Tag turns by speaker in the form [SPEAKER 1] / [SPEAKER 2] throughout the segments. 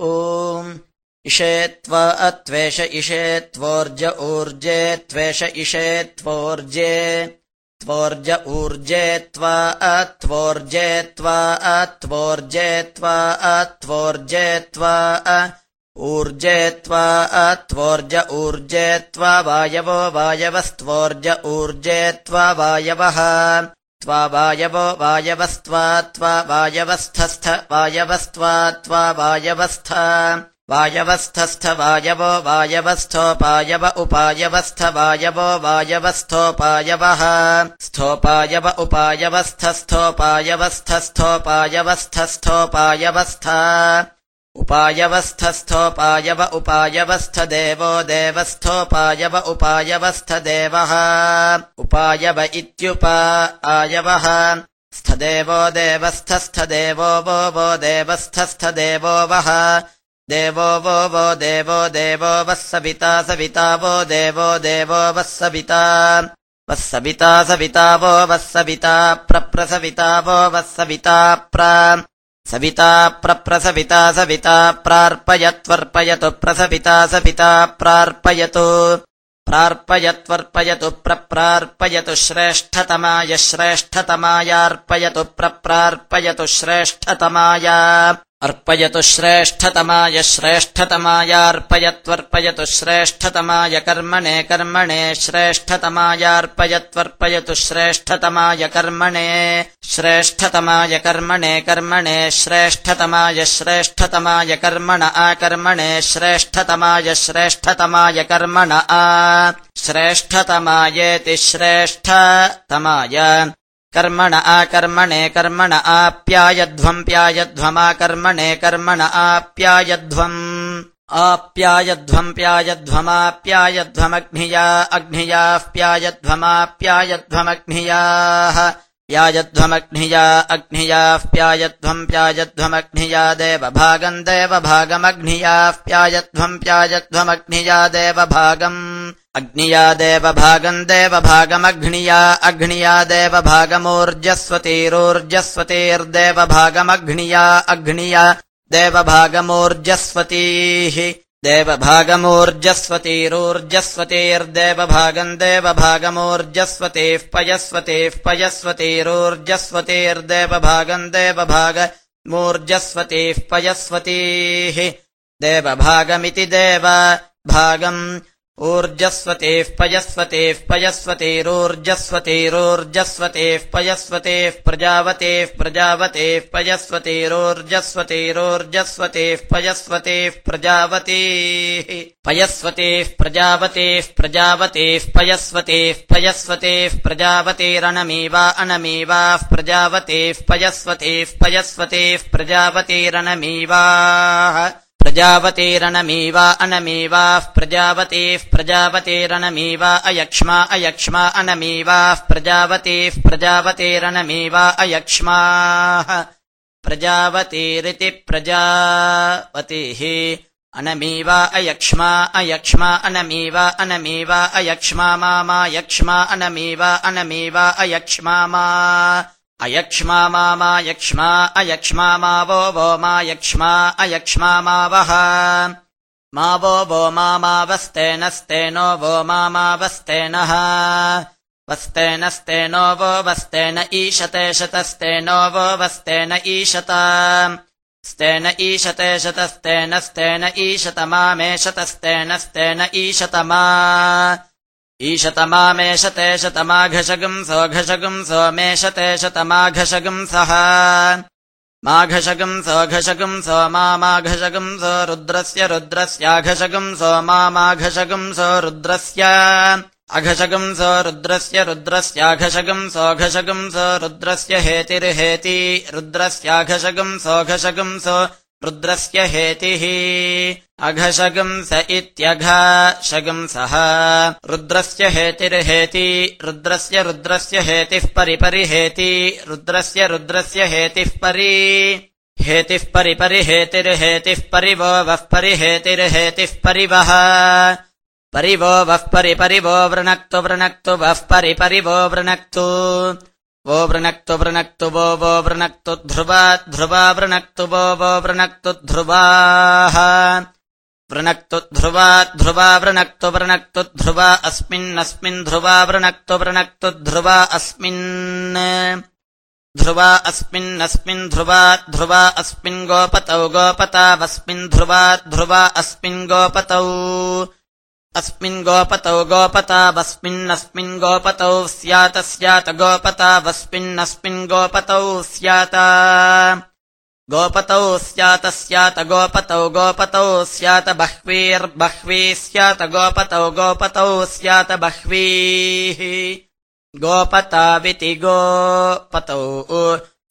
[SPEAKER 1] ॐ। इषे त्वा अत्वेष इषे त्वोर्ज ऊर्जे त्वेष इषे त्वोर्जे त्वोर्ज ऊर्जे त्वा अत्वोर्जे त्वा अत्वोर्जे त्वा अत्वोर्जे त्वा ऊर्जे त्वा अत्वोर्ज ऊर्जे त्वा वायवो वायवस्त्वोर्ज ऊर्जे त्वा वायवः त्वा वायवो वायवस्त्वा त्वा वायवस्थस्थ वायवस्त्वा त्वा वायवस्थ। वायवस्थस्थ वायवो वायवस्थोपायव उपायवस्थ वायवो वायवस्थोपायवः स्थोपायव उपायवस्थस्थोपायवस्थस्थोपायवस्थस्थोपायवस्थ उपायवस्थस्थोपायव उपायवस्थ देवो देवस्थोपायव उपायवस्थ देवः उपायव इत्युपा आयवः। स्थदेवो देवस्थस्थदेवो वो वो देवस्थस्थदेवो वः। देवो वो वो देवो देवो वः सविता सविता वो देवो देवो वः सविता वः सविता सविता वो वः सविता प्रप्रसविता वो वः सविता प्र सविता प्रप्रसविता सविता प्रार्पयत्वर्पयतु प्रसविता सविता प्रार्पयतु। प्रार्पयत्वर्पयतु प्रप्रार्पयतु श्रेष्ठतमाय श्रेष्ठतमायार्पयतु प्रप्रार्पयतु श्रेष्ठतमाय अर्पयतु श्रेष्ठतमाय श्रेष्ठतमायार्पयत्वर्पयतु श्रेष्ठतमाय कर्मणे कर्मणे श्रेष्ठतमायार्पयत्वर्पयतु श्रेष्ठतमाय कर्मणे श्रेष्ठतमाय कर्मणे कर्मणे श्रेष्ठतमाय श्रेष्ठतमाय कर्मण आकर्मणे श्रेष्ठतमाय श्रेष्ठतमाय कर्मण आ श्रेष्ठतमायेति श्रेष्ठतमाय कर्मण आकर्मणे कर्मण आप्यायध्वम् प्यायध्वमाकर्मणे कर्मण आप्यायध्वम्। आप्यायध्वम् प्यायध्वमाप्यायध्वमग्निया अग्नियाः प्यायध्वमाप्यायध्वमग्नियाः प्यायध्वमग्निया अग्नियाः प्यायध्वम् प्यायध्वमग्निया देवभागम् देवभागमग्नियाः प्यायध्वम् प्यायध्वमग्निया देवभागम् अग्निया देवभागम् देवभागमग्निया अग्निया देवभागमोर्जस्वतीरोर्जस्वतीर्देवभागमग्निया अग्निया देवभागमोर्जस्वतीः देवभागमोर्जस्वतीरोर्जस्वतीर्देवभागम् देवभागमोर्जस्वतीः पयस्वतीः पयस्वतीर्देवभागम् देवभागमोर्जस्वतीः पयस्वतीः देवभागमिति देव भागम् ऊर्जस्वतेः पयस्वतेः पयस्वतेरोर्जस्वतेरोर्जस्वतेः पयस्वतेः प्रजावतेः प्रजावतेः पयस्वतेरोर्जस्वतेरोर्जस्वतेः पयस्वतेः प्रजावतेः पयस्वतेः प्रजावतेः प्रजावतेः पयस्वतेः पयस्वतेः प्रजावतेरनमेवा अनमेवाः प्रजावतेः पयस्वतेः पयस्वतेः प्रजावतेरनमेवाः प्रजावतेरनमेवा अनमेवाः प्रजावतेः प्रजावतेरनमेवा अयक्ष्मा अयक्ष्मा अनमेवाः प्रजावतेः प्रजावतेरनमेवा अयक्ष्माः। प्रजावतेरिति प्रजावतेः अनमेवा अयक्ष्मा अयक्ष्मा अनमेवा अनमेवा अयक्ष्मा मा यक्ष्मा अनमेवा अनमेवा अयक्ष्मा मा अयक्ष्मा मा यक्ष्मा अयक्ष्मा मा वो वो मा यक्ष्मा अयक्ष्मा मा वः मा वो वो मा वस्तेनस्तेनो वो मा वस्तेनः वस्तेनस्तेनो वो वस्तेन ईशते शतस्तेनो वो वस्तेन ईशत। स्तेन ईशते शतस्तेन स्तेन ईशतमामेशतस्तेन स्तेन ईशतमा ईशतमामेषते शतमाघशगम् सोघशगम् सोमेषते शतमाघशगम् सः। माघशगम् सोघशगम् सो रुद्रस्य रुद्रस्याघशगम् सो रुद्रस्य अघशगम् सो रुद्रस्य रुद्रस्याघशगम् सोघशगम् सो रुद्रस्य हेतिर्हेति रुद्रस्याघशगम् सोघशगम् सो रुद्रस्य हेतिः। अघशगम् स इत्यघशगंसः रुद्रस्य हेतिर्हेति रुद्रस्य रुद्रस्य हेतिः परिपरिहेति रुद्रस्य रुद्रस्य हेतिः परि। हेतिः परिपरिहेतिर्हेतिः परिवो वः परिहेतिर्हेतिः परिवः। परिवो वः परिपरिवो वृणक्तु वृणक्तु वः परिपरिवो वृणक्तु वो वृणक्तु वृणक्तु वो वो वृणक्तु ध्रुवा ध्रुवा वृणक्तु वो वो वृणक्तु ध्रुवाः। वृणक्तु ध्रुवा ध्रुवा वृणक्तु वृणक्तु ध्रुवा अस्मिन्नस्मिन् ध्रुवा वृणक्तु वृणक्तु ध्रुवा अस्मिन्। ध्रुवा अस्मिन्नस्मिन् ध्रुवा ध्रुवा अस्मिन् गोपतौ गोपतावस्मिन् ध्रुवा ध्रुवा अस्मिन् गोपतौ अस्मिन् गोपतौ गोपतावस्मिन्नस्मिन् गोपतौ स्यात स्यात गोपतावस्मिन्नस्मिन् गोपतौ स्यात। गोपतौ स्यात स्यात गोपतौ गोपतौ स्यात बह्वीर्बह्वी स्यात गोपतौ गोपतौ स्यात बह्वीः। गोपताविति गोपतौ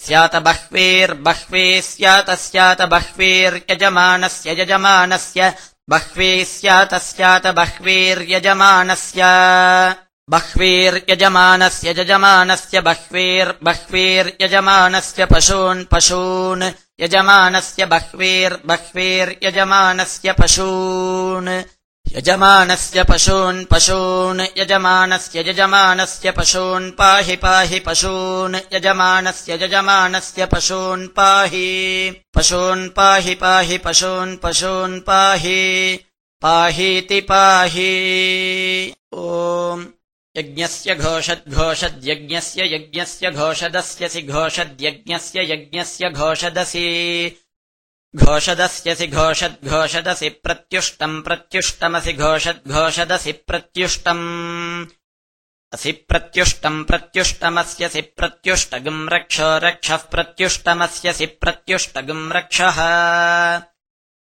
[SPEAKER 1] स्यात बह्वीर्बह्वी स्यात स्यात बह्वीर्यजमानस्य यजमानस्य बह्वी स्यात स्यात बह्वीर्यजमानस्य। बह्वीर्यजमानस्य यजमानस्य पशून् पशून्। यजमानस्य बह्वीर्बह्वीर्यजमानस्य पशून् यजमानस्य पशून् पशून् यजमानस्य यजमानस्य पशून् पाहि पाहि पशून् यजमानस्य यजमानस्य पशून् पाहि पशून् पाहि पाहि पशून् पशून् पाहि पाहीति पाहि। ओम्। यज्ञस्य घोषद्घोषद्यज्ञस्य यज्ञस्य घोषदस्यसि घोषद्यज्ञस्य यज्ञस्य घोषदसि घोषदस्यसि घोषद्घोषदसि प्रत्युष्टम् प्रत्युष्टमसि घोषद्घोषदसि प्रत्युष्टम्। असि प्रत्युष्टम् प्रत्युष्टमस्यसि प्रत्युष्टगम् रक्षो रक्षः प्रत्युष्टमस्यसि प्रत्युष्टगम् रक्षः।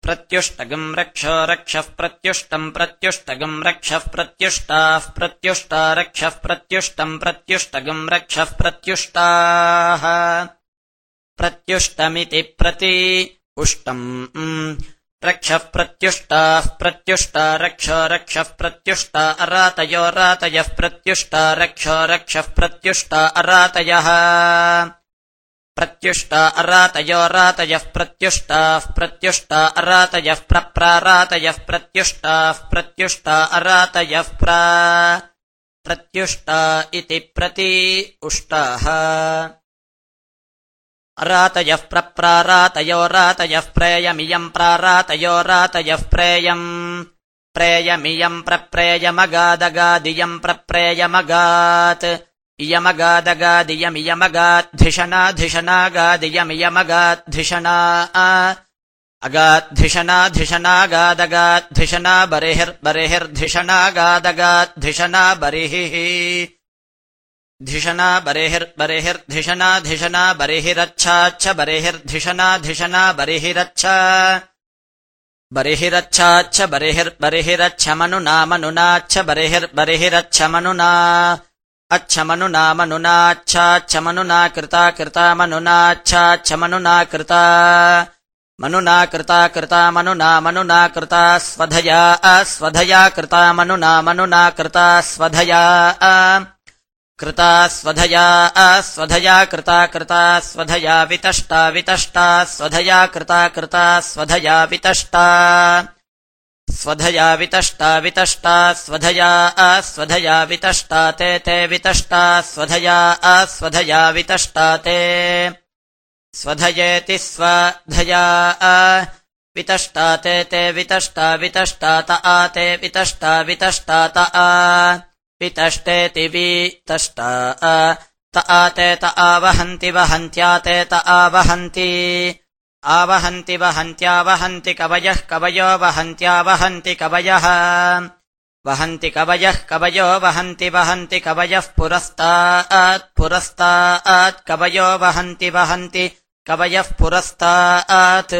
[SPEAKER 1] प्रत्युष्टगम् रक्षो रक्षः प्रत्युष्टम् प्रत्युष्टगम् रक्षः प्रत्युष्टाः प्रत्युष्टा रक्षः प्रत्युष्टम् प्रत्युष्टगम् रक्षः प्रत्युष्टाः। प्रत्युष्टमिति प्रति उष्टम् रक्षः प्रत्युष्टाः प्रत्युष्टा रक्ष रक्षः प्रत्युष्टा अरातयो रातयः प्रत्युष्टा रक्ष रक्षः प्रत्युष्टा अरातयः। प्रत्युष्टा अरातयो रातयः प्रत्युष्टाः प्रत्युष्टा अरातयः प्रप्रारातयः प्रत्युष्टाः प्रत्युष्टा अरातयः प्रा। प्रत्युष्टा इति प्रति उष्टाः अरातयः प्रप्रारातयो रातयः प्रेयमियम् प्रारातयो रातयः प्रेयम्। प्रेयमियम् प्रप्रेयमगादगादियम् प्रप्रेयमगात्। इयमगादगादियमियमगाद्धिषणाधिषणागादियमियमगाद्धिषणा। अगाद्धिषणाधिषणागादगाद्धिषणा बर्हिर्बर्हिर्धिषणागादगाद्धिषणा बर्हिः धिषणा बर्हिर्बर्हिर्धिषणाधिषणा बर्हिरच्छाच्छ बर्हिर्धिषणाधिषणा बर्हिरच्छ बर्हिरच्छाच्छ बर्हिर्बर्हिरच्छमनुनामनुनाच्छ बर्हिर्बर्हिरच्छमनुना अच्छमनुनामनुनाच्छाच्छमनुना कृता कृतामनुनाच्छाच्छमनुना कृता। मनुना कृता कृता मनुना मनुना कृता स्वधया अस्वधया कृता मनुना मनुना कृता स्वधया कृता स्वधया अस्वधया कृता कृता स्वधया वितष्टा वितष्टा स्वधया कृता कृता स्वधया वितष्टा। स्वधया वितष्टा वितष्टा स्वधया अस्वधया वितष्टा ते ते वितष्टा स्वधया अस्वधया वितष्टा ते। स्वधयेति स्वधया वितष्टा ते ते वितष्टा वितष्टा त आ वितष्टा वितष्टा त आ वितष्टेति वितष्टा त आते त आवहन्ति वहन्त्या ते त आवहन्ति आवहन्ति वहन्त्यावहन्ति कवयः कवयो वहन्त्यावहन्ति कवयः। वहन्ति कवयः कवयो वहन्ति वहन्ति कवयः पुरस्तात् पुरस्तात् कवयो वहन्ति वहन्ति कवयः पुरस्तात्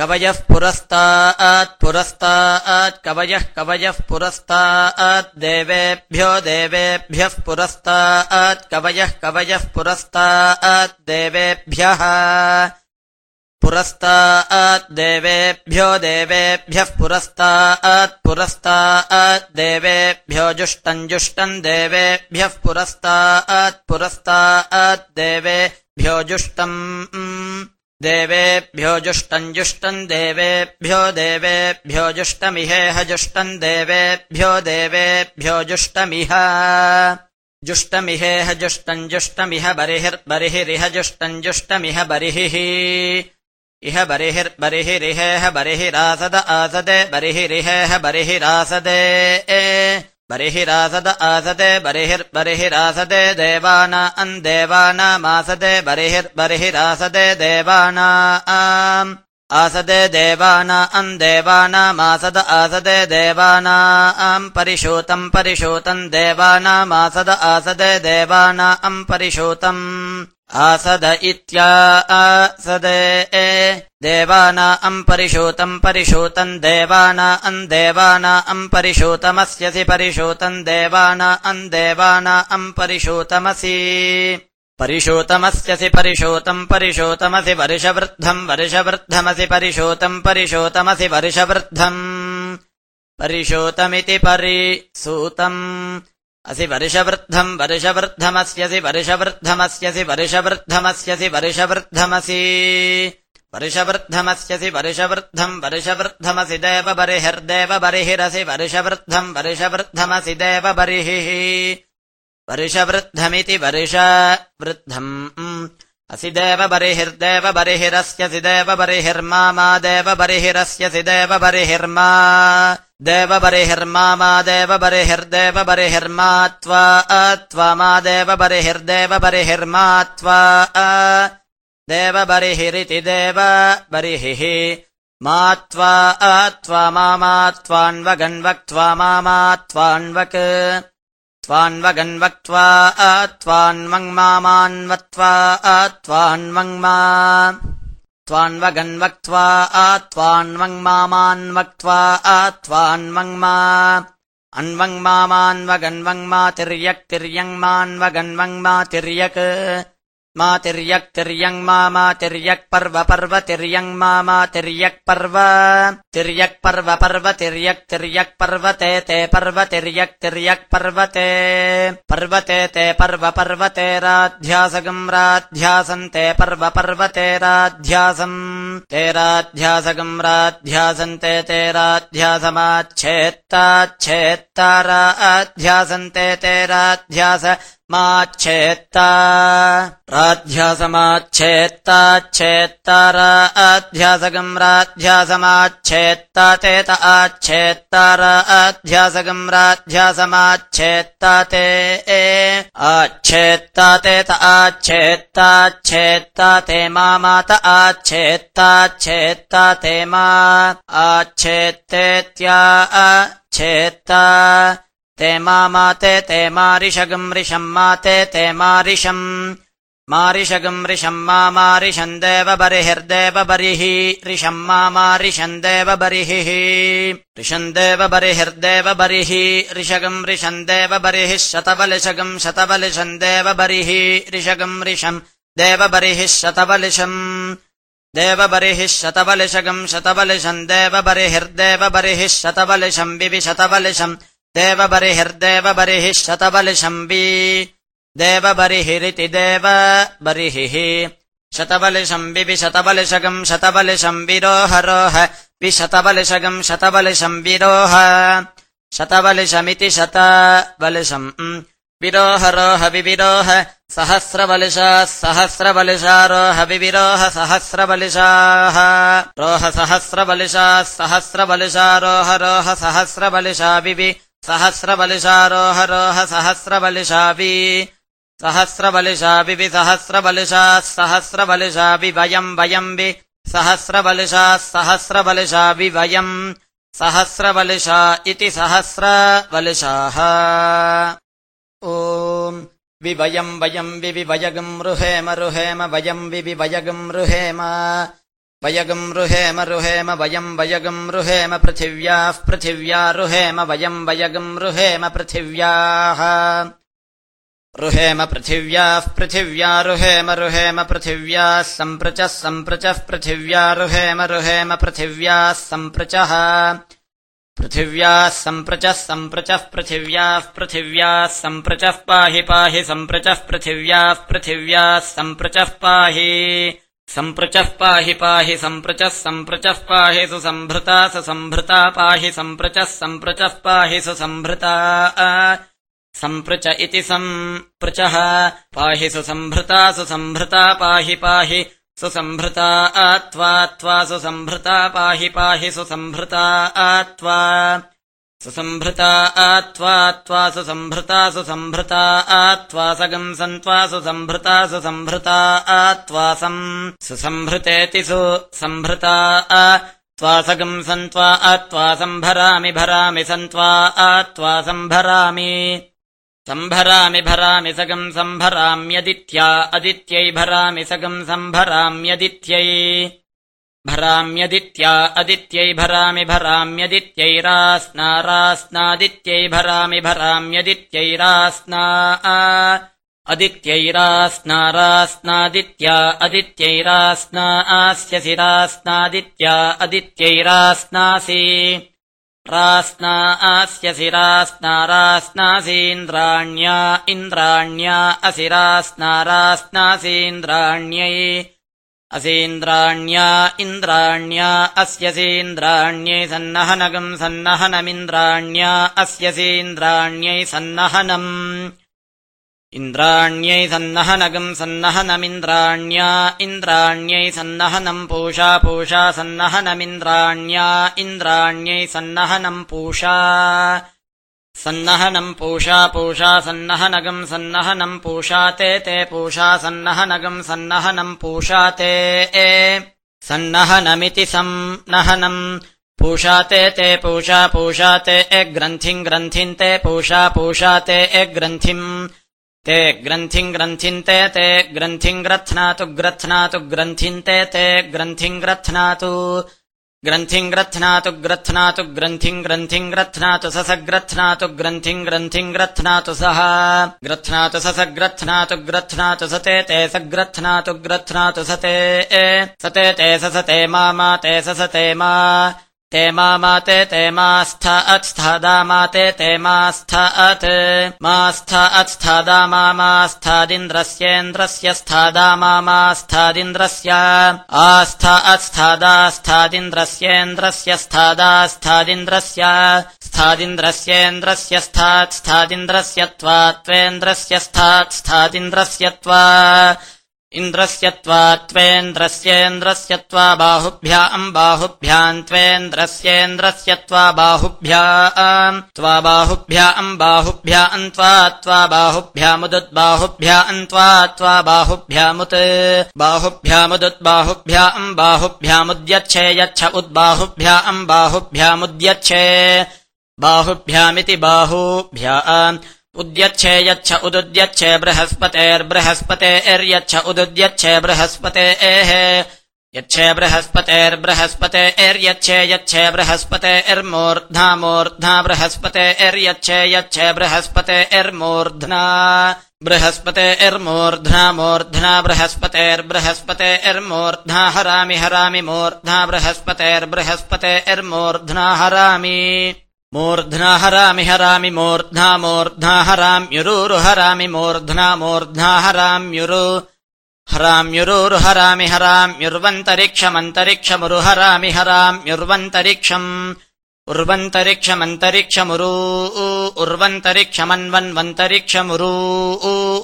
[SPEAKER 1] कवयः पुरस्तात् पुरस्तात् कवयः कवयः पुरस्तात् देवेभ्यो देवेभ्यः पुरस्तात् कवयः कवयः पुरस्तात् देवेभ्यः पुरस्तात् देवेभ्यो देवेभ्यः पुरस्तात् पुरस्तात् देवेभ्यो जुष्टम् जुष्टम् देवेभ्यः पुरस्तात् पुरस्तात् देवेभ्यो जुष्टम् देवेभ्यो जुष्टम् जुष्टम् देवेभ्यो देवेभ्यो जुष्टमिहेह जुष्टम् देवेभ्यो देवेभ्यो जुष्टमिह। जुष्टमिहेह जुष्टम् जुष्टमिह बरिहिर्बरिहिरिह जुष्टम् जुष्टमिह बरिहिः इह बरिहिर्बरिहिरिहेह बरिहिरासद आसदे बरिहिरिहेह बरिहिरासदे। बरिहिरासद आसदे बरिहिर्बरिहिरासदे देवाना अम् देवानामासदे बरिहिर्बरिहिरासदे देवाना आसदे देवाना अम् देवानामासद आसदे देवाना अम् परिशोतम् परिशोतम् देवानामासद आसदे देवाना अम् परिशोतम् आसद इत्या आसदे। देवाना अम् परिशोतम् परिशोतम् देवाना अम् देवाना अम् परिशोतमस्यसि परिशोतम् देवाना अम् देवाना अम् परिशोतमसि। परिशोतमस्यसि परिशोतम् परिशोतमसि वर्षवृद्धम् वर्षवृद्धमसि परिशोतम् परिशोतमसि वर्षवृद्धम्। परिशोतमिति परिसूतम् असि वर्षवृद्धम् वर्षवृद्धमस्यसि वर्षवृद्धमस्यसि वर्षवृद्धमस्यसि वर्षवृद्धमसि। वर्षवृद्धमस्यसि वर्षवृद्धम् वर्षवृद्धमसि देव बरिहिर्देव बरिहिरसि वर्षवृद्धम् वर्षवृद्धमसि देव बरिहिः वर्षवृद्धमिति वर्ष वृद्धम् असि देव बरिहिर्देव बरिहिरस्यसि देव बरिहिर्मा मा देव बरिहिरस्यसि देव बरिहिर्मा देव बरिहिर्मा मा देव बरिहिर्देव बरिहिर्मा त्वा त्वा मा देव बरिहिर्देव बरिहिर्मा त्वा देव बरिहिरिति देव बरिहिः मा त्वा त्वा मा त्वान्वगन्वक्त्वा मा त्वान्वक् त्वान्वगन्वक्त्वा त्वान्वङ्मान्वत्वा त्वान्वङ्मा। त्वान्वगन्वक्त्वा त्वान्वङ्मान्वक्त्वा त्वान्वङ्मा। अन्वङ्मान्वगन्वङ्मा तिर्यक् तिर्यङ्मान्वगन्वङ्मा तिर्यक् मा तिर्यक् तिर्यङ् मा तिर्यक् पर्व पर्व तिर्यङ् मा तिर्यक् पर्व तिर्यक् पर्व पर्व तिर्यक् तिर्यक् पर्वते ते पर्व तिर्यक् तिर्यक् पर्वते पर्वते ते पर्व पर्वते राध्यासगम् राध्यासन्ते पर्व पर्वते राध्यासम् ते राध्यासगम् राध्यासन्ते ते राध्यासमाच्छेत्ताच्छेत्ता राध्यासन्ते ते राध्यास माच्छेत्ता। राध्यासमाच्छेत्ताच्छेत्तारा अध्यासगम् राध्यासमाच्छेत्ता तेत आच्छेत्तारा अध्यासगम् राध्यासमाच्छेत्ता ते आच्छेत्ता तेत आच्छेत्ताच्छेत्ता ते मात आच्छेत्ताच्छेत्ता ते मा आच्छेत्तेत्या अच्छेत्ता ते माते ते मारिषगम् रिषम् माते ते मारिषम्। मारिषगम् रिषम् मा मारिषम् देव बरिहिर्देव बरिः रिषम् मा मारिषम् देव बरिः ऋषम् देव बरिहिर्देव बरिः ऋषगम् रिषम् देव बरिः शतबलिषगम् शतबलिषम् देव बरिः ऋषगम् रिषम् देव बरिः शतबलिषम्। देव बरिः शतबलिषगम् शतबलिषम् देव बरिहिर्देव बरिः शतबलिषम् विवि शतबलिषम् देव बरिहिर्देव बरिः शतबलिशम्बी देव बरिहिरिति देव बरिहिः शतबलिशम्बि विशतबलिशगम् शतबलिशम्बिरोहरोह। विशतबलिशगम् शतबलिशम् विरोह शतबलिशमिति शतबलिशम्। विरोहरोह विविरोह। सहस्रबलिशाः सहस्रबलिशारोह विविरोह सहस्रबलिशाः। रोह सहस्रबलिशाः सहस्रबलिशारोह रोह सहस्रबलिशा विवि सहस्रबलिशारोहरोह सहस्रबलिशापि सहस्रबलिशापि सहस्रबलिशाः सहस्रबलिशापि वयम् वयम् वि सहस्रबलिशाः सहस्रबलिशापि वयम् सहस्रबलिशा इति सहस्रबलिशाः। ओम् विवयम् वयम् विविवयगम् रुहेम रुहेम वयम् विविवयगम् रुहेम वयगम् रुहेम रुहेम वयम् वयगम् रुहेम पृथिव्याः पृथिव्या रुहेम वयम् वयगम् रुहेम पृथिव्याः। रुहेम पृथिव्याः पृथिव्या रुहेम रुहेम पृथिव्याः सम्पृचः सम्पृचः पृथिव्या रुहेम रुहेम पृथिव्याः सम्पृचः। पृथिव्याः सम्पृचः सम्पृचः पृथिव्याः पृथिव्याः सम्पृचः पाहि पाहि सम्पृचः पृथिव्याः पृथिव्याः सम्पृचः पाहि सम्पृचः पाहि पाहि सम्पृचः सम्पृचः पाहि सुसम्भृता सम्भृता पाहि सम्पृचः सम्पृचः पाहि सुसम्भृता सम्पृच इति सम्पृचः पाहि सुसम्भृता सुसम्भृता पाहि पाहि सुसम्भृता आत्वा त्वा सुसम्भृता पाहि पाहि सुसम्भृता आत्वा सुसम्भृता त्वा सुसम्भृता सुसम्भृता आत्वा सगम् सन्त्वा सुसम्भृता सुसम्भृता आत्वा सम् सुसम्भृतेति सुसम्भृता त्वा सगम् सन्त्वा आत्वा सम्भरामि भरामि सन्त्वा आत्वा सम्भरामि सम्भरामि भरामि सगम् सम्भराम्यदित्या अदित्यै भरामि सगम् सम्भराम्यदित्यै भराम्यदित्या अदित्यै भरामि भराम्यदित्यैरास्नारास्नादित्यै भरामि भराम्यदित्यैरास्ना अदित्यैरास्नारास्नादित्या अदित्यैरास्ना आस्यसि रास्नादित्या अदित्यैरास्नासि रास्ना आस्यसि रास्नारास्नासीन्द्राण्या इन्द्राण्या असिरास्नारास्नासीन्द्राण्यै असीन्द्राण्या इन्द्राण्या अस्यसीन्द्राण्यै सन्नहनगम् सन्नहनमिन्द्राण्या अस्यसीन्द्राण्यै सन्नहनम्। इन्द्राण्यै सन्नहनगम् सन्नहनमिन्द्राण्या इन्द्राण्यै सन्नहनम् पूषा पूषा सन्नहनमिन्द्राण्या इन्द्राण्यै सन्नहनम् पूषा सन्नहनम् पूषा पूषा सन्नहनगम् सन्नहनम् पूषा ते ते पूषा सन्नहनगम् सन्नहनम् पूषा ते सन्नहनमिति सन्नहनम् पूषा ते ते पूषा पूषा ते ग्रन्थिम् ग्रन्थिम् ते पूषा पूषा ते ग्रन्थिम् ते ग्रन्थिम् ग्रन्थिन्ते ते ग्रन्थिम् ग्रथ्नातु ग्रथ्नातु ग्रन्थिन्ते ते ग्रन्थिम् ग्रथ्नातु ग्रन्थिम् ग्रथ्नातु ग्रथ्नातु ग्रन्थिम् ग्रन्थिम् ग्रथ्नातु ससग्रथ्नातु ग्रन्थिम् ग्रन्थिम् ग्रथ्नातु सः। ग्रथ्नातु ससग्रथ्नातु ग्रथ्नातु सते ते सग्रथ्नातु ग्रथ्नातु सते सते ते ससते मा ते ससते मा ते मा ते मास्थ अत्स्थादा मा ते मास्थ अत् मास्थ अत्स्थादा मा मास्थादिन्द्रस्येन्द्रस्य स्थादा मा मास्थादिन्द्रस्य आस्थ अत्स्थादास्थादिन्द्रस्येन्द्रस्य स्थादास्थादिन्द्रस्य स्थादिन्द्रस्येन्द्रस्य स्थात् स्थादिन्द्रस्य त्वा त्वेन्द्रस्य स्थात् स्थादिन्द्रस्य त्वा इन्द्रस्य त्वा बाहुभ्या बाहुभ्याम् त्वेन्द्रस्येन्द्रस्य त्वा बाहुभ्या त्वा बाहुभ्या बाहुभ्या त्वा त्वा बाहुभ्यामुदुद्बाहुभ्या त्वा त्वा बाहुभ्यामुत् बाहुभ्यामुदुद्बाहुभ्या बाहुभ्यामुद्यच्छे यच्छ उद्बाहुभ्या बाहुभ्यामुद्यच्छे बाहुभ्यामिति बाहुभ्या उद्यच्छे यच्छ उदुद्यच्छे बृहस्पतेर्बृहस्पतेर्यच्छ उदुद्यच्छे बृहस्पते एः यच्छे बृहस्पतेर्बृहस्पते एर्यच्छे यच्छे बृहस्पते एर्मूर्ध्ना मूर्ध्ना बृहस्पते एर्यच्छे यच्छे बृहस्पते एर्मूर्ध्ना बृहस्पते एर्मूर्ध्ना मूर्ध्ना बृहस्पतेर्बृहस्पते एर्मूर्ध्ना हरामि हरामि मूर्ध्ना बृहस्पतेर्बृहस्पते एर्मूर्ध्ना हरामि मूर्ध्ना हरामि हरामि मूर्ध्ना मूर्ध्ना हराम्युरुहरामि मूर्ध्ना मूर्ध्ना हराम्युरु। हराम्युरुहरामि हराम्युर्वन्तरिक्षमन्तरिक्षमुरुहरामि हराम्युर्वन्तरिक्षम्। उर्वन्तरिक्षमन्तरिक्षमुरू उर्वन्तरिक्षमन्वन्वन्तरिक्षमुरू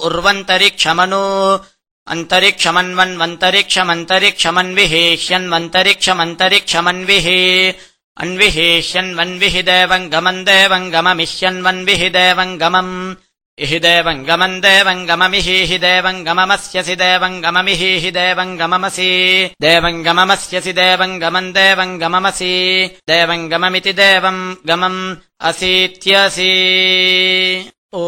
[SPEAKER 1] उर्वन्तरिक्षमनु। अन्तरिक्षमन्वन्वन्तरिक्षमन्तरिक्षमन्विहेष्यन्वन्तरिक्षमन्तरिक्षमन्विः अन्विहेष्यन्वन्विहि देवम् गमम् देवम् गममिष्यन्वन्विहि देवम् गमम्। इहि देवम् गमम् देवम् गममिहीहि देवम् गममस्यसि देवम् गममिहीहि देवम् गममसि। देवम् गमम् असीत्यसि। ओ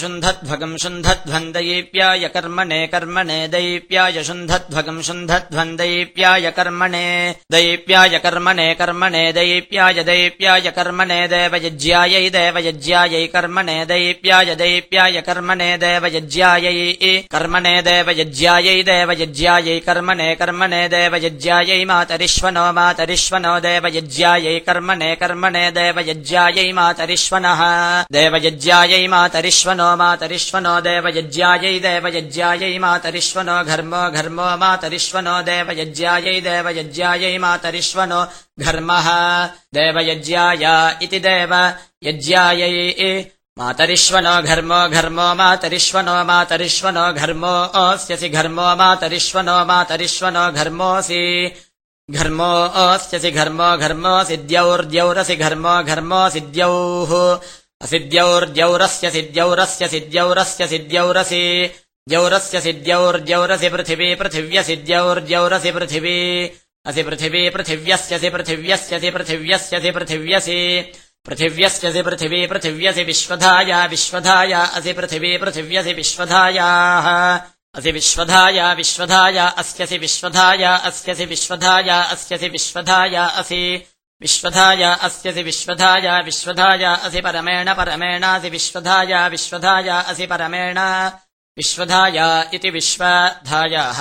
[SPEAKER 1] शुन्धध्वगम् शुन्धध्वन्दयीप्याय कर्मणे कर्मणे दैप्याय शुन्धध्वगम् शुन्धध्वन्दयीप्याय कर्मणे दैप्याय कर्मणे कर्मणे दैप्याय दैप्याय कर्मणे देवयज्ञायै देवयज्ञायै कर्मणे दैप्याय दैप्याय कर्मणे देवयज्ञायै कर्मणे देवयज्ञायै देवयज्ञायै कर्मणे कर्मणे देवयज्ञायै मातरिश्वनो मातरिश्वनो देवयज्ञायै कर्मणे कर्मणे देवयज्ञायै मातरिश्वनो मातरिश्वनः देवयज्ञायै मातरिश्वनो मातरिश्वनो देवयज्ञायै देवयज्ञायै मातरिश्वनो घर्मो घर्मो मातरिश्वनो देवयज्ञायै देवयज्ञायै मातरिश्वनो घर्मः। देवयज्ञाय इति देव यज्ञायै मातरिश्वनो घर्मो घर्मो मातरिश्वनो मातरिश्वनो घर्मो अस्यसि घर्मो मातरिश्वनो मातरिश्वनो घर्मोऽसि घर्मो अस्यसि घर्मो घर्मोऽसि द्यौर्द्यौरसि घर्मो घर्मोऽसि द्यौः असिद्यौर्द्यौरस्य सिद्यौरस्य सिद्यौरसि द्यौरस्य सिद्यौर्द्यौरसि पृथिवी पृथिव्यसिद्यौर्द्यौरसि पृथिवी। असि पृथिवी पृथिव्यस्यसि पृथिव्यस्यसि पृथिव्यस्यसि पृथिव्यसि। पृथिव्यस्यसि पृथिवी पृथिव्यसि विश्वधाया विश्वधाया असि पृथिवी पृथिव्यसि विश्वधायाः असि विश्वधाया विश्वधाया अस्यसि विश्वधाया अस्यसि विश्वधाया अस्यसि विश्वधाया असि विश्वधाया अस्यसि विश्वधाया विश्वधाया असि परमेण परमेणासि विश्वधाया विश्वधाया असि परमेण विश्वधाया इति विश्वधायाः।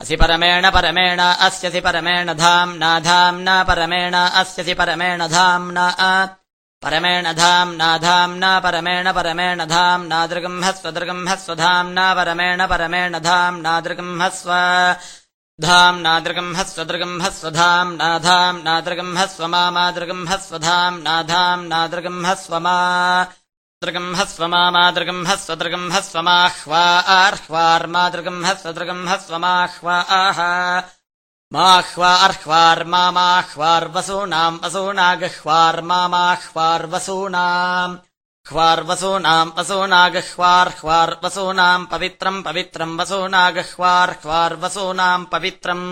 [SPEAKER 1] असि परमेण परमेण अस्यसि परमेण धाम्ना धाम्ना परमेण अस्यसि परमेण धाम्ना परमेण धाम्ना धाम्ना परमेण परमेण धाम्ना दृगम्हस्व दृगम्हस्व धाम्ना परमेण परमेण धाम्ना दृगम्हस्व धाम्ना दृगम्हस्व दृगम्हस्व धाम्ना धाम्ना दृगम्हस्व मा मा दृगम्हस्व धाम्ना धाम्ना दृगम्हस्व मा दृगम्हस्व मा मा दृगम्हस्व दृगम्हस्व माह्वा आह्वार्मा दृगम्हस्व दृगम्हस्व माह्वा आह माह्वार्ह्वार्मामाह्वार्वसूनाम् वसूनागह्वार्मामाह्वार्वसूनाम् ह्वार्वसूनाम् वसूनागह्वार्ह्वार्वसूनाम् पवित्रम् पवित्रम् वसूनागह्वार्ह्वार्वसूनाम् पवित्रम्।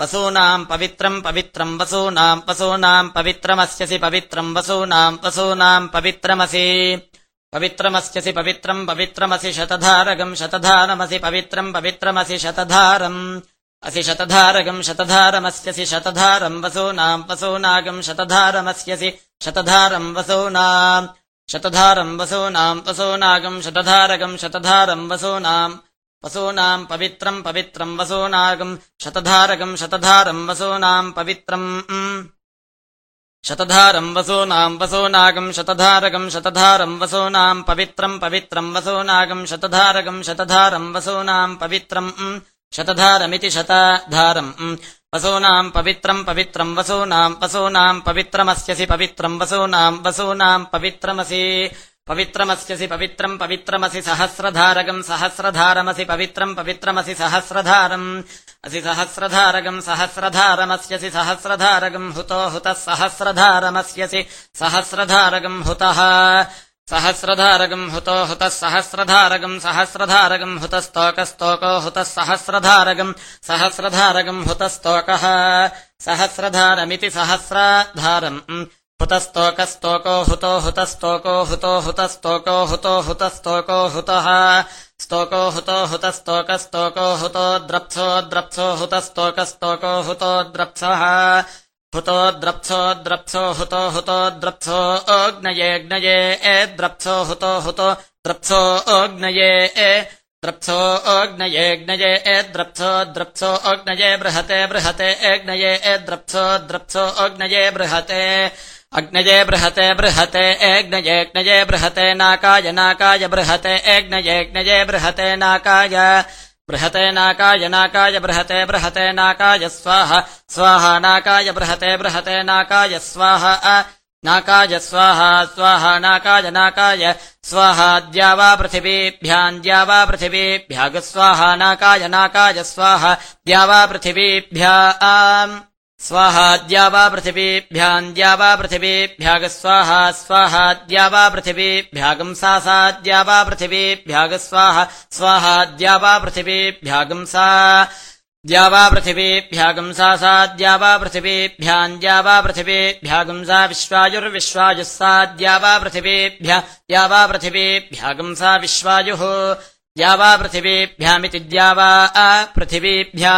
[SPEAKER 1] वसूनाम् पवित्रम् पवित्रम् वसूनाम् वसूनाम् पवित्रमस्यसि पवित्रम् वसूनाम् वसूनाम् पवित्रमसि। पवित्रमस्यसि पवित्रम् पवित्रमसि शतधारगम् शतधारमसि पवित्रम् पवित्रमसि शतधारम् असि शतधारगम् शतधारमस्यसि शतधारम् वसूनाम् वसूनागम् शतधारमस्यसि शतधारम् वसूनाम् शतधारम् वसूनाम् वसूनागम् शतधारगम् शतधारम् वसूनाम् वसूनाम् पवित्रम् पवित्रम् वसूनागम् शतधारगम् शतधारम् वसूनाम् पवित्रम् शतधारम् वसूनाम् वसूनागम् शतधारगम् शतधारम् वसूनाम् पवित्रम् पवित्रम् वसूनागम् शतधारगम् शतधारम् वसूनाम् पवित्रम् शतधारमिति शतधारम्। वसूनाम् पवित्रम् पवित्रम् वसूनाम् वसूनाम् पवित्रमस्यसि पवित्रम् वसूनाम् वसूनाम् पवित्रमसि पवित्रमस्यसि पवित्रम् पवित्रमसि सहस्रधारगम् सहस्रधारमसि पवित्रम् पवित्रमसि सहस्रधारम्। असि सहस्रधारगम् सहस्रधारमस्यसि सहस्रधारगम् हुतो हुतः सहस्रधारमस्यसि सहस्रधारगम् हुतः सहस्रधारगम् हुतो हुतः सहस्रधारगम् सहस्रधारगम् हुतस्तोकस्तोको हुतः सहस्रधारगम् सहस्रधारगम् हुतस्तोकः सहस्रधारमिति सहस्राधारम्। हुतस्तोकस्तोको हुतो हुतस्तोको हुतो हुतस्तोको हुतो हुतस्तोको हुतः। स्तोको हुतो हुतस्तोकस्तोको हुतो द्रप्सो द्रप्सो हुतस्तोकस्तोको हुतो द्रप्सः हुतो द्रप्सो द्रप्सो हुतो हुतो द्रप्सो अग्नयेऽग्नये ए द्रप्सो हुतो हुतो द्रप्सो अग्नये ए द्रप्सो अग्नयेऽग्नये ए द्रप्सो द्रप्सो अग्नये बृहते बृहते एग्नये ए द्रप्सो द्रप्सो अग्नये बृहते अग्नये बृहते बृहते एग्नयेऽग्नये बृहते नाकाय नाकाय बृहते एग्नयेऽग्नये बृहते नाकाय बृहते नाकाय नाकाय बृहते बृहते नाकाय स्वाहा स्वाहा नाकाय बृहते बृहते नाकाय स्वाहा नाकाय स्वाहा स्वाहा नाकाय नाकाय स्वाहा द्यावा पृथिवीभ्याम् द्यावा पृथिवीभ्यागस्वाहा नाकाय स्वाहा द्यावा पृथिवीभ्या स्वाहाद्यावा वा पृथिवीभ्यान्द्या पृथिवीभ्याग स्वाहा स्वाहाद्यावा पृथिवीभ्यागम् सासाद्या वा पृथिवीभ्याग स्वाहा स्वाहाद्यावा पृथिवीभ्यागम् सा द्यावा पृथिवीभ्यागम् सासाद्या वा पृथिवीभ्यान्द्या वा पृथिवीभ्यागम् सा विश्वायुर्विश्वायुः साद्या वा पृथिवीभ्या द्यावा वा पृथिवीभ्यागम् सा विश्वायुः द्यावा पृथिवीभ्यामिति द्यावा वा पृथिवीभ्या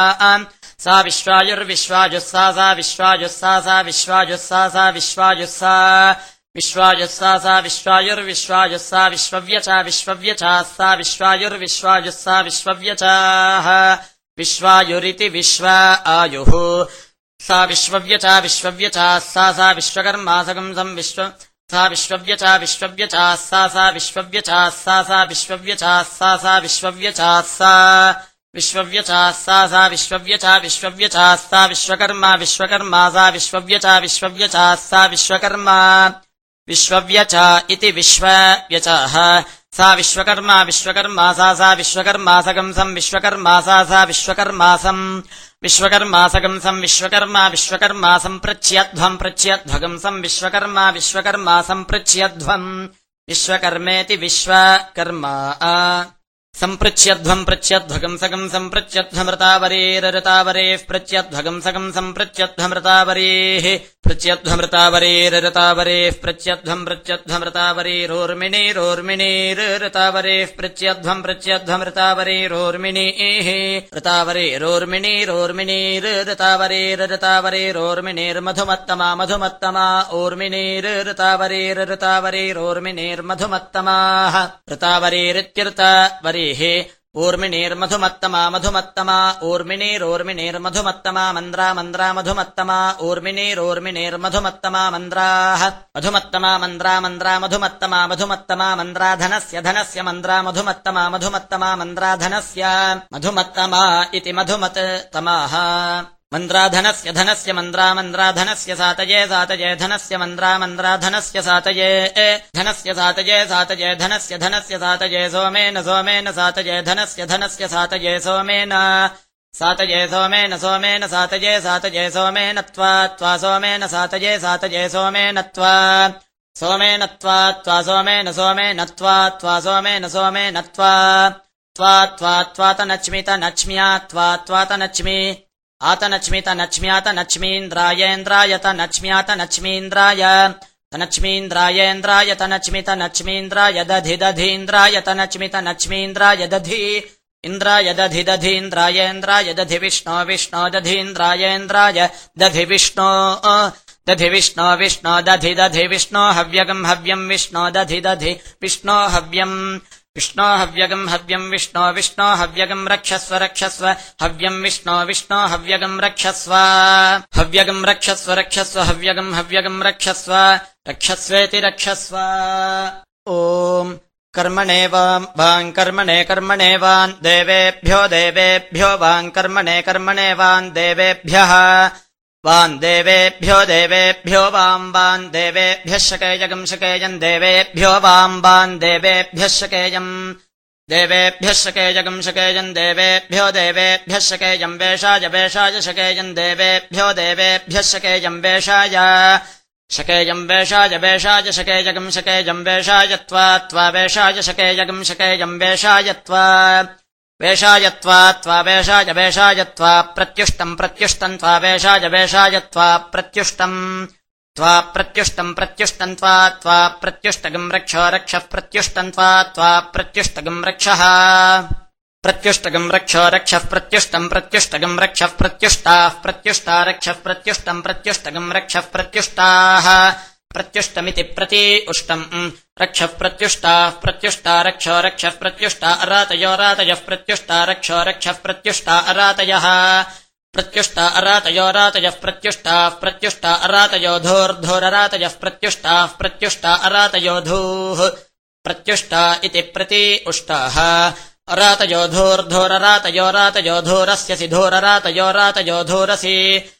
[SPEAKER 1] सा विश्वायुर्विश्वाजुःसा सा विश्वाजुःसा सा विश्वाजुःसा सा विश्वाजुःसा विश्वाजुःसा सा विश्वायुर्विश्वाजुःसा विश्वव्यचा विश्वव्यचा सा विश्वायुर्विश्वाजुःसा विश्वव्यचाः। विश्वायुरिति विश्व आयुः। सा विश्वव्यचा विश्वव्यचा सा सा विश्वकर्मासकम् सम् विश्व। सा विश्वव्यचा विश्वव्यचाः सा सा विश्वव्यचाः सा सा विश्वव्यचाः सा सा विश्वव्यचाः सा विश्वव्यचाः सा सा विश्वव्यचा विश्वव्यचाः सा विश्वकर्मा विश्वकर्मा सा विश्वव्यचा विश्वव्यचाः सा विश्वकर्मा विश्वव्यच इति विश्वव्यचः सा विश्वकर्मा विश्वकर्मा सा सा विश्वकर्मासकंसम् विश्वकर्मा सा विश्वकर्मासम् विश्वकर्मासकंसम् विश्वकर्मा विश्वकर्मा सम्पृच्छ्यध्वम् पृच्छ्यध्वगंसम् विश्वकर्मा विश्वकर्मा सम्पृच्छ्यध्वम् विश्वकर्मेति विश्वकर्मा सम्पृच्छ्यध्वम् पृच्छ्यध्वगंसकम् सम्पृच्छ्यध्वमृतावरेरतावरेः पृच्छ्यध्वगंसकम् सम्पृच्छ्यध्वमृतावरेः पृच्छ्यध्वमृतावरेरतावरेः पृच्छ्यध्वम् पृच्छ्यध्वमृतावरेरोर्मिणेरोर्मिणेरतावरेः पृच्छ्यध्वम् पृच्छ्यध्वमृतावरेरोर्मिणेः ऋतावरेरोर्मिणेरोर्मिणेरतावरेरतावरेरोर्मिणेर्मधुमत्तमा मधुमत्तमा ओर्मिणेरतावरेरतावरेरोर्मिणेर्मधुमत्तमाः ऊर्मिणेर्मधुमत्तमा मधुमत्तमा ऊर्मिणेरोर्मिणेर्मधुमत्तमा मन्द्रा मन्द्रा मधुमत्तमा ऊर्मिणेरोर्मिणेर्मधुमत्तमा मन्द्राः मधुमत्तमा मन्द्रा मन्द्रा मधुमत्तमा मधुमत्तमा मन्द्रा धनस्य मन्द्रा मधुमत्तमा मधुमत्तमा मन्द्रा धनस्य मधुमत्तमा इति मधुमत्तमाः मन्द्राधनस्य धनस्य मन्द्रामन्द्राधनस्य सातये सातये धनस्य मन्द्रामन्द्राधनस्य सातये धनस्य सातये सातये धनस्य धनस्य सातये सोमेन सोमेन सातये धनस्य धनस्य सातये सोमेन। सातये सोमेन सोमेन सातये सातये सोमेन त्वा त्वा सोमेन सातये सातये सोमेन त्वा सोमेन त्वा त्वा, सोमेन सोमेन त्वा त्वा सोमेन सोमेन त्वा त्वा त्वा त्वातनच्मित नच्म्या त्वा त्वातनच्मि आतनच्मित नच्म्यात नच्मीन्द्रायेन्द्रायत नच्म्यात नच्मीन्द्राय। तनच्मीन्द्रायेन्द्राय तनच्मित नच्मीन्द्राय दधि दधीन्द्राय तनच्मित नच्मीन्द्राय दधि। इन्द्राय दधि दधीन्द्रायेन्द्राय दधि विष्णो विष्णो दधीन्द्रायेन्द्राय दधि विष्णो। दधि विष्णो विष्णो दधि दधि विष्णो हव्यगम् हव्यम् विष्णो दधि दधि विष्णो हव्यम् विष्णो हव्यगम् हव्यम् विष्णो विष्णो हव्यगम् रक्षस्व रक्षस्व। हव्यम् विष्णो विष्णो हव्यगम् रक्षस्व। हव्यगम् रक्षस्व रक्षस्व। हव्यगम् हव्यगम् रक्षस्व। रक्षस्वेति रक्षस्व। ओम् कर्मणे वाम् कर्मणे कर्मणे वान् देवेभ्यो देवेभ्यो वाम् कर्मणे कर्मणे वान् देवेभ्यः वान् देवेभ्यो देवेभ्यो वाम् वान् देवेभ्यः शकेयगम् शकेयम् देवेभ्यो वाम् वान् देवेभ्यः शकेयम् देवेभ्यः शकेयगम् शकेयम् देवेभ्यो देवेभ्यः शकेयम् वेषाय वेषाय शकेयम् देवेभ्यो देवेभ्यः शकेयम् वेषाय। शकेयम् वेषाय वेषाय शकेयगम् शकेयम् वेषाय त्वा त्वा वेषाय शकेयगम् शकेयम् वेषाय त्वा वेषायत्वा त्वा वेषाय वेषायत्वा प्रत्युष्टम् प्रत्युष्टम् त्वा वेषाय वेषायत्वा प्रत्युष्टम् त्वा प्रत्युष्टम् प्रत्युष्टम् त्वा त्वा प्रत्युष्टगम् रक्ष रक्षः प्रत्युष्टम् त्वा त्वा प्रत्युष्टगम् रक्षः प्रत्युष्टगम् रक्ष रक्षः प्रत्युष्टम् प्रत्युष्टगम् रक्षः प्रत्युष्टाः प्रत्युष्टा रक्षः प्रत्युष्टम् प्रत्युष्टगम् रक्षः प्रत्युष्टाः प्रत्युष्टमिति प्रति उष्टम् रक्षः प्रत्युष्टाः प्रत्युष्टा रक्ष रक्षः प्रत्युष्टा अरातयो रातयः प्रत्युष्टा रक्ष रक्षः प्रत्युष्टा अरातयः। प्रत्युष्टा अरातयो रातयः प्रत्युष्टाः प्रत्युष्टा अरातयोधोर्धोररातयः प्रत्युष्टाः प्रत्युष्टा अरातयोधूः प्रत्युष्टा इति प्रति उष्टाः अरातयोधोर्धोररातयो रातयोधोरस्यसि धोररातयोरातयोधोरसि धोरस्यसि धोर्धोरसि धोर्वधोर्वासि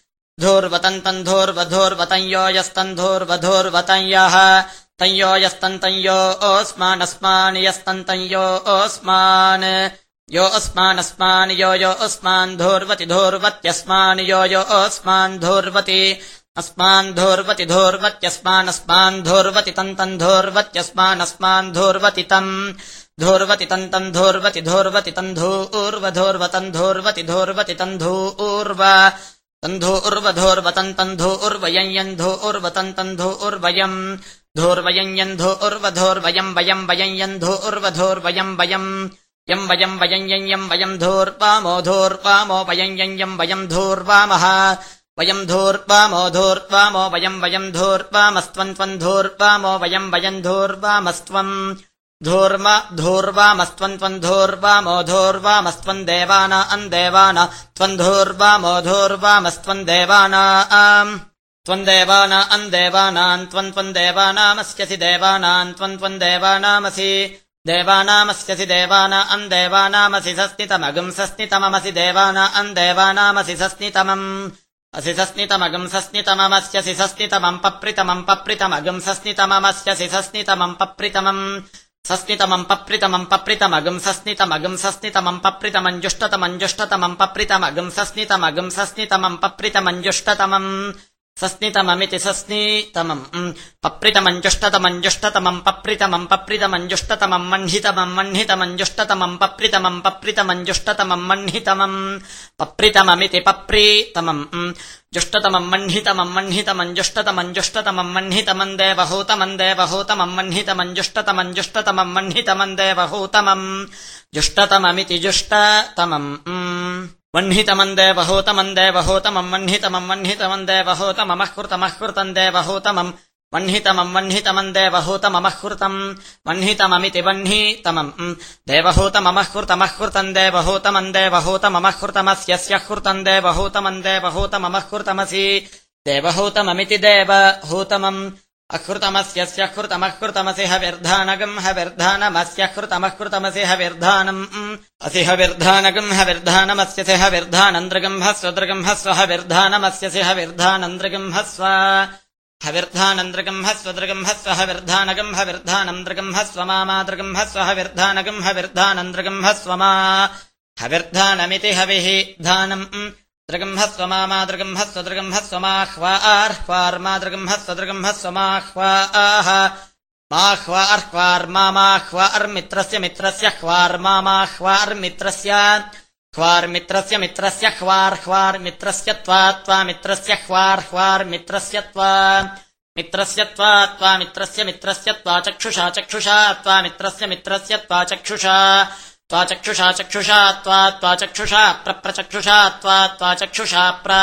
[SPEAKER 1] धोर्वधोर्वन्तम् धोर्वन्तम् धोर्वधोर्वधोर्वन्तम् धोर्वधोर्वधोर्वन्तम् धोर्वधोर्वधोर्वन्तम् धोर्वा धोर्वन्तम् धोर्वधोर्वधोर्वन्तम् धोर्वन्तम् धोर्वतन्तम् धोर्वधोर्वन्तम् धोर्वन्तम् धोर्वतम् धोर्वतन्तम् धोर्वधोर्वतम् यो यस्तम् धोर्वधोर्वतम् यः तम् यो यो अस्मान् धोर्वति धोर्वत्यस्मान् यो यो अस्मान् धोर्वति। अस्मान् धोर्वति धोर्वत्यस्मानस्मान् धोर्वति तन्तम् धोर्वत्यस्मानस्मान् धोर्वति तम् धोर्वति तन्तम् धोर्वति धोर्वति तम् धूर्वधोर्वतम् धोर्वति धोर्वति तन्धो उर्वधोर्वतम् तन्धो उर्वयम् यन्धो उर्वतम् तन्धो उर्वयम् धोर्वयम् यन्धो उर्वधोर्वयम् वयम् वयम् यन्धो उर्वधोर्वयम् वयम्। यम् वयम् वयम् यम् यम् वयम् वयम् यम् यम् वयम् धोर्वामः। वयम् धोर्वामो धोर्वामो वयम् वयम् धोर्वामस्त्वम् त्वम् धोर्वामो वयम् वयम् धोर्वामस्त्वम् धोर्म धोर्वामस्त्वम् त्वम् धोर्वामो धोर्वामस्त्वम् देवाना अम् देवाना। त्वम् धोर्वामो धोर्वामस्त्वम् देवाना त्वम् देवाना अम् देवानाम् त्वम् त्वम् देवानामस्यसि देवानाम् त्वम् त्वम् देवानामसि। देवानामस्यसि देवाना अम् देवानामसि सस्नितमगम् सस्नितममसि देवाना अम् देवानामसि सस्नितमम्। असि सस्नितमगम् सस्नितममस्यसि सस्नितमम् पप्रितमम् पप्रितमगम् सस्नितममस्यसि सस्नितमम् पप्रितमम् सस्नितमम् पप्रितमम् पप्रितमगम् सस्नितमगम् सस्नितमम् पप्रितमञ्जुष्टतमम् जुष्टतमम् पप्रितमगम् सस्नितमगम् सस्नितमम् पप्रितमञ्जुष्टतमम् सस्नितममिति सस्नीतमम् पप्रितमञ्जुष्टतमञ्जुष्टतमम् पप्रितमम् पप्रितमञ्जुष्टतमम् मह्नितमम् मह्नितमञ्जुष्टतमम् पप्रितमम् पप्रितमञ्जुष्टतमम् मह्नितमम् पप्रितममिति पप्रीतमम् जुष्टतमम् मह्नितमम् मह्नितमञ्जुष्टतमञ्जुष्टतमम् मह्नितमम् देवहूतमम् देवहूतमम् मह्नितमञ्जुष्टतमञ्जुष्टतमम् मह्नितमम् देवहूतमम् जुष्टतममिति जुष्टतमम् वह्नितमम् देवहूतमम् देवहूतमम् वह्नितमम् वह्नितमम् देवहूतममःकृतमःकृतम् देवहूतमम् वह्नितमम् वह्नितमम् देवहूतममःकृतम् वह्नितममिति वह्नितमम्। देवहूतममःकृतमःकृतम् देवहूतमम् देवहूतममःकृतमस्यस्य कृतम् देवहूतमम् देवहूतममःकृतमसि देवहूतममिति देवहूतमम् अकृतमस्यस्य कृतमःकृतमसि हविर्धानगम् हविर्धानमस्य कृतमःकृतमसि हविर्धानम् असि हविर्धानगम् हविर्धानमस्य सिह विर्धानन्द्रगम् हस्वदृगम् हस्व सिह विर्धानन्द्रगम् हस्व हविर्धानन्द्रगम् हस्वदृगम् हस्व हविर्धानगम् हविर्धानन्द्रगम् हस्व मामादृगम् हस्व हविर्धानगम् हविर्धानन्द्रगम् हस्व मा हविर्धानमिति हविः धानम् दृगम्हस्व मामादृगम्हस्व दृगम्हस्वमाह्वा आह्वार्मादृगम्हस्व दृगम्हस्वमाह्वा आह माह्वार्ह्वार्मामाह्वार्मित्रस्य मित्रस्य ह्वार्मामाह्वार्मित्रस्य ह्वार्मित्रस्य मित्रस्य ह्वार्ह्वार्मित्रस्य त्वा त्वा मित्रस्य ह्वार्ह्वार्मित्रस्य त्वा मित्रस्य त्वा त्वा मित्रस्य त्वा चक्षुषा चक्षुषा त्वा मित्रस्य मित्रस्य त्वा चक्षुषा त्वा चक्षुषा चक्षुषा त्वा त्वा चक्षुषा प्रप्रचक्षुषा, त्वा त्वा चक्षुषा प्र,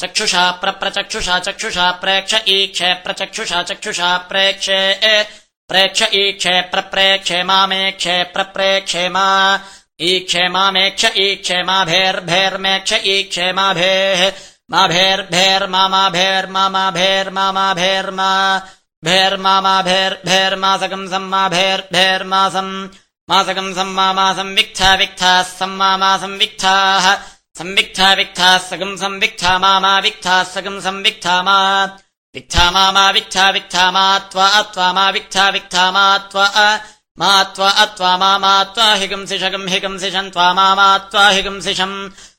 [SPEAKER 1] चक्षुषा प्रप्रचक्षुषा, चक्षुषा प्रेक्ष ईक्षे प्रचक्षुषा, चक्षुषा प्रेक्षे प्रेक्ष ईक्षे प्रप्रेक्षे मामेक्षे प्रप्रेक्षे मा ईक्षे मामेक्ष ईक्षे माभेर्भेर्मेक्ष ईक्षे माभेः माभेर्भेर्मामाभेर्मामाभेर्मामाभेर्मा भेर्मामाभेर्भेर्मासकम् सम्माभेर्भेर्मासम् मासकम् सम्मा संविक्था विक्थाः सम्मा संविक्थाः संविक्था विक्थाः सकम् संविक्था मामा विक्थाः सकम् संविक्था मा विक्था मामा विक्था विक्था मा त्वा अत्वा मा विक्था विक्था मा त्वा। मा त्वा अत्वा मा त्वा हिगंसिषगम् हिगंसिषम् त्वा मा मा त्वा हिगंसिषम्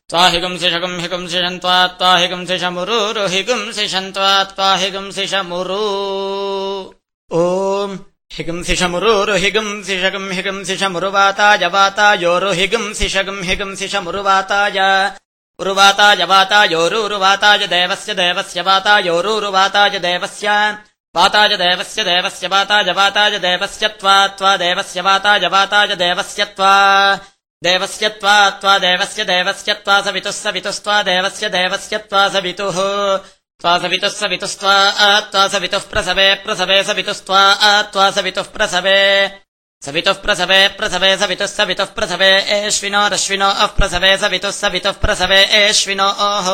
[SPEAKER 1] त्वा हिगंसिषगम् हिगंसिषम् त्वा त्वा हिगंसिषमुरुरु हिगुंसिषम् त्वा त्वा हिगंसिषमुरु ओम् हिगंसिषमुरुरुहिगंसिषगम् हिगंसिषमुरुवाताय वातायोरुहिगंसिषगम् हिगंसिषमुरुवाताय। उरुवाताय वातायोरुरुवाताय देवस्य देवस्य वातायोरुरुवाताय देवस्य। वाताय देवस्य देवस्य वाताय वाताय देवस्य त्वा त्वा देवस्य वाताय वाताय देवस्य त्वा। देवस्य त्वा त्वा देवस्य देवस्य त्वा सवितुः सवितुस्त्वा देवस्य देवस्य त्वा सवितुः त्वा सवितुः सवितुस्त्वा त्वा सवितुः प्रसवे प्रसवे सवितुस्त्वा त्वा सवितुः प्रसवे सवितुः प्रसवे प्रसवे सवितुः सवितुः प्रसवे एष्विनोरश्विनो अः प्रसवे सवितुः सवितुः प्रसवे एष्विनो ओः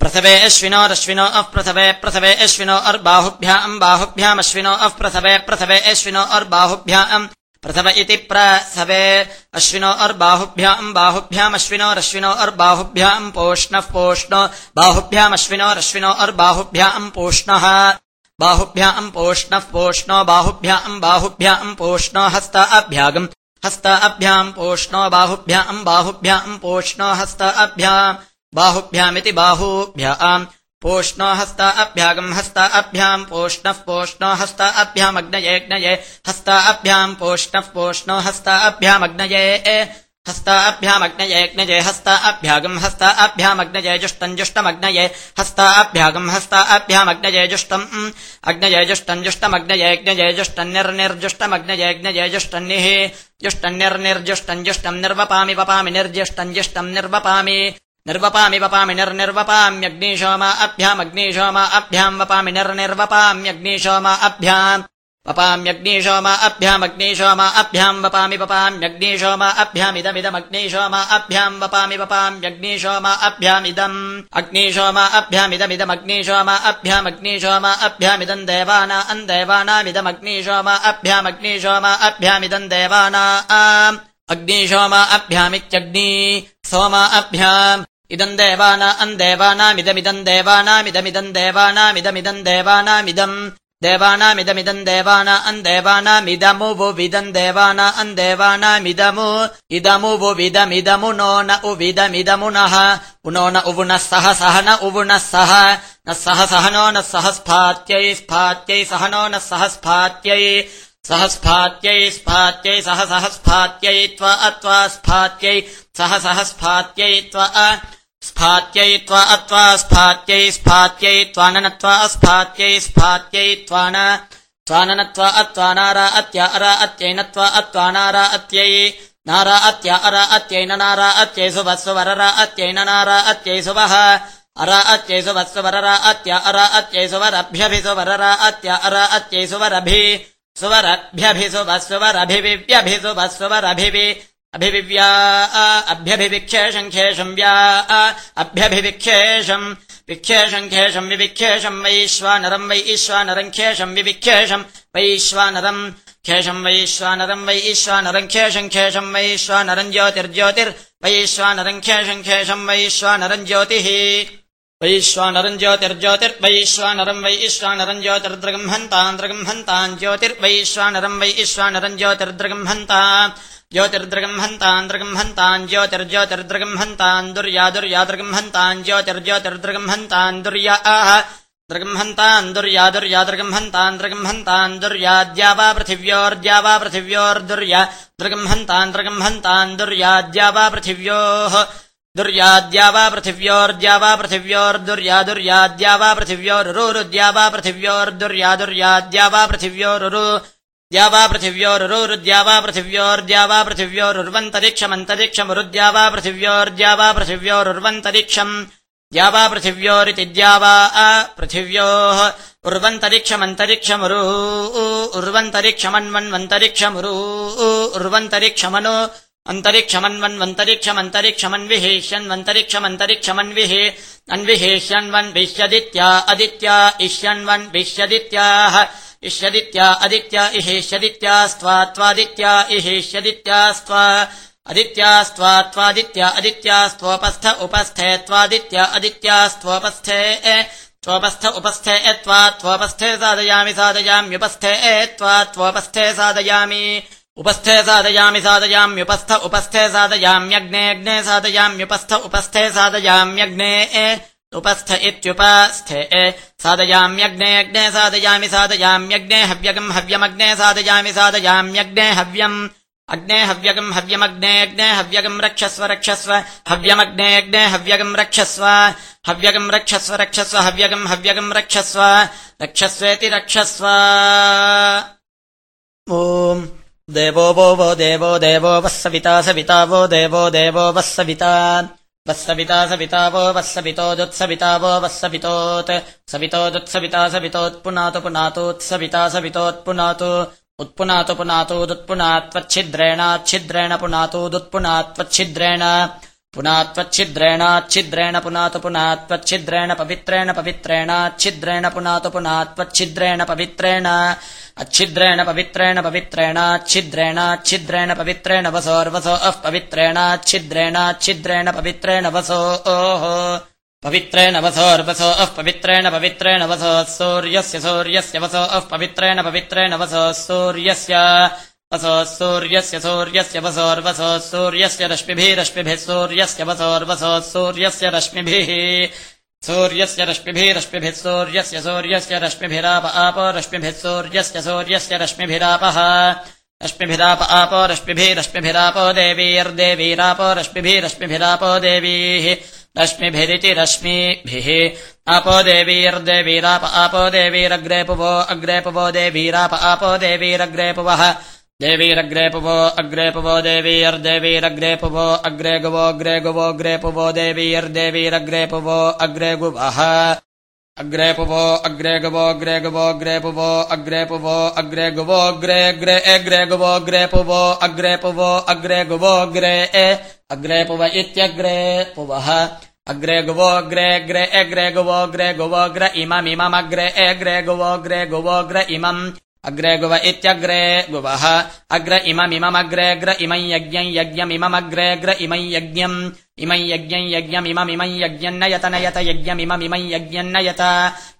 [SPEAKER 1] प्रसवे अश्विनो रश्विनो अः प्रसवे प्रसवे अश्विनो अर्बाहुभ्याम् बाहुभ्यामश्विनो अः प्रसवे प्रसवे अश्विनो अर्बाहुभ्याम् प्रथम इति प्रसवे अश्विनो अर्बाहुभ्याम् बाहुभ्यामश्विनो रश्विनो अर्बाहुभ्याम् पोष्णः पोष्णो बाहुभ्यामश्विनो रश्विनो अर्बाहुभ्याम् पोष्णः बाहुभ्याम् पोष्णः पोष्णो बाहुभ्याम् बाहुभ्याम् पोष्णो हस्त अभ्यागम् हस्त अभ्याम् पोष्णो बाहुभ्याम् बाहुभ्याम् पोष्णो हस्त अभ्याम् बाहुभ्यामिति बाहुभ्याम् पोष्णो हस्त अभ्यागम् हस्त अभ्याम् पोष्णः पोष्णो हस्त अभ्यामग्नयेऽग्नये हस्त अभ्याम् पोष्णः पोष्णो हस्त अभ्यामग्नये हस्ता अभ्यामग्नयेऽग्नये हस्ता अभ्यागम् हस्ता अभ्यामग्नये जुष्टम् जुष्टमग्नये हस्ता अभ्यागम् हस्ता अभ्यामग्नये जुष्टम् अग्नये जुष्टम् जुष्टमग्नयेऽग्नये जुष्टम् निर्निर्जुष्टमग्नयेऽग्नये जुष्टन्निः जुष्टन्निर्निर्जुष्टम् जुष्टम् निर्वपामि वपामि निर्जुष्टम् जुष्टम् निर्वपामि निर्वपामि वपामि निर्निर्वपाम्यग्निशोमा अभ्यामग्निशोमा अभ्याम् वपामि निर्निर्वपाम्यग्निशोमा अभ्याम् वपाम्यग्निशोमा अभ्यामग्निशोमा अभ्याम् वपामि वपाम्यग्निशोमा अभ्यामिदमिदमग्निशोमा अभ्याम् वपामि वपाम्यग्निशोमा अभ्यामिदम् अग्निशोमा अभ्यामिदमिदमग्निशोमा अभ्यामग्निशोमा अभ्यामिदम् देवाना अन्देवानामिदमग्निशोमा अभ्यामग्निशोमा अभ्यामिदम् देवाना अग्निशोमा अभ्यामित्यग्नि सोमा अभ्याम् इदम् देवाना अन्देवानामिदमिदम् देवानामिदमिदम् देवानामिदमिदम् देवानामिदम् देवानामिदमिदम् देवाना अन्देवानामिदमुवुविदम् देवाना अन्देवानामिदमु इदमुवुविदमिदमु नो न उविदमिदमुनः उनो न उवुनः सह सह, न उवुनः सह, नः सह सह नो नः सह स्फात्यै स्फात्यै सह नो नः सह स्फात्यै सह स्फात्यै स्फात्यै, सह सह स्फात्यै, त्वा अत्वा सह सह स्फात्यै, त्वा स्फात्यै त्वा अत्वा स्फात्यै स्फात्यै त्वाननत्वा स्फात्यै स्फात्यै त्वान। त्वाननत्वा अत्वा नारा अत्या अरा अत्यैनत्वा अत्वा नारा अत्यै। नारा अत्या अरा अत्यैन नारा अत्यै सुवस्वररा अत्यैन नारा अत्यै सुवः। अरा अत्यै सुवस्वररा अत्या अरा अत्यै सुवरभ्यभि सुवररा अत्या अरा अत्यै सुवरभि। सुवरभ्यभि सुवस्वरभिव्यभि सुवस्वरभिभि अभिविव्या अभ्यभिविख्येषम् खेषम् व्या अभ्यभिविख्येषम् विख्येषम् विविख्येषम् वैश्वानरम् वै ईश्वानरम् खेषम् विविख्येषम् वैश्वानरम् खेषम् वैश्वानरम् वै ईश्वानरम् खेषम् खेषम् वैश्वानरम् ज्योतिर्ज्योतिर्वैश्वानरम् खेषम् खेषम् वैश्वानरम् ज्योतिः वैश्वानरम् ज्योतिर्ज्योतिर्वैश्वानरम् वै ईश्वानरम् ज्योतिर्द्रगम्हन्ताम् द्रगम्हन्ताम् ज्योतिर्वैश्वानरम् वै ईश्वानरम् ज्योतिर्द्रगम्हन्ता ज्योतिर्द्रगम्हन्ताम् द्रगम्हन्ताम् ज्योतिर्ज्योतिर्द्रगम्हन्ताम् दुर्या दुर्यादृगम्हन्ताम् ज्योतिर्ज्योतिर्द्रगम्हन्ताम् दुर्या आह। द्रगम्हन्ताम् दुर्या दुर्यादृगम्हन्ताम् द्रगम्हन्ताम् दुर्याद्या वा पृथिव्योर्द्या वा पृथिव्योर्दुर्या द्रगम्हन्ताम् द्रगम्हन्ताम् दुर्याद्या वा पृथिव्योः। दुर्याद्या वा पृथिव्योर्द्या वा पृथिव्योर्दुर्या दुर्याद्या वा पृथिव्योरुरुद्या वा पृथिव्योर्दुर्या दुर्याद्या वा पृथिव्योरुरु। द्या वा पृथिव्योरुरुद्या वा पृथिव्योर्द्या वा पृथिव्योरुर्वन्तरिक्षमन्तरिक्षमुरुद्या वा पृथिव्योर्द्या वा पृथिव्योरुर्वन्तरिक्षम्। द्या वा पृथिव्योरिति द्या वा पृथिव्योः। उर्वन्तरिक्षमन्तरिक्षमुरु उर्वन्तरिक्षमन्वन्वन्तरिक्षमुरु उर्वन्तरिक्षमनु अन्तरिक्षमन्वन्तरिक्षमन्तरिक्षमन्विहेष्यन्वन्तरिक्षमन्तरिक्षमन्विः अन्विहेष्यन्वन्विष्यदित्या अदित्या इष्यन्वन्विष्यदित्याः इष्यदित्या अदित्या इहेष्यदित्यास्त्वात्वादित्या इहेष्यदित्यास्त्वा अदित्यास्त्वात्वादित्या अदित्यास्त्वोपस्थ उपस्थे त्वादित्या अदित्यास्त्वोपस्थे त्वोपस्थ उपस्थे त्वा त्वोपस्थे साधयामि साधयाम्युपस्थे त्वा त्वोपस्थे साधयामि उपस्थे साधयामि साधयाम्युपस्थ उपस्थे साधयाम्यग्ने अग्ने साधयाम्युपस्थ उपस्थे साधयाम्यग्ने उपस्थ इत्युपस्थे। साधयाम्यग्ने अग्ने साधयामि, साधयाम्यग्ने हव्यगम् हव्यमग्ने, साधयामि, साधयाम्यग्ने हव्यम्। अग्ने हव्यगम् हव्यमग्ने, अग्ने हव्यगम् रक्षस्व रक्षस्व। हव्यमग्ने, अग्ने हव्यगम् रक्षस्व। हव्यगम् रक्षस्व रक्षस्व। हव्यगम् हव्यगम् रक्षस्व। रक्षस्वेति रक्षस्व। ॐ। देवो वो वो देवो देवो वः सविता सविता वो देवो देवो वः सविता वत्सविता सविता वो वत्सवितोदुत्सविता वो वत्सवितोत्। सवितोदुत्सविता सवितोत्पुनातु पुनातोत्सविता सवितोत्पुनातु उत्पुनातु पुनातोदुत्पुनात्वच्छिद्रेणाच्छिद्रेण पुनातोदुत्पुनात्वच्छिद्रेण पुनात्वच्छिद्रेणाच्छिद्रेण पुनातु पुनात्वच्छिद्रेण पवित्रेण पवित्रेणाच्छिद्रेण पुनातु पुनात्वच्छिद्रेण पवित्रेण अच्छिद्रेण पवित्रेण पवित्रेणाच्छिद्रेणाच्छिद्रेण पवित्रेण वसोर्वसो अः पवित्रेणाच्छिद्रेणाच्छिद्रेण पवित्रेण वसो ओः पवित्रेण वसोर्वसो अः पवित्रेण पवित्रेण वसोः सूर्यस्य सूर्यस्य वसो अः पवित्रेण पवित्रेण वसोः सूर्यस्य वसोः सूर्यस्य सूर्यस्य वसोर्वसोः सूर्यस्य रश्मिभिरश्मिभिः सूर्यस्य वसोर्वसोः सूर्यस्य रश्मिभिः। सूर्यस्य रश्मिभिरश्मिभिः सूर्यस्य सूर्यस्य रश्मिभिराप आपो रश्मिभिः सूर्यस्य सूर्यस्य रश्मिभिरापः। रश्मिभिराप आपो रश्मिभिरश्मिभिरापो देवीर्देवीरापो रश्मिभिरश्मिभिरापो देवीः। रश्मिभिरिति रश्मिभिः। आपो देवीर्देवीराप आपो देवीरग्रे पुवो अग्रे पुवो देवीराप आपो देवीरग्रे पुवः देवीरग्रे पुवो अग्रे पुवो देवीर्देवीरग्रे पुवो अग्रे गुवोऽग्रे गुवोऽग्रे पुवो देवीर्देवीरग्रे पुवो अग्रे गुवः अग्रे पुवो अग्रे गुवोऽग्रे गुवोऽग्रे पुवो अग्रे पुवो अग्रे गुवोऽग्रे अग्रे अग्रे गुवोऽग्रे पुवो अग्रे पुवो अग्रे गुवोऽग्रे अग्रे पुव इत्यग्रे पुवः अग्रे गुवोऽग्रे अग्रे अग्रे गुवोऽग्रे गुवोऽग्र इममिममग्रे अग्रे गुवोऽग्रे गुवोऽग्र इमम् अग्रे गुव इत्यग्रे गुवः। अग्र इममिममग्रे अग्र इमम् यज्ञम् यज्ञमिममग्रेऽग्र इमम् यज्ञम् यज्ञमिममिमम् यज्ञन्नयत नयत यज्ञमिममिमम् यज्ञन्नयत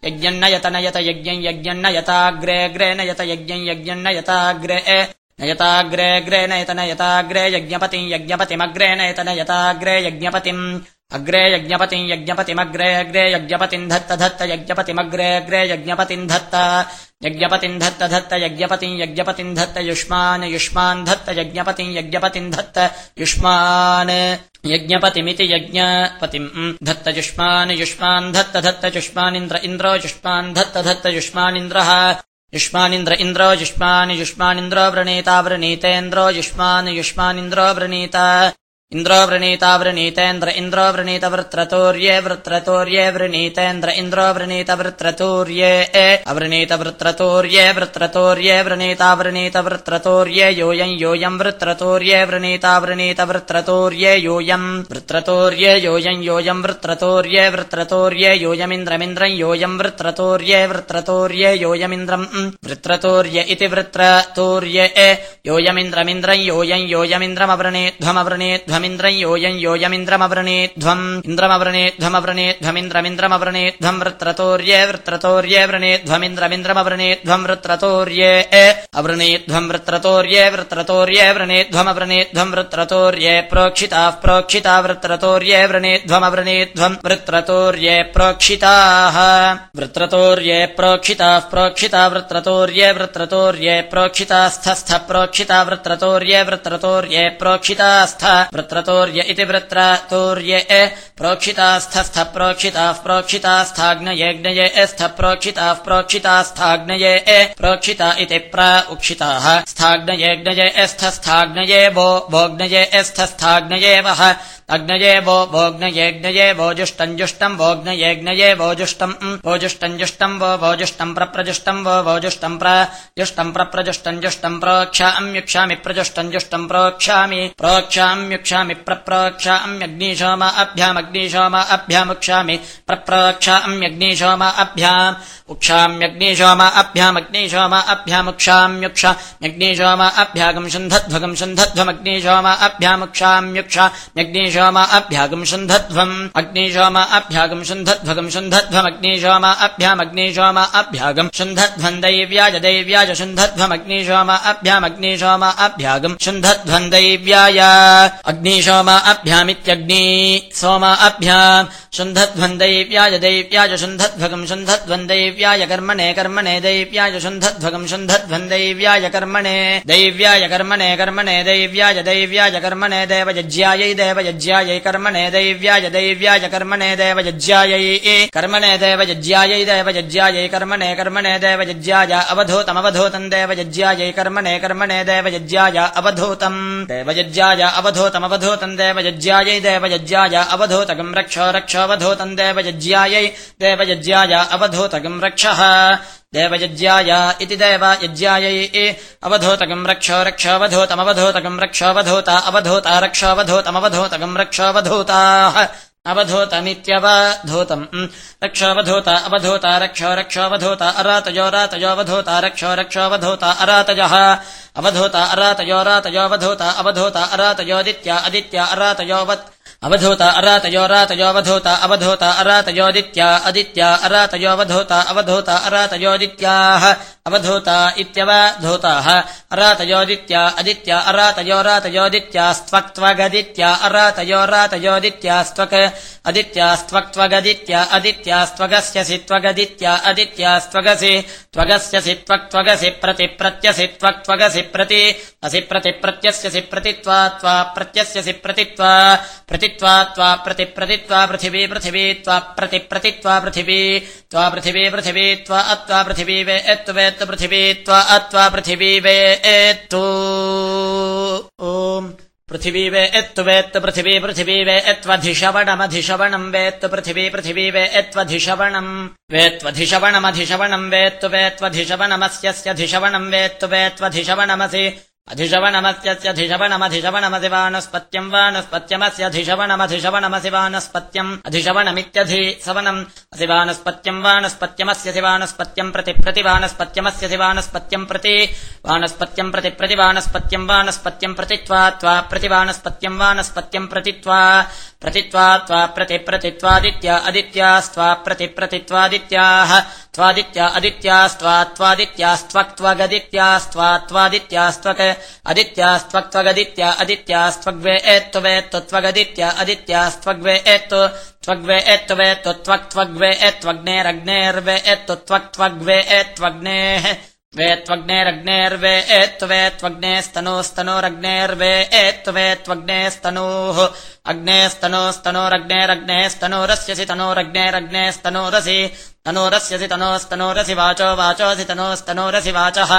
[SPEAKER 1] यज्ञन्नयत यज्ञम् यज्ञन्नयताग्रे अग्रे नयत यज्ञम् यज्ञन्नयताग्रे नयताग्रे अग्रे नयत नयताग्रे यज्ञपतिम् यज्ञपतिमग्रे नयत नयताग्रे यज्ञपतिम् अग्रे यज्ञपतिम् यज्ञपतिमग्रे अग्रे यज्ञपतिम् धत्त धत्त यज्ञपतिमग्रे अग्रे यज्ञपतिम् धत्त। यज्ञपतिम् धत्त धत्त यज्ञपतिम् यज्ञपतिम् धत्त युष्मान् युष्मान् धत्त यज्ञपतिम् यज्ञपतिम् धत्त युष्मान्। यज्ञपतिमिति यज्ञपतिम् धत्त युष्मान् युष्मान् धत्त धत्त युष्मानिन्द्र इन्द्रो युष्मान् धत्त धत्त युष्मानिन्द्रः युष्मानिन्द्र इन्द्रो युष्मान् युष्मानिन्द्रो व्रणीता व्रणीतेन्द्रो युष्मान् युष्मानिन्द्रो व्रणीता इन्द्रो वृणीता वृणीतेन्द्र इन्द्रो वृणीत वृत्रतोर्ये वृत्रतोर्ये वृणीतेन्द्र इन्द्रो वृणीत वृत्रतोर्ये अवृणीत वृत्रतोर्ये वृत्रतोर्ये वृणीता वृणीत वृत्रतोर्ये योऽयम् योऽयम् वृत्रतोर्ये वृणीता वृणीत वृत्रतोर्ये योऽयम् वृत्रतोर्ये योऽयम् योऽयम् वृत्रतोर्ये वृत्रतोर्ये योऽयमिन्द्रमिन्द्रम् योऽयम् वृत्रतोर्ये वृत्रतोर्ये योऽयमिन्द्रम् वृत्रतोर्य इति वृत्रतोर्ये योऽयमिन्द्रमिन्द्रम् योऽयम् योऽयमिन्द्रमवृणेध्वमवृणेध्व ध्वमिन्द्रम् योऽयम् योऽयमिन्द्रमवृणेध्वम् इन्द्रमवृणेध्वमवृणेध्वमिन्द्रमिन्द्रमवृणेध्वम् वृत्रतोर्ये वृत्रतोर्ये वृणेध्वमिन्द्रमिन्द्रमवृणेध्वम् वृत्रतोर्ये अवृणेध्वम् वृत्रतोर्ये वृत्रतोर्ये वृणेध्वमवृणेध्वम् वृत्रतोर्ये प्रोक्षिताः प्रोक्षिता वृत्रतोर्ये वृणेध्वमवृणेध्वम् वृत्रतोर्ये प्रोक्षिताः वृत्रतोर्ये प्रोक्षिताः प्रोक्षिता वृत्रतोर्ये वृत्रतोर्ये प्रोक्षितास्थस्थ प्रोक्षिता वृत्रतोर्ये वृत्रतोर्ये प्रोक्षितास्थ वृत्रतोर्य इति वृत्रतोर्य प्रोक्षितास्थस्थ प्रोक्षिताः प्रोक्षितास्थाग्नयेऽग्नये स्थ प्रोक्षिताः प्रोक्षितास्थाग्नये प्रोक्षिता इति प्र उक्षिताः स्थाग्नयेऽग्नये स्थस्थाग्नये वो भोग्नये स्थस्थाग्नये वः अग्नये वो भोग्नयेऽग्नये भोजुष्टञ्जुष्टम् भोग्नयेऽग्नये भोजुष्टम् भोजुष्टञ्जुष्टम् वो भोजुष्टम् प्रप्रजुष्टम् वो भोजुष्टम् प्रजुष्टम् प्रप्रजुष्टञ्जुष्टम् प्रोक्षाम्युक्षामि प्रजुष्टञ्जुष्टम् प्रोक्षामि अभ्यामि प्रप्रोक्षाम्यग्निशोम अभ्यामग्निशोम अभ्यामुक्षामि प्रप्रोक्षाम्यग्निशोम अभ्याम् उक्षाम्यग्निशोम अभ्यामग्निशोम अभ्यामुक्षाम्युक्षाम्यग्निशोम अभ्यागं सन्धध्वगं सन्धध्वमग्निशोम अभ्यामुक्षाम्युक्षाम्यग्निशोम अभ्यागं सन्धध्वम् अग्निशोम अभ्यागं सन्धध्वगं सन्धध्वमग्निशोम अभ्यामग्निशोम अभ्यागं सन्धध्वम् दैव्याज दैव्याज सन्धध्वमग्निशोम अभ्यामग्निशोम अभ्यागं सन्धध्वम् दैव्याय। अग्नि अग्नि सोमा अभ्यामित्यग्नि सोमा अभ्याम् शुन्धद्वन्द्वैव्याय दैव्याय शुन्धद्भगम् शुन्धद्वन्द्वैव्याय कर्मणे कर्मणे दैव्याय शुन्धद्भगम् शुन्धद्वन्द्वैव्याय कर्मणे दैव्याय कर्मणे कर्मणे दैव्याय दैव्याय कर्मणे देवयज्यायै देवयज्यायै कर्मणे दैव्याय दैव्याय कर्मणे देवयज्यायै कर्मणे देवयज्यायै देवयज्यायै कर्मणे कर्मणे देवयज्याय अवधूतमवधूतम् देवयज्यायै कर्मणे कर्मणे देवयज्याय अवधूतम् देवयज्याय अवधूतम अवधूतमवधूतम् देवयज्ञायै देवयज्ञाय अवधूतकम् रक्षो रक्षोऽवधूतम् देवयज्ञायै देवयज्ञाय अवधूतकम् रक्षः। देवयज्ञाय इति देव यज्ञायै अवधूतकम् रक्षो रक्षोऽवधूतमवधूतकम् रक्षोऽवधूता अवधूता रक्षोऽवधूतमवधूतकम् रक्षोऽवधूताः अवधूतमित्यवधूतम् रक्षोऽवधूता रक्षो रक्षोऽवधूता अरातयो रातयोऽवधूता रक्षो रक्षोऽवधूता अरातयः अवधूता अरातयो रातयोऽवधूता अवधूता अरातयोदित्या अदित्या अरातयोवत् अवधूत अरातयो रातयोऽवधूत अवधूत अरातयोदित्या अदित्या अरातयोऽवधूत अवधूत अरातयोदित्याः अवधूता इत्यवधूताः अरातयोदित्या अदित्या अरातयो रातयोदित्यास्त्वक्त्वगदित्या अरातयो रातयोदित्यास्त्वक् अदित्यास्त्वक्त्वगदित्या अदित्यास्त्वगस्यसि त्वगदित्या अदित्यास्त्वगसि त्वगस्यसि त्वक्त्वगसि प्रति प्रत्यसि त्वक्त्वगसि प्रति असि प्रति प्रतित्वा त्वा प्रत्यस्यसि प्रतित्वा प्रतित्वा त्वा प्रति प्रतित्वा पृथिवी पृथिवी त्वा प्रति प्रतित्वा पृथिवी त्वा पृथिवी पृथिवी त्वा अत्वा पृथिवी वे एत्तु वेत्तु पृथिवी त्वा अत्वा पृथिवी वे एत्तु। ओम् पृथिवी वे एत्तु वेत्तु पृथिवी पृथिवी वे एत्त्वधिशवणमधिशवणम् वेत्तु पृथिवी पृथिवी वे एत्त्वधिशवणम् वेत्त्वधिशवणमधिशवणम् वेत्तु वेत्त्वधिशवणमस्यस्यधिशवणम् वेत्तु वेत्त्वधिशवणमसि अधिशवणमस्यस्यधिशवणमधिशवणमसि वानस्पत्यम् वानस्पत्यमस्यधिशवणमधिशवणमसि वानस्पत्यम् अधिशवणमित्यधिसवनम् असि वानस्पत्यम् वानस्पत्यमस्यसि वानस्पत्यम् प्रति प्रति वानस्पत्यमस्यसि वानस्पत्यम् प्रति वानस्पत्यम् प्रति प्रति वानस्पत्यम् वानस्पत्यम् प्रतित्वा त्वा प्रतिवानस्पत्यम् वानस्पत्यम् प्रतित्वा प्रतित्वा त्वा प्रति प्रतित्वादित्या अदित्यास्त्वा प्रति प्रतित्वादित्याः त्वादित्या अदित्यास्त्वा त्वादित्यास्त्वक्त्वगदित्यास्त्वा त्वादित्यास्त्वक् अदित्यास्त्वक्त्वगदित्या अदित्यास्त्वग्वे एत्तु वेत्तु त्वगदित्या अदित्यास्त्वग्वे एत्तु त्वग्वे एत्तु वेत्तु त्वक्त्वग्वे एत्त्वग्नेरग्नेर्वे एत्तु त्वक्त्वग्वे एत्त्वग्नेः वे त्वग्नेरग्नेर्वे एत्त्वे त्वग्नेस्तनोस्तनोरग्नेर्वे एत्त्वे त्वग्नेस्तनोः अग्नेस्तनोस्तनोरग्नेरग्नेस्तनोरस्यसि तनोरग्नेरग्नेस्तनोरसि तनोरस्यसि तनोस्तनोरसि वाचो वाचोऽसि तनोस्तनोरसि वाचः।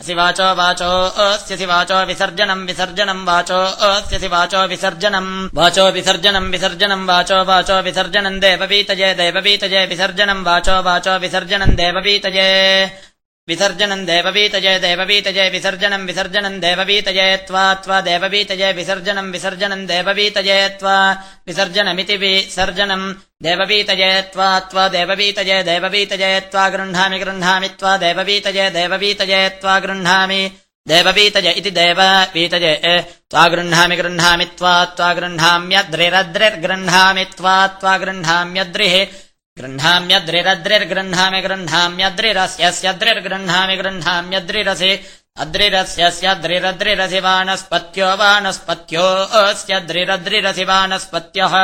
[SPEAKER 1] असि वाचो वाचो अस्यसि वाचो विसर्जनम् विसर्जनम् वाचो अस्यसि वाचो विसर्जनम्। वाचो विसर्जनम् विसर्जनम् वाचो वाचो विसर्जनम् देववीतये देववीतये विसर्जनम् वाचो वाचो विसर्जनम् देववीतये विसर्जनम् देववीतये देववीतये विसर्जनम् विसर्जनम् देववीतये त्वा त्वा देववीतये विसर्जनम् विसर्जनम् देववीतये त्वा विसर्जनमिति विसर्जनम् देववीतये त्वा त्वा देववीतये देववीतये त्वा गृह्णामि गृह्णामि त्वा देववीतये देववीतये त्वा गृह्णामि देववीतय इति देववीतये त्वा गृह्णामि गृह्णामि त्वा त्वा गृह्णाम्यद्रिरद्रिर्गृह्णामि त्वा त्वा गृह्णाम्यद्रिः गृह्णाम्यद्रिरद्रिर्गृह्णामि गृह्णाम्यद्रिरस्यस्यद्रिर्गृह्णामि गृह्णाम्यद्रिरसि अद्रिरस्यस्यद्रिरद्रिरसि वानस्पत्यो वानस्पत्यो अस्यद्रिरद्रिरसि वानस्पत्यः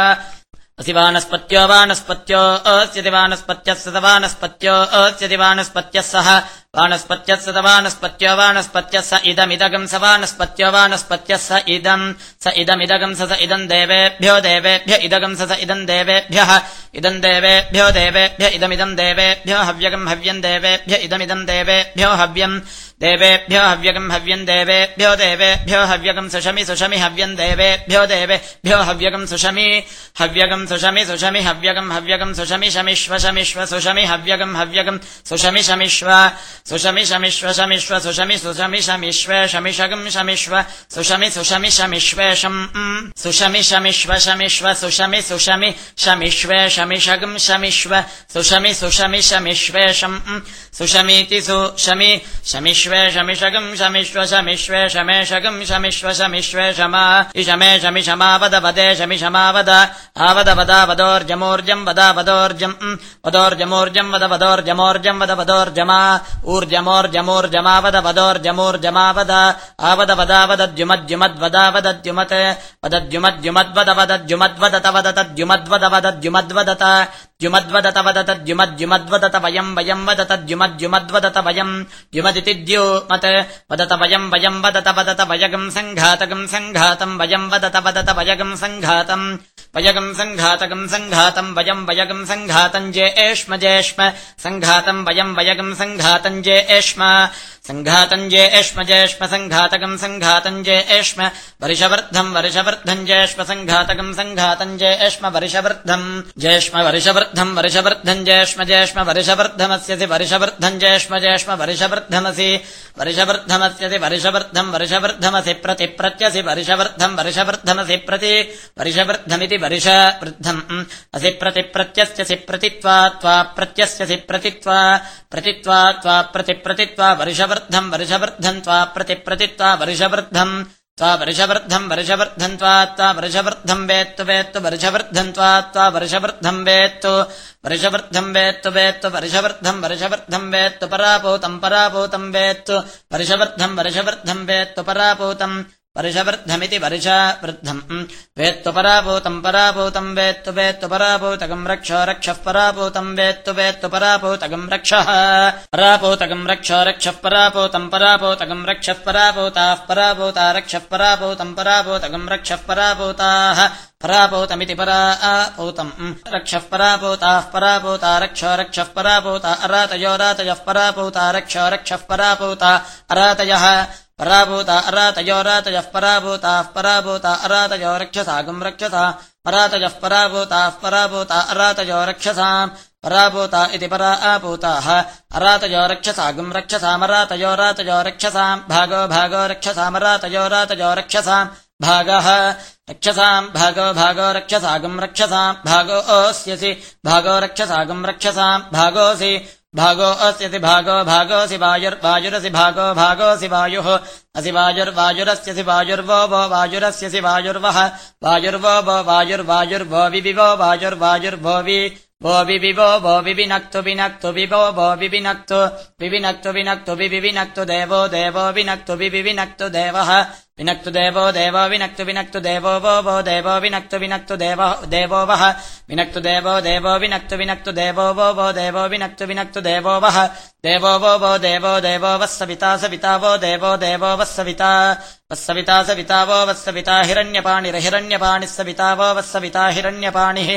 [SPEAKER 1] असि वानस्पत्यो वानस्पत्यो अस्यति वानस्पत्यः स वानस्पत्यो अस्यति वानस्पत्यः सः वानस्पत्यः स वानस्पत्यो वानस्पत्यः स इदमिदगम् स वानस्पत्यो वानस्पत्यः स इदम् स इदमिदगम् स इदम् देवेभ्यो देवेभ्य इदगम् स इदम् देवेभ्यः इदम् देवेभ्यो देवेभ्य इदमिदम् देवेभ्यो हव्यगम् हव्यम् देवेभ्य इदमिदम् देवेभ्यो हव्यम् देवेभ्यो हव्यगम् हव्यम् देवेभ्यो देवेभ्यो हव्यगम् सुषमि सुषमि हव्यम् देवेभ्यो देवेभ्यो हव्यगम् सुषमि हव्यगम् सुषमि सुषमि हव्यगम् हव्यगम् सुषमि शमिष्व शमिष्व सुषमि हव्यगम् हव्यगम् सुषमि शमिष्व सुषमि शमिष्व शमिष्व सुषमि सुषमि शमिष्व शमिषगम् शमिष्व सुषमि सुषमि शमिष्वेषम् सुषमि शमिष्व शमिष्व सुषमि सुषमि शमिष्व शमिषगम् शमिष्व सुषमि सुषमि शमिष्वेषम् सुषमीति सुषमि शमिषगम् शमिष्व शमिष्वे शमेषगम् शमिष्व शमिष्वे शमा इशमे शमि शमावद वदे शमि शमावद आवद वदा वदोर्जमोर्जम् वदा वदोर्जम् वदोर्जमोर्जम् वद वदोर्जमोर्जम् वद वदोर्जमा ऊर्जमोर्जमोर्जमावदवदोर्जमोर्जमावद आवदवदावदद्युमद्युमद्वदावदद्युमत् वदद्युमद्युमद्वदवदद्युमद्वदत वदतद्युमद्वदवदद्युमद्वदत द्युमद्वदत वदतद्युमद्युमद्वदत वयम् वयम् वदतद्युमद्युमद्वदत वयम् द्युमदिति द्युमत् वदत वयम् वयम् वदत वदत वयगम् सङ्घातकम् सङ्घातम् वयम् वदत वदत वयगम् सङ्घातम् वयगम् सङ्घातकम् सङ्घातम् वयम् वयगम् सङ्घातम् जे एष्म जेष्म। सङ्घातम् वयम् वयगम् सङ्घातम् जे एष्म सङ्घातम् जे एष्म जेष्म सङ्घातकम् सङ्घातम् जे एष्म वर्षवर्धम् वर्षवर्धम् जेष्म सङ्घातकम् सङ्घातम् जे एष्म वर्षवर्धम् जेष्म वर्षवर्धम् वर्षवर्धम् जेष्म जेष्म वर्षवर्धमस्यसि वर्षवर्धम् जेष्म जेष्म वर्षवर्धमसि वर्षवर्धमस्यसि वर्षवर्धम् वर्षवर्धमसि प्रति प्रत्यसि वर्षवर्धम् वर्षवर्धमसि प्रति वर्षवर्धमिति वर्षवृद्धम् असि प्रति प्रत्यस्यसि प्रतित्वा त्वा प्रत्यस्यसि प्रतित्वा प्रतित्वा त्वा प्रति प्रतित्वा वर्षवर्धम् वर्षवर्धम् त्वा प्रति प्रतित्वा वर्षवृद्धम् त्वा वर्षवृद्धम् वर्षवृद्धम् त्वा त्वा वर्षवृद्धम् वेत्तु वेत्तु वर्षवृद्धम् त्वा त्वा वर्षवृद्धम् वेत्तु वर्षवृद्धम् वेत्तु वेत्तु वर्षवृद्धम् वर्षवृद्धम् वेत्तु परापूतम् परापूतम् वेत्तु वर्षवृद्धम् वर्षवृद्धम् वेत्तु परापूतम् वर्षवृद्धमिति वर्षवृद्धम् वेत्तु परापूतम् परापूतम् वेत्तु वेत्तु परापूतकम् रक्ष रक्षः परापूतम् वेत्तु वेत्तु परापूतकम् रक्षः। परापूतकम् रक्ष रक्षः परापूतम् परापूतकम् रक्षः परापूताः परापूता रक्षः परापूतम् परापूतकम् रक्षः परापूताः परापूतमिति परापूतम् रक्षः परापूताः परापूता रक्ष रक्षः परापूता अरातयो रातयः परापूता रक्ष रक्षः परापूता अरातयः पराभूता अरातयो रातयः पराभूताः पराभूता अरातयो रक्षसागम् रक्षसा। परातयः पराभूताः पराभूता अरातयो रक्षसाम् पराभूता इति परा आपूताः अरातयो रक्षसागम् रक्षसामरातयो रातयो रक्षसाम् भागो भागो रक्षसामरातयो रातयो रक्षसाम् भागः रक्षसाम् भागो भागो रक्षसागम् रक्षसाम् भागो ओस्यसि। भागो रक्षसागम् रक्षसाम् भागोऽसि। भागो अस्यसि भागो भागोऽसि वायुर्वायुरसि भागो भागोऽसि वायुः असि वायुर्वायुरस्यसि वायुर्वो वो वायुरस्यसि वायुर्वः वायुर्वो वो वायुर्वायुर्वो विवो वायुर्वायुर्भोवि वो विविवो वो विविनक्तु विनक्तु विवो वो विविनक्तु विविनक्तु विनक्तु विविनक्तु देवो देवो विनक्तु विविनक्तु देवः। विनक्तु देवो देवो विनक्तु विनक्तु देवो वो वो देवो विनक्तु विनक्तु देवो देवो वः विनक्तु देवो देवो विनक्तु विनक्तु देवो वो वो देवो विनक्तु विनक्तु देवो वः देवो वो वो देवो देवो वः सविता सविता वो देवो देवो वः सविता वः सविता सविता वो वः सविता हिरण्यपाणिरहिरण्यपाणिः सविता वो वः सविता हिरण्यपाणिः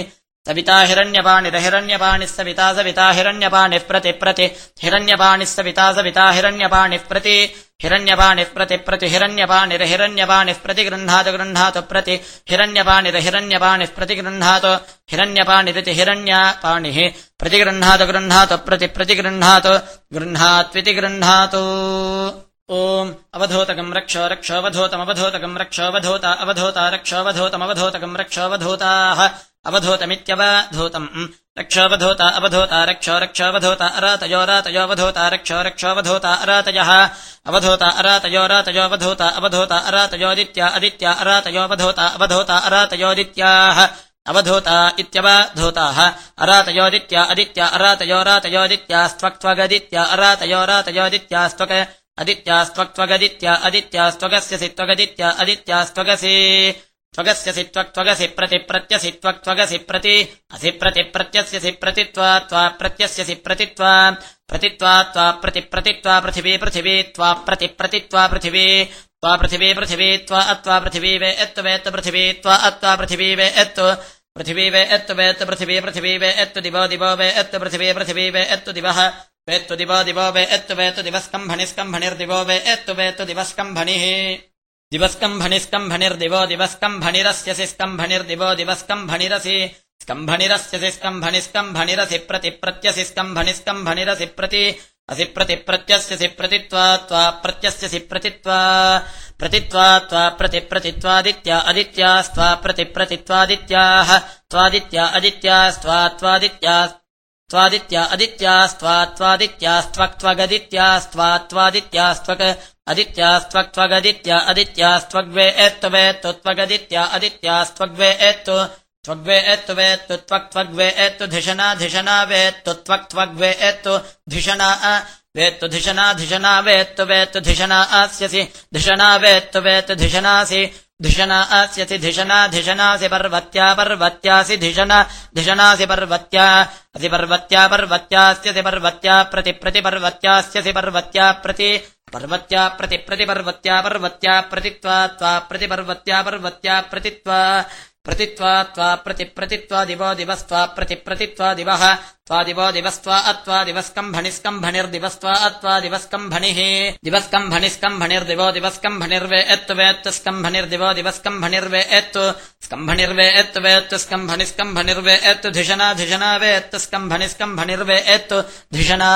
[SPEAKER 1] सविता हिरण्यपाणिरहिरण्यपाणिः सविता सविता हिरण्यपाणिः प्रति प्रति हिरण्यपाणिः सविता सविता हिरण्यपाणिः प्रति हिरण्यपाणिः प्रति प्रति हिरण्यपाणिरहिरण्यपाणिः प्रति गृह्णातु गृह्णातु प्रति हिरण्यपाणिरहिरण्यपाणिः प्रति गृह्णातु हिरण्यपाणिरिति हिरण्यपाणिः प्रतिगृह्णातु गृह्णातु प्रति प्रतिगृह्णातु गृह्णात्विति गृह्णातु ओम् अवधूतकम् रक्षो रक्षोऽवधूतमवधूतकम् रक्षोऽवधूता अवधूता रक्षोऽवधूतमवधूतकम् रक्षोऽवधूताः। अवधूतमित्यवधूतम् रक्षोऽवधूता अवधूता रक्षो रक्षोऽवधूता अरातयो रातयोऽवधूता रक्षो रक्षोऽवधूता अरातयः। अवधूता अरातयो रातयोऽवधूता अवधूता अरातयोदित्या अदित्या अरातयोऽवधूता अवधूता अरातयोदित्याः। अवधूता इत्यवधूताः अरातयोदित्या अदित्या अरातयो रातयोदित्यास्त्वक्त्वगदित्या अरातयो रातयोदित्यास्त्वक अदित्यास्त्वक्त्वगदित्या अदित्यास्त्वगस्यसि त्वगदित्या अदित्यास्त्वगसि त्वगस्यसि त्वक्त्वगसि प्रति, प्रत्यसि त्वक्त्वगसि प्रति, असि प्रति प्रत्यस्यसि प्रतित्वा त्वा प्रत्यस्यसि प्रतित्वा प्रतित्वा त्वा, प्रति प्रतित्वा पृथिवी पृथिवी, त्वा प्रति प्रतित्वा पृथिवी, त्वा पृथिवी पृथिवी, त्वा अत्वा पृथिवी, वे एत्तु वेत्त पृथिवी, त्वा अत्वा पृथिवी, वे एत्तु पृथिवी, वे एत्तु वेत्त पृथिवी पृथिवी, वे एत्तु दिवो दिवो, वे एत्तु पृथिवी पृथिवी, वे एत्तु दिवः। वेत्तु दिवो दिवो वे एत्तु वेत्तु दिवस्कम्भणिस्कम्भणिर्दिवो वे एत्तु वेत्तु दिवस्कम्भणिः दिवस्कम्भणिस्कम्भणिर्दिवो दिवस्कम्भणिरस्यसि स्कम्भणिर्दिवो दिवस्कम्भणिरसि स्कम्भणिरस्यसि स्कम्भणिस्कम्भणिरसि प्रति प्रत्यसि स्कम्भणिस्कम्भणिरसि प्रति। असि प्रति प्रत्यस्यसि प्रतित्वा त्वा प्रत्यस्यसि प्रतित्वा। प्रतित्वा त्वा प्रति प्रतित्वादित्या अदित्यास्त्वा प्रति प्रतित्वादित्याः त्वादित्या अदित्यास्त्वा त्वादित्या त्वादित्या अदित्यास्त्वादित्यास्त्वक्त्वगदित्यास्त्वात्वादित्यास्त्वक अदित्यास्त्वक्त्वगदित्या अदित्यास्त्वग्वे एत्तु वेत्तु त्वगदित्या अदित्यास्त्वग्वे एत्तु त्वग्वे एत्तु वेत्तु त्वक्त्वग्वे एत्तु धिषणा धिषणा वेत्तु त्वक्त्वग्वे एत्तु धिषणा वेत्तु धिषणा धिषणा वेत्तु वेत्तु धिषणा आस्यसि धिषणा वेत्तु वेत्तु धिषणासि धिषणा अस्यसि धिषणा धिषणासि पर्वत्या पर्वत्यासि धिषण धिषणासि पर्वत्या असि पर्वत्या पर्वत्यास्यसि पर्वत्या प्रति प्रतिपर्वत्यास्यसि पर्वत्या प्रति पर्वत्या प्रति प्रतिपर्वत्या पर्वत्या प्रतित्वा त्वा प्रतिपर्वत्या पर्वत्या प्रतित्वा प्रतित्वा त्वा प्रति प्रतित्वा दिवो दिवस्त्वा प्रति प्रतित्वा दिवः त्वादिवो दिवस्त्वा अत्वा दिवस्कम्भणिस्कम्भणिर्दिवस्त्वा अत्वा दिवस्कम्भणिः दिवस्कम्भणिस्कम्भणिर्दिवो दिवस्कम्भणिर्वे एत्तु वेत्तु स्कम्भणिर्दिवो दिवस्कम्भणिर्वे एत्तु। स्कम्भणिर्वे एत्तु वेत्तु स्कम्भणिस्कम्भणिर्वे एत्तु। धिषणा धिषणा वेत्तु स्कम्भणिस्कम्भणिर्वे एत्तु। धिषणा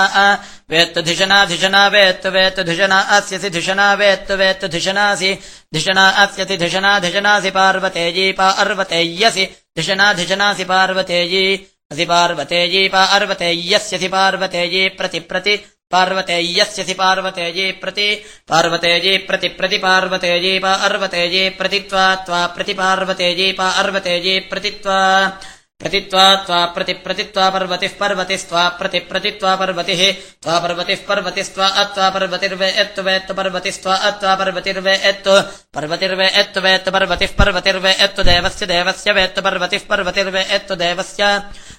[SPEAKER 1] वेत्तु। धिषणा धिषणा वेत्तु वेत्तु। धिषणा अस्यसि। धिषणा वेत्तु वेत्तु। धिषणासि। धिषणा अस्यसि। धिषणा धिषणासि। पार्वतेयी पार्वतेय्यसि धिषणा धिषणासि। पार्वतेयी असि पार्वतेयी पार्वतेय्यस्यसि ये प्रति प्रति पार्वतेय्यस्यसि ये प्रति पार्वतेजे प्रति प्रति पार्वतेजे पार्वतेजी प्रति त्वा प्रति पार्वतेजे ये प्रतित्वा प्रतित्वा त्वा प्रति प्रतित्वा पर्वतिः पर्वतिस्त्वा प्रति प्रतित्वा पर्वतिः त्वा पर्वतिः पर्वतिस्त्वा अत्वा पर्वतिर्वे एत्तु वेत्तु पर्वतिस्त्वा अत्वा पर्वतिर्वे एत्तु पर्वतिर्वे एत्तु वेत्तु पर्वतिः पर्वतिर्वे एत्तु देवस्य देवस्य वेत्तु पर्वतिः पर्वतिर्वे एत्तु देवस्य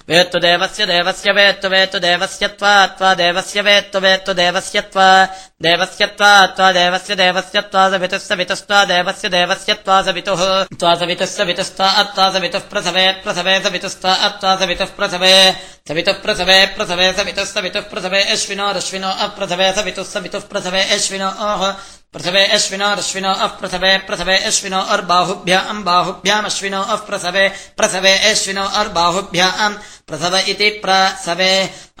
[SPEAKER 1] वेत्तु देवस्य देवस्य वेत्तु वेत्तु देवस्य त्वा त्वा देवस्य वेत्तु वेत्तु देवस्य त्वा देवस्य त्वा त्वा देवस्य देवस्य त्वा सवितुः सवितुस्त्वा देवस्य देवस्य त्वा सवितुः त्वा सवितुः सवितुस्त्वा अत्वा सवितुः प्रसवे प्रसवे सवितुस्त्वा अत्वा सवितुः प्रसवे प्रसवे सवितुः सवितुः प्रसवे अश्विनो रश्विनो अप्रसवे सवितुः सवितुः प्रसवे अश्विनो ओह प्रथवे अश्विनो रश्विनो अप्रथवे प्रथवे अश्विनो अर्बाहुभ्याम् बाहुभ्यामश्विनो अप्रसवे प्रसवे अश्विनो अर्बाहुभ्याम् प्रसव इति प्रसवे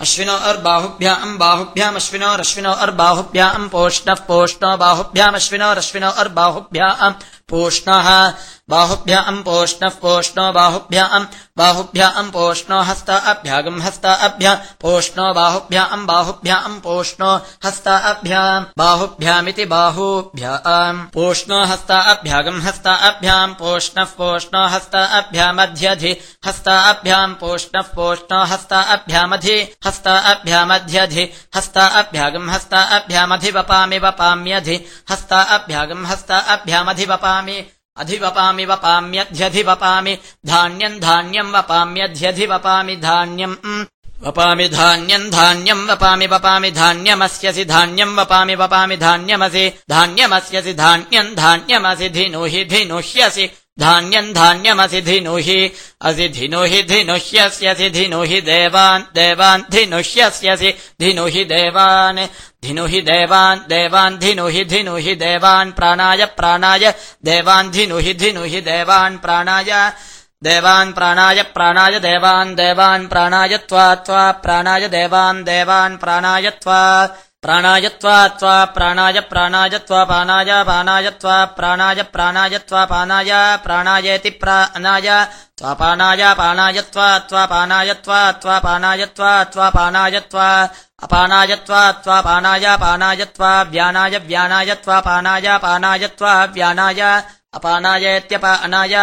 [SPEAKER 1] अश्विनो अर्बाहुभ्याम् बाहुभ्यामश्विनो रश्विनो अर्बाहुभ्याम् पोष्णः पोष्णो बाहुभ्यामश्विनो रश्विनो अर्बाहुभ्याम् पूष्णः बाहुभ्याम् पोष्णः पोष्णो बाहुभ्याम् बाहुभ्याम् पोष्णो हस्त अभ्यागम् हस्त अभ्या, पोष्णो बाहुभ्याम् बाहुभ्याम् पोष्णो हस्त अभ्याम् बाहुभ्यामिति बाहुभ्याम् पोष्णो हस्त अभ्यागम् हस्त अभ्याम्, पोष्णः पोष्णो हस्त अभ्यामध्यधि हस्त अभ्याम्, पोष्णः पोष्णो हस्त अभ्यामधि हस्त अभ्यामध्यधि हस्त अभ्यागम् हस्त अभ्यामधिवपामि वपाम्यधि, हस्त अभ्यागम् हस्त अभ्यामधि वपामि अधिवपामि वपाम्यध्यधि वपामि धान्यम् धान्यम् वपाम्यध्यधि वपामि धान्यम् वपामि धान्यम् धान्यम् वपामि वपामि धान्यमस्यसि धान्यम् वपामि वपामि धान्यमसि धान्यमस्यसि धान्यम् धान्यमसि धिनुहि धिनुह्यसि धान्यम् धान्यमसि धिनुहि असि धिनुहि धिनुह्यस्यसि धिनुहि देवान् देवान् धिनुह्यस्यसि धिनुहि देवान् धिनुहि देवान् देवान् धिनुहि धिनुहि देवान् प्राणाय प्राणाय देवान् धिनुहि धिनुहि देवान् प्राणाय देवान् प्राणाय प्राणाय देवान् देवान् प्राणाय त्वा त्वा प्राणाय देवान् देवान् प्राणाय त्वा प्राणायत्वात्वा प्राणाय प्राणायत्वा पानाय पानायत्वा प्राणाय प्राणायत्वा पानाय प्राणायति प्राणाय त्वा पानाय पानायत्वा त्वा पानायत्वा त्वा पानायत्वा त्वा पानायत्वा अपानायत्वा त्वा पानाय पानायत्वा व्यानाय व्यानायत्वा पानाय पानायत्वा व्यानाय अपानायत्यपानाय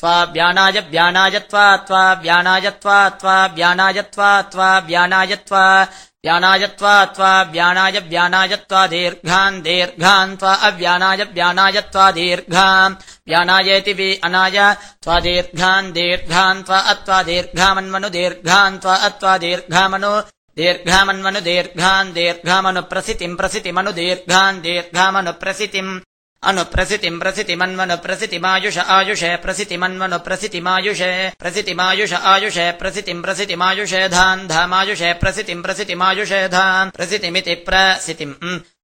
[SPEAKER 1] त्वा व्यानाय व्यानायत्वा त्वा व्यानायत्वा त्वा व्यानायत्वा त्वा व्यानायत्वा व्यानाय त्वा व्यानाय त्वा त्वा व्यानाय व्यानाय त्वा दीर्घान् दीर्घान् त्वा अव्यानाय व्यानाय त्वा दीर्घाम् व्यानायेति वि अनाय त्वा दीर्घान् दीर्घान् त्वा अत्वा दीर्घामन्मनु दीर्घान् त्वा अत्वा दीर्घामनु दीर्घामन्मनु दीर्घान् दीर्घामनु प्रसितिम् प्रसितिमनु दीर्घान् दीर्घामनु प्रसितिम् प्रसितिमन्वनु प्रसितिमायुष आयुषे प्रसितिमन्वनु प्रसितिमायुषे प्रसितिमायुष आयुषे प्रसितिम् प्रसितिमायुषे धान् धामायुषे प्रसितिम् प्रसितिमायुषे धान् प्रसितिमिति प्रसितिम्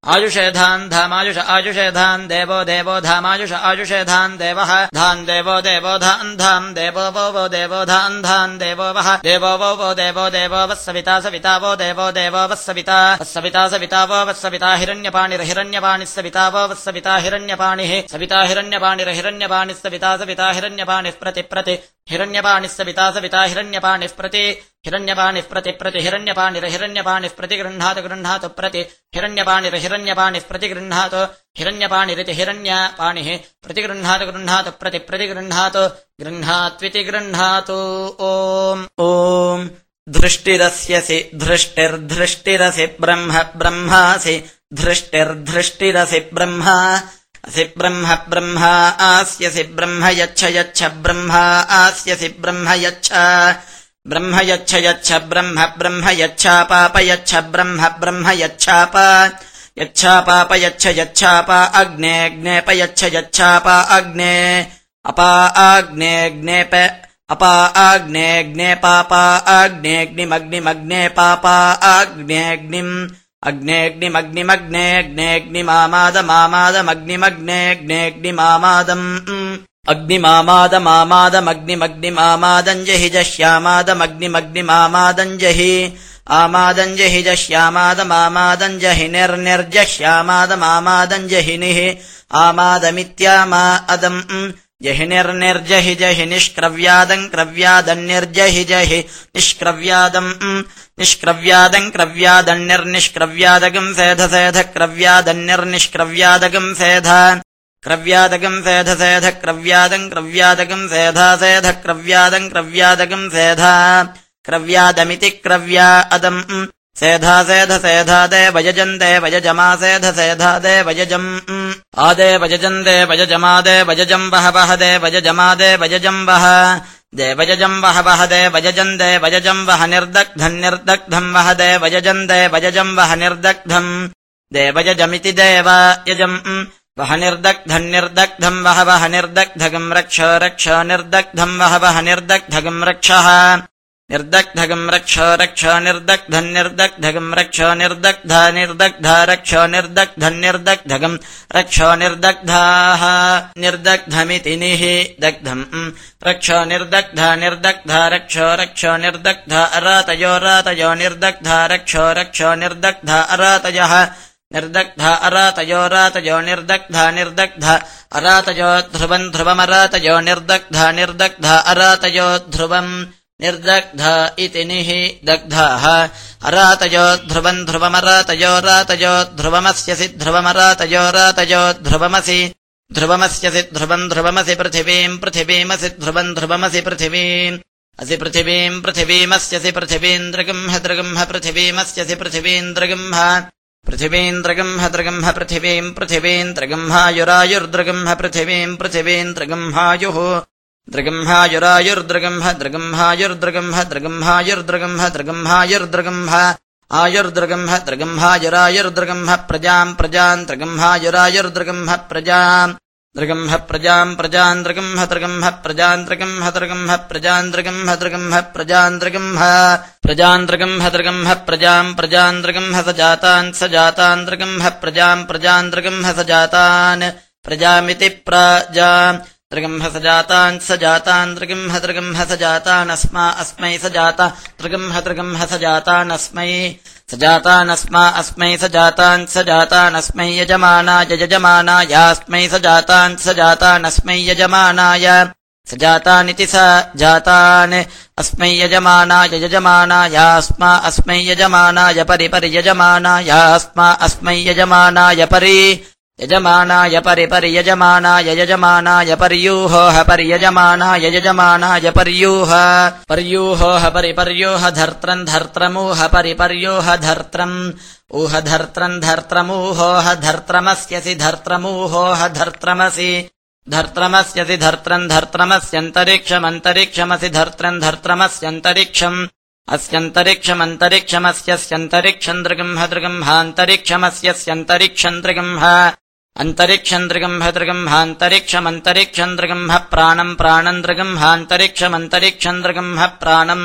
[SPEAKER 1] आयुषेधान् धामायुष आयुषेधान् देवो देवो धामायुष आयुषेधान् देवः धान् देवो देवो धान् धाम् देवो वो वो देवो धान् धान् देवो वः देवो वो वो देवो देवो वः सविता वो देवो देवो वः सविता सविता वो वः सविता हिरण्यपाणिरहिरण्यपाणिः सविता वो वः सविता हिरण्यपाणिः सविता हिरण्यपाणिरहिरण्यपाणिः सविता सविता हिरण्यपाणिः प्रति प्रति हिरण्यपाणिः सविता सविता हिरण्यपाणिः प्रति हिरण्यपाणिः प्रति प्रति हिरण्यपाणिरहिरण्यपाणिः प्रति गृह्णातु प्रति हिरण्यपाणिरहिरण्यपाणिः प्रति गृह्णातु हिरण्यपाणिरिति हिरण्यपाणिः प्रति गृह्णातु गृह्णातु प्रति प्रति गृह्णातु गृह्णात्विति गृह्णातु। ओम्। ओम्। धृष्टिरस्यसि धृष्टिर्धृष्टिरसि ब्रह्म ब्रह्मासि धृष्टिर्धृष्टिरसि ब्रह्मा असि ब्रह्म ब्रह्मा आस्यसि ब्रह्म यच्छ यच्छ ब्रह्मा आस्यसि ब्रह्म यच्छ ब्रह्म यच्छ यच्छ ब्रह्म ब्रह्म यच्छापाप यच्छ ब्रह्म ब्रह्म यच्छाप यच्छापाप यच्छ यच्छाप अग्नेऽग्नेप यच्छ यच्छाप अग्ने अपा आग्नेऽग्नेप अपा आग्नेऽग्ने पापा आग्नेऽग्निमग्निमग्ने पापा आग्नेऽग्निम् अग्नेऽग्निमग्निमग्नेऽग्नेऽग्निमामादमामादमग्निमग्नेऽग्नेऽग्निमामादम् अग्निमामादमामादमग्निमग्निमामादम् जहि जश्यामादमग्निमग्निमामादम् जहि आमादम् जहि निर्निर्जश्यामादमामादम् जहिनिः आमादमित्यामा अदम् जहि निर्निर्जहि जहि निष्क्रव्यादम् क्रव्यादन्निर्जहि जहि निष्क्रव्यादम् क्रव्यादन्यर्निष्क्रव्यादगम् सेध सेध क्रव्यादन्यर्निष्क्रव्यादगम् सेध क्रव्यादगम् सेध सेध क्रव्यादम् क्रव्यादगम् सेधा, सेध क्रव्यादम् क्रव्यादगम् सेध। क्रव्यादमिति क्रव्या अदम् सेधा, सेध सेधा देवयजम् देवयजमा सेध सेधा देवयजम् आदेवयजम् देवयजमादे वयजम् वह वह देवयजमा देवयजम् वह। देवयजम् वह वह देवयजम् देवयजम् वह निर्दग्धम् निर्दग्धम् वह देवयजम् देवयजम् वह निर्दग्धम्। देवयजमिति देव यजम्। वह निर्दग्धम् निर्दग्धम् वह वह निर्दग्धगम् रक्ष रक्ष निर्दग्धम् वह वह निर्दग्धगम् रक्षः। निर्दग्धगम् रक्ष रक्ष निर्दग्धम् निर्दग्धगम् रक्ष निर्दग्ध निर्दग्ध रक्ष निर्दग्धम् निर्दग्धगम् रक्ष निर्दग्धाः। निर्दग्धमिति निः दग्धम्। रक्ष निर्दग्ध निर्दग्ध रक्ष रक्ष निर्दग्ध अरातयो रातयो निर्दग्ध रक्ष रक्ष निर्दग्ध अरातयः निर्दग्ध अरातयो रातयो निर्दग्ध निर्दग्ध अरातयो ध्रुवम् ध्रुवमरातयो निर्दग्ध निर्दग्ध अरातयो ध्रुवम् निर्दग्ध इति निः दग्धाः अरातयो ध्रुवम् ध्रुवमरातयो रातयो ध्रुवमस्यसि ध्रुवमरातयो रातयो ध्रुवमसि ध्रुवमस्यसि ध्रुवम् ध्रुवमसि पृथिवीम् पृथिवीमसि ध्रुवम् ध्रुवमसि पृथिवीम् असि पृथिवीम् पृथिवीमस्यसि पृथिवीन्द्रगम्ह दृगम्ह पृथिवीमस्यसि पृथिवीन्द्रगम्ह पृथिवीन्द्रगम्ह दृगम्ह पृथिवीम् पृथिवीन्द्रगम्हायुरायुर्दृगम्ह पृथिवीम् पृथिवीन्द्रगम्हायुः दृगम्हायुरायुर्दृगम्ह दृगम्हायुर्दृगम्ह दृगम्हायुर्दृगम्ह दृगम्हायुर्दृगम्ह आयुर्दृगम्ह दृगम्हायुरायुर्दृगम्ह प्रजाम् प्रजाम् दृगम्हायुरायुर्दृगम्ह प्रजाम् दृगम्ह प्रजाम् प्रजान्द्रगम्ह दृगम्ह प्रजान्द्रगम्ह दृगम्ह प्रजान्द्रगम्ह दृगम्ह प्रजान्द्रगम्ह प्रजान्द्रगम्ह दृगम्ह प्रजाम् प्रजान्द्रगम्ह स जातान् स जातान्द्रगम्ह प्रजाम् प्रजान्द्रगम्ह स जातान् प्रजामिति प्रजा दृगम्ह स जातान् स जातान् दृगम्ह दृगम्ह स जातानस्मा अस्मै स जाता दृगम्ह दृगम्ह स जातानस्मै सजातानस्मा अस्मै सजातान् सजातानस्मै यजमानाय यजमानायास्मै सजातान् सजातानस्मै यजमानाय सजातानिति स जातान् अस्मै यजमानाय यजमानायास्मा अस्मै यजमानाय परि परियजमानायास्मा अस्मै यजमानाय परि यजमानाय परिपर्यजमानाय यजमानाय पर्यूहोः पर्यजमानाय यजमानाय पर्यूह। पर्यूहोः परिपर्योह धर्त्रम् धर्त्रमूह परिपर्योह धर्त्रम्। ऊह धर्त्रम् धर्त्रमूहोः धर्त्रमस्यसि धर्त्रमूहोः धर्त्रमसि। धर्त्रमस्यसि धर्त्रम् धर्त्रमस्यन्तरिक्षमन्तरिक्षमसि धर्त्रम् धर्त्रमस्यन्तरिक्षम्। अस्यन्तरिक्षमन्तरिक्षमस्यस्यन्तरिक्षम् दृगम्ह दृगम्हान्तरिक्षमस्यस्यन्तरिक्षम् दृगम्ह अन्तरिक्षम् दृगम्ह दृगम्हान्तरिक्षमन्तरिक्षम् दृगम्ह प्राणम् प्राणम् दृगम्हान्तरिक्षमन्तरिक्षम् दृगम्ह प्राणम्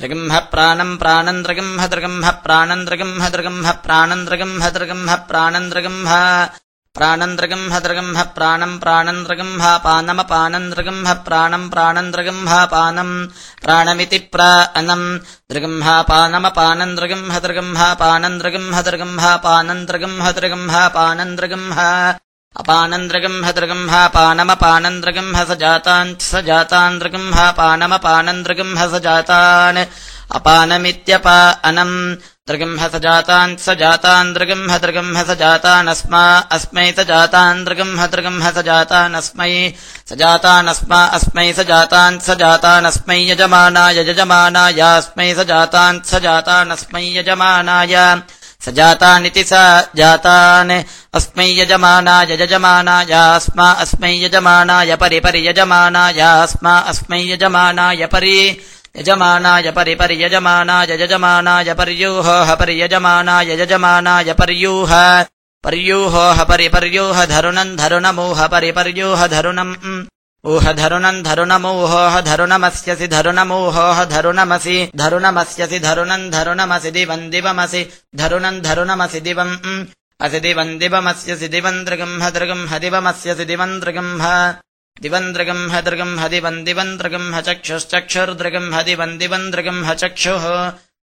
[SPEAKER 1] दृगम्ह प्राणम् प्राणम् दृगम्ह दृगम्ह प्राणम् दृगम्ह दृगम्ह प्राणम् दृगम्ह दृगम्ह प्राणम् दृगम्ह प्राणन्द्रगम्ह दृगम्ह प्राणम् प्राणन्द्रगम्ह पानमपानम् दृगम्ह प्राणम् प्राणन्द्रगम्ह पानम् प्राणमिति प्रानम् दृगम्ह पानमपानम् दृगम्ह दृगम्ह पानन्द्रगम्ह दृगम्ह पानन्द्रगम्ह दृगम्ह पानन्द्रगम्ह अपानन्द्रगम्ह दृगम्ह पानमपानन्द्रगम्ह स जातान् स पानमपानन्द्रगम्ह स जातान् अपानमित्यपा अनम् दृगम्ह स जातान् स जातान् दृगम्ह दृगम्ह स जातानस्मा अस्मै स जातान् दृगम्ह दृगम्ह स जातानस्मै स जातानस्मा अस्मै स जातान् स जातानस्मै यजमानाय यजमानायास्मै स जातान् स जातानस्मै यजमानाय स जातानिति स जातान् अस्मै यजमानाय यजमानायास्मा अस्मै यजमानाय परि परि यजमानायास्मा अस्मै यजमानाय परि यजमानाय परिपर्यजमानाय यजमानाय पर्यूहोः पर्यजमानाय यजमानाय पर्यूह। पर्यूहोः परिपर्यूह धरुणम् धरुणमूह परिपर्यूह धरुणम्। ऊह धरुणम् धरुणमूहोः धरुणमस्यसि धरुणमूहोः धरुणमसि धरुणमस्यसि धरुणम् धरुणमसि दिवम् दिवमसि धरुणम् धरुणमसि दिवम्। असि दिवम् दिवमस्यसि दिवम् दृगम्ह दृगम्ह दिवमस्यसि दिवम् दृगम्ह दिवन्द्रगम् ह दृगम् ह दिवम् दिवन्द्रगम् ह चक्षुश्चक्षुर्दृगम् ह दिवम् दिवन्द्रगम् ह चक्षुः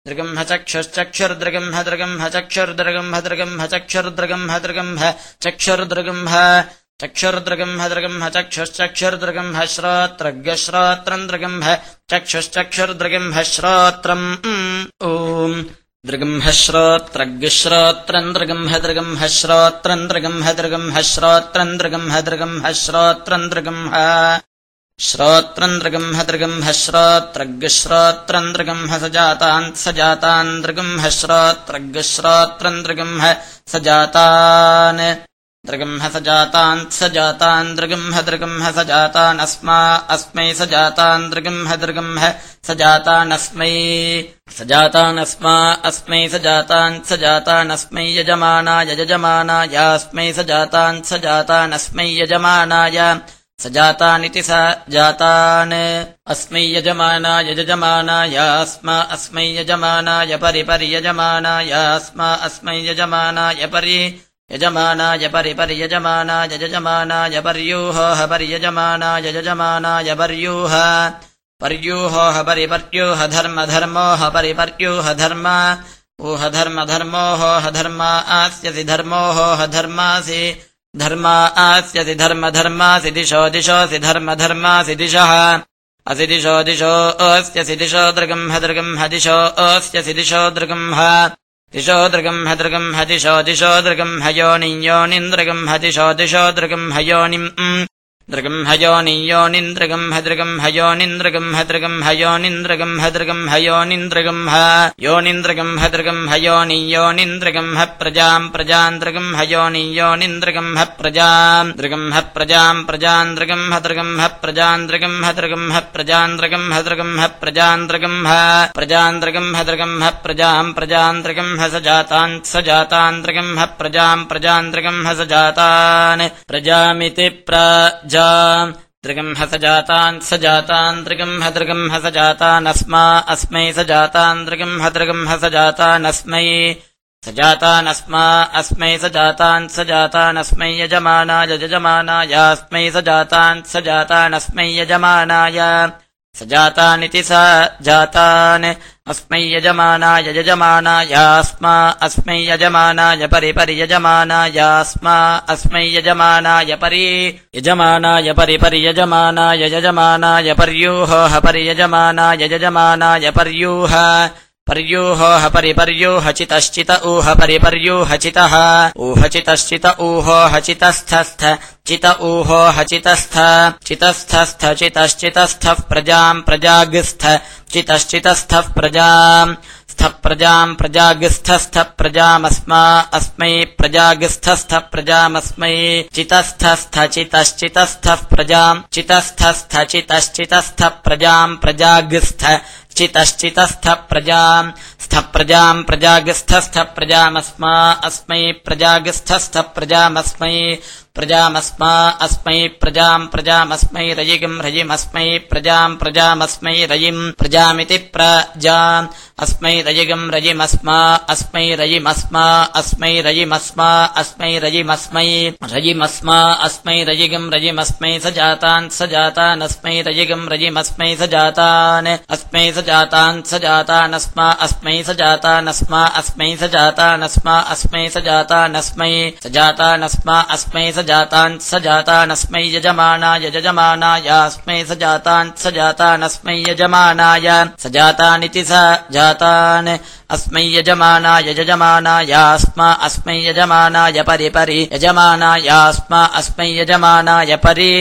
[SPEAKER 1] दृगम् ह चक्षुश्चक्षुर्दृगम् ह दृगम् ह चक्षुर्दृगम् ह दृगम् चक्षुर्दृगम् ह दृगम् ह चक्षुर्दृगम् ह चक्षुर्दृगम्ह चक्षुश्चक्षुर्दृगम्ह श्रोत्रज्ञश्रोत्रम् दृगम्ह चक्षुश्चक्षुर्दृगम्ह श्रोत्रम्। ओम् दृगम्ह श्रोत्रज्ञश्रोत्रम् दृगम्ह दृगम्ह श्रोत्रम् दृगम्ह दृगम्ह श्रोत्रम् दृगम्ह दृगम्ह श्रोत्रम् दृगम्ह श्रोत्रम् दृगम्ह दृगम्ह श्रोत्रज्ञश्रोत्रम् दृगम्ह स जातान् दृगम्ह स जातान् स जातान् दृगम्ह दृगम्ह स जातानस्मा अस्मै स जातान् दृगम्ह दृगम्ह स जातानस्मै स जातानस्मा अस्मै स जातान् स जातानस्मै यजमानाय यजमानायास्मै स जातान् स जातानस्मै यजमानाय स जातानिति स जातान् अस्मै यजमानाय यजमानायास्मा अस्मै यजमानाय परिपर्यजमानायास्मा अस्मै यजमानाय परि यजमानाय परिपर्यजमानाय यजमानाय पर्यूहोः पर्यजमानाय यजमानाय पर्यूह। पर्यूहोः परिपर्यूह धर्म धर्मोः परिपर्यूह धर्म। ऊह धर्म धर्मोहोह धर्मा आस्यसि धर्मोहोह धर्मासि। धर्मा आस्यसि धर्म धर्मासि दिशो दिशोऽसि धर्म धर्मासि दिशः। असि दिशो दिशो अस्यसि दिशो दृगम्ह दृगम्ह दिशो अस्यसि दिशो दृगम्ह दिशो दृगम् हदृगम् हदिशो दिशो दृगम् हयोनिम् योनिन्द्रगम् दिशो दृगम् हयोनिम् दृगम् हयोनियोनिन्द्रगम् हदृगम् हयोनिन्द्रगम् हदृगम् हयोनिन्द्रगम् हदृगम् हयोनिन्द्रगम् ह हयोनियोनिन्द्रगम् ह प्रजाम् प्रजान्द्रगम् प्रजाम् दृगम् प्रजाम् प्रजान्द्रगम् हदृगम् ह प्रजान्द्रगम् हदृगम् ह प्रजान्द्रगम् हदृगम् ह प्रजान्द्रगम् ह प्रजान्द्रगम् हदृगम् ह प्रजाम् प्रजान्द्रगम् ह स जातान् स जातान्द्रगम् ह प्रजाम् प्रजान्द्रगम् ह स जातान् प्रजामिति प्र दृगम् स जातान् स जातान् दृगम् दृगम् स जातानस्मा अस्मै स जातान् दृगम् दृगम् स जातानस्मै स जातानस्मा अस्मै स जातान् स जातानस्मै यजमानाय यजमानायास्मै स जातान् स जातानस्मै यजमानाय स जातानिति स जातान्। अस्मै यजमानाय यजमानायास्मा अस्मै यजमानाय परि परि यजमानायास्मा अस्मै यजमानाय परि यजमानाय परि परि यजमानाय यजमानाय पर्यूहोः परि यजमानाय पर्यूह पर्यूहोः। परिपर्यूह चितश्चित ऊह, परिपर्यूह, चितः। ऊहचितश्चित ऊहोः, चितस्थस्थ, चित ऊहोः, चितस्थ। चितस्थस्थ, चितश्चितस्थः प्रजाम् प्रजागस्थ। चितश्चितस्थः प्रजाम् स्थः प्रजाम् प्रजागस्थस्थ प्रजामस्मा, अस्मै प्रजागस्थस्थ प्रजामस्मै। चितस्थस्थ, चितश्चितस्थः प्रजाम् चितस्थस्थ, चितश्चितस्थ प्रजाम् प्रजागस्थ। चितश्चितस्थ प्रजाम् स्थ प्रजाम् प्रजागस्थस्थ प्रजामस्मा अस्मै। प्रजागस्थस्थ प्रजामस्मै प्रजामस्मा अस्मै। प्रजाम् प्रजामस्मै। रयिगम् रयिमस्मै प्रजाम् प्रजामस्मै। रयिम् प्रजामिति प्रजाम् अस्मै रयिगम् रयिमस्मा अस्मै रयिमस्मा अस्मै रयिमस्मा अस्मै रयिमस्मै रयिमस्मा अस्मै रयिगम् रयिमस्मै स जातान् स जातानस्मै रयिगम् रयिमस्मै स जातान् अस्मै स जातान् स जातानस्मा अस्मै स जातानस्मा अस्मै स जातानस्मा अस्मै स जातानस्मै स जातानस्मा अस्मै स जातान् स जातानस्मै यजमानाय यजमानायास्मै स जातान् स जातानस्मै यजमानाय स जातानिति स जातान्। अस्मै यजमानाय यजमानायास्मा अस्मै यजमानाय परि परि। यजमानायास्मा अस्मै यजमानाय परि।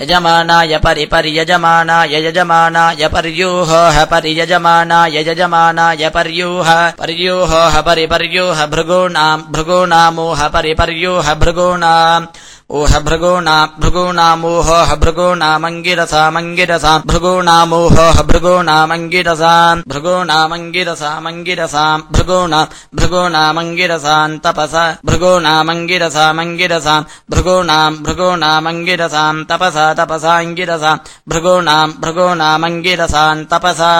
[SPEAKER 1] यजमानाय परि पर्यजमानाय यजमानाय पर्यूहोः पर्यजमानाय यजमानाय पर्यूह। पर्यूहोः परिपर्यूह भृगूणाम् भृगूणामोह परिपर्यूह भृगूणाम् ऊह भृगूणा भृगूणामोहोः भृगूणामङ्गिरसाम् भृगूणामङ्गिरसामङ्गिरसाम् भृगूणा भृगूणामङ्गिरसाम् तपस भृगूणामङ्गिरसामङ्गिरसाम् भृगूणाम् भृगूणामङ्गिरसाम् तपसा तपसाङ्गिरसा भृगूणाम् भृगूणामङ्गिरसाम् तपसा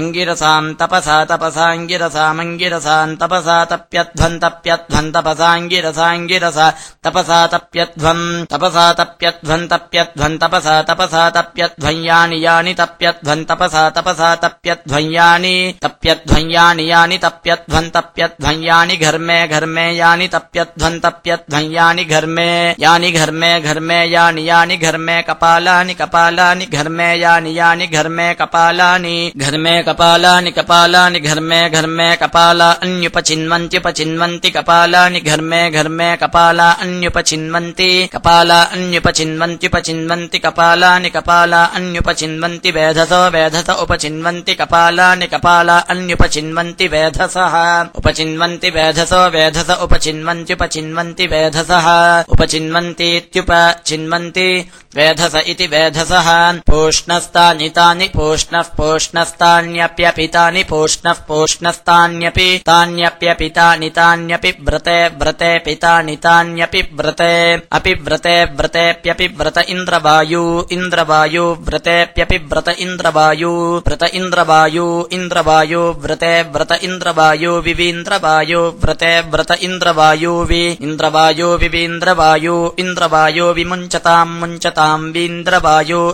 [SPEAKER 1] अङ्गिरसाम् तपसा तपसाङ्गिरसामङ्गिरसाम् तपसा तप्यध्वन्तप्यध्वन्तपसाङ्गिरसाङ्गिरसा तपसा तप्यध्व तप्यध्वम् तपसा तप्यध्वम् तप्यध्वम् तपसा तपसा तप्यध्वम् यानि यानि तप्यध्वम् तपसा तपसा तप्यध्वम् यानि तप्यध्वम् यानि यानि तप्यध्वम् तप्यध्वम् यानि घर्मे घर्मे, यानि तप्यध्वम् तप्यध्वम् यानि घर्मे यानि घर्मे घर्मे, यानि यानि घर्मे, कपालानि कपालानि घर्मे, यानि यानि घर्मे, कपालानि घर्मे, कपालानि कपालानि घर्मे घर्मे, कपाला अन्युपचिन्वन्त्युपचिन्वन्ति कपालानि घर्मे घर्मे, कपाला अन्युपचिन्वन्ति। कपाला अन्युपचिन्वन्त्युपचिन्वन्ति कपालानि कपाला अन्युपचिन्वन्ति वेधसो वेधस उपचिन्वन्ति कपालानि कपाला अन्युपचिन्वन्ति वेधसः उपचिन्वन्ति वेधसो वेधस उपचिन्वन्त्युपचिन्वन्ति वेधसः उपचिन्वन्तीत्युपचिन्वन्ति वेधस इति वेधसः पूष्णस्तानि तानि पूष्णः पूष्णस्तान्यप्यपितानि पूष्णः पूष्णस्तान्यपि तान्यप्यपितानि तान्यपि व्रते व्रते पितानि तान्यपि व्रते अपि व्रते व्रतेऽप्यपि व्रत इन्द्रवायु इन्द्रवायु व्रतेऽप्यपि व्रत इन्द्रवायु व्रत इन्द्रवायु इन्द्रवायु व्रते व्रत इन्द्रवायु विवीन्द्रवायु व्रते व्रत इन्द्रवायु वि इन्द्रवायु विवीन्द्रवायु इन्द्रवायु विमुञ्चताम् मुञ्चताम्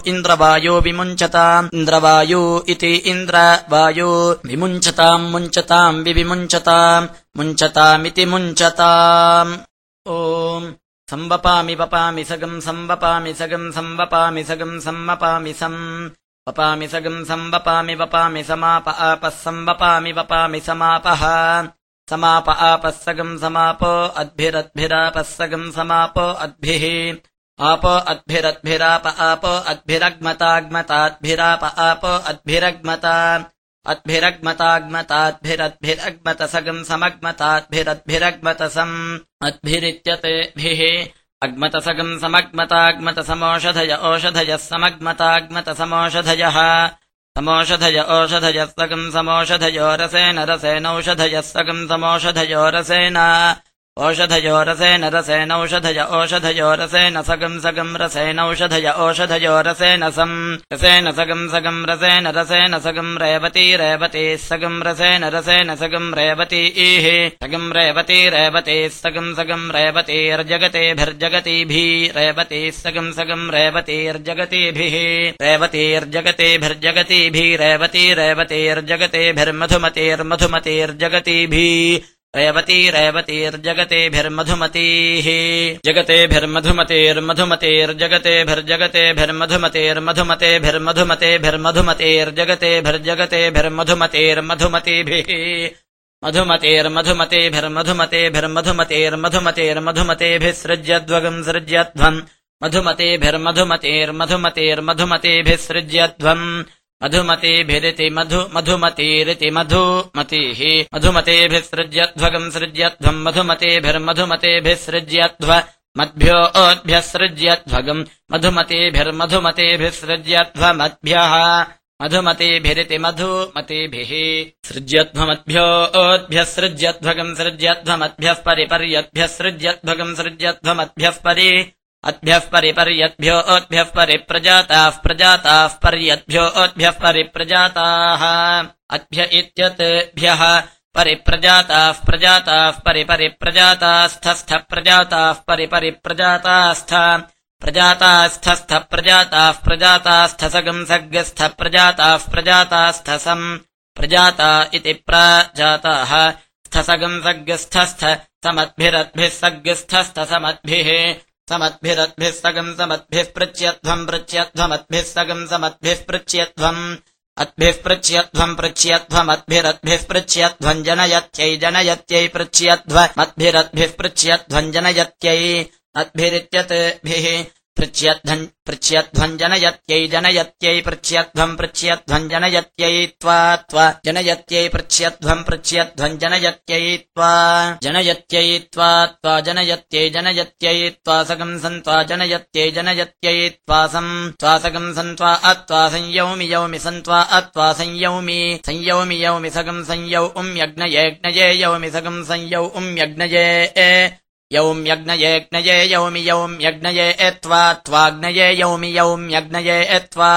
[SPEAKER 1] इन्द्रवायु विमुञ्चताम्। इन्द्रवायु इति इन्द्रवायु विमुञ्चताम् मुञ्चताम् विविमुञ्चताम्। मुञ्चतामिति मुञ्चताम्। ओम् संवपामि वपामि सगम् संवपामि सगम् संवपामि सगम् संवपामि सम् वपामि सगम् संवपामि वपामि समाप आपः संवपामि वपामि समापः। समाप आपः सगम् समापो अद्भिरद्भिरापः सगम् समापो अद्भिः आपो अद्भिरद्भिराप आपो अद्भिरग्मताग्मताद्भिराप आपो अद्भिरग्मता। अद्भिरग्मताग्मताद्भिरद्भिरग्मत सगम् समग्मताद्भिरद्भिरग्मतसम्। अद्भिरित्यतेभिः अग्मतसगम् समग्मताग्मत समोषधय ओषधयः समग्मताग्मत समोषधयः ओषधयः सगम् समोषधयो रसेन रसेनौषधयः सगम् समोषधयो रसेन ओषधयो रसेन रसेनौषधय ओषधयो रसेन सगम् सगम् रसेनौषधय ओषधयो रसेन सम् रसेन सगम् सगम् रसेन रसेन सगम् रेवती रेवती सगम् रसेन रसेन सगम् रेवती ईः। सगम् रेवती रेवती सगम् सगम् रेवतीर्जगतेभिर्जगतीभिः। रेवती सगम् सगम् रेवतीर्जगतीभिः। रेवतीर्जगतेभिर्जगतीभिः। रेवती रेवतीर्जगतेभिर्मधुमतेर्मधुमतेर्जगतीभिः। रेवती रेवतीर्जगतेभिर्मधुमतीः जगतेभिर्मधुमतेर्जगतेभिर्जगतेभिर्मधुमतेर्मधुमतेर्जगतेभिर्जगतेभिर्मधुमतेर्मधुमतेभिः मधुमतेर्मधुमतेभिर्मधुमतेर्मधुमतेर्मधुमतेभिः सृज्यध्वगम् सृज्यध्वम् मधुमतेभिर्मधुमतेर्मधुमतेर्मधुमतेभिः सृज्यध्वम् मधुमतेभिरिति मधु मधुमतीरिति मधुमतीः मधुमतेभिः सृज्यध्वगम् सृज्यध्वम् मधुमतेभिर्मधुमतेभिः सृज्यध्व मद्भ्यो। ओद्भ्यः सृज्यध्वगम् मधुमतेभिर्मधुमतेभिः सृज्यध्वमद्भ्यः मधुमतेभिरिति मधुमतेभिः सृज्यध्वमद्भ्यो ओद्भ्यः सृज्यध्वगम् सृज्यध्वमद्भ्यः परिपर्यद्भ्यः सृज्यध्वगम् सृज्यध्वमद्भ्यः परि अद्भ्यः परिपर्यद्भ्यो ओद्भ्यः परिप्रजाताः प्रजाताः पर्यद्भ्यो ओद्भ्यः परिप्रजाताः। अद्भ्य इत्यतेभ्यः परिप्रजाताः प्रजाताः परिपरिप्रजातास्थस्थ प्रजाताः परिपरिप्रजातास्थ। प्रजातास्थस्थ प्रजाताः प्रजातास्थसगम् सर्गस्थ प्रजाताः प्रजातास्थसम् प्रजाता इति प्राजाताः। स्थसगम् सर्गस्थस्थ समद्भिरद्भिः सर्गस्थस्थसमद्भिः समद्भिरद्भिः सगम् समद्भिः पृच्यध्वम् पृच्यध्वमद्भिः सगम् समद्भिः पृच्यध्वम् अद्भिः पृच्यध्वम् पृच्यध्वमद्भिरद्भिः पृच्यध्वम् जनयत्यै जनयत्यै पृच्यध्वमद्भिरद्भिः पृच्यध्वम् जनयत्यै। अद्भिरित्यतेभिः पृच्यध्वम् पृच्यध्वम् जनयत्यै जनयत्यै पृच्यध्वम् पृच्यध्वम् जनयत्यै त्वा त्वा जनयत्यै पृच्यध्वम् पृच्यध्वम् जनयत्यै त्वा जनयत्यै त्वा त्वा जनयत्यै जनयत्यै त्वा सगम् सन्त्वा जनयत्यै जनयत्यै त्वासम् त्वासगम् सन्त्वा अत्वा संयौमि यौमि सन्त्वा अत्वा संयौमि संयौमि यौमि सगम् संयौ उम्यग्नयेऽग्नये यौमि सगम् संयौ उम्यग्नये यौम् यज्ञयेऽग्नये यौमि यौम् यज्ञये एत्वा त्वाग्नये यौमि यौम् यज्ञये एत्वा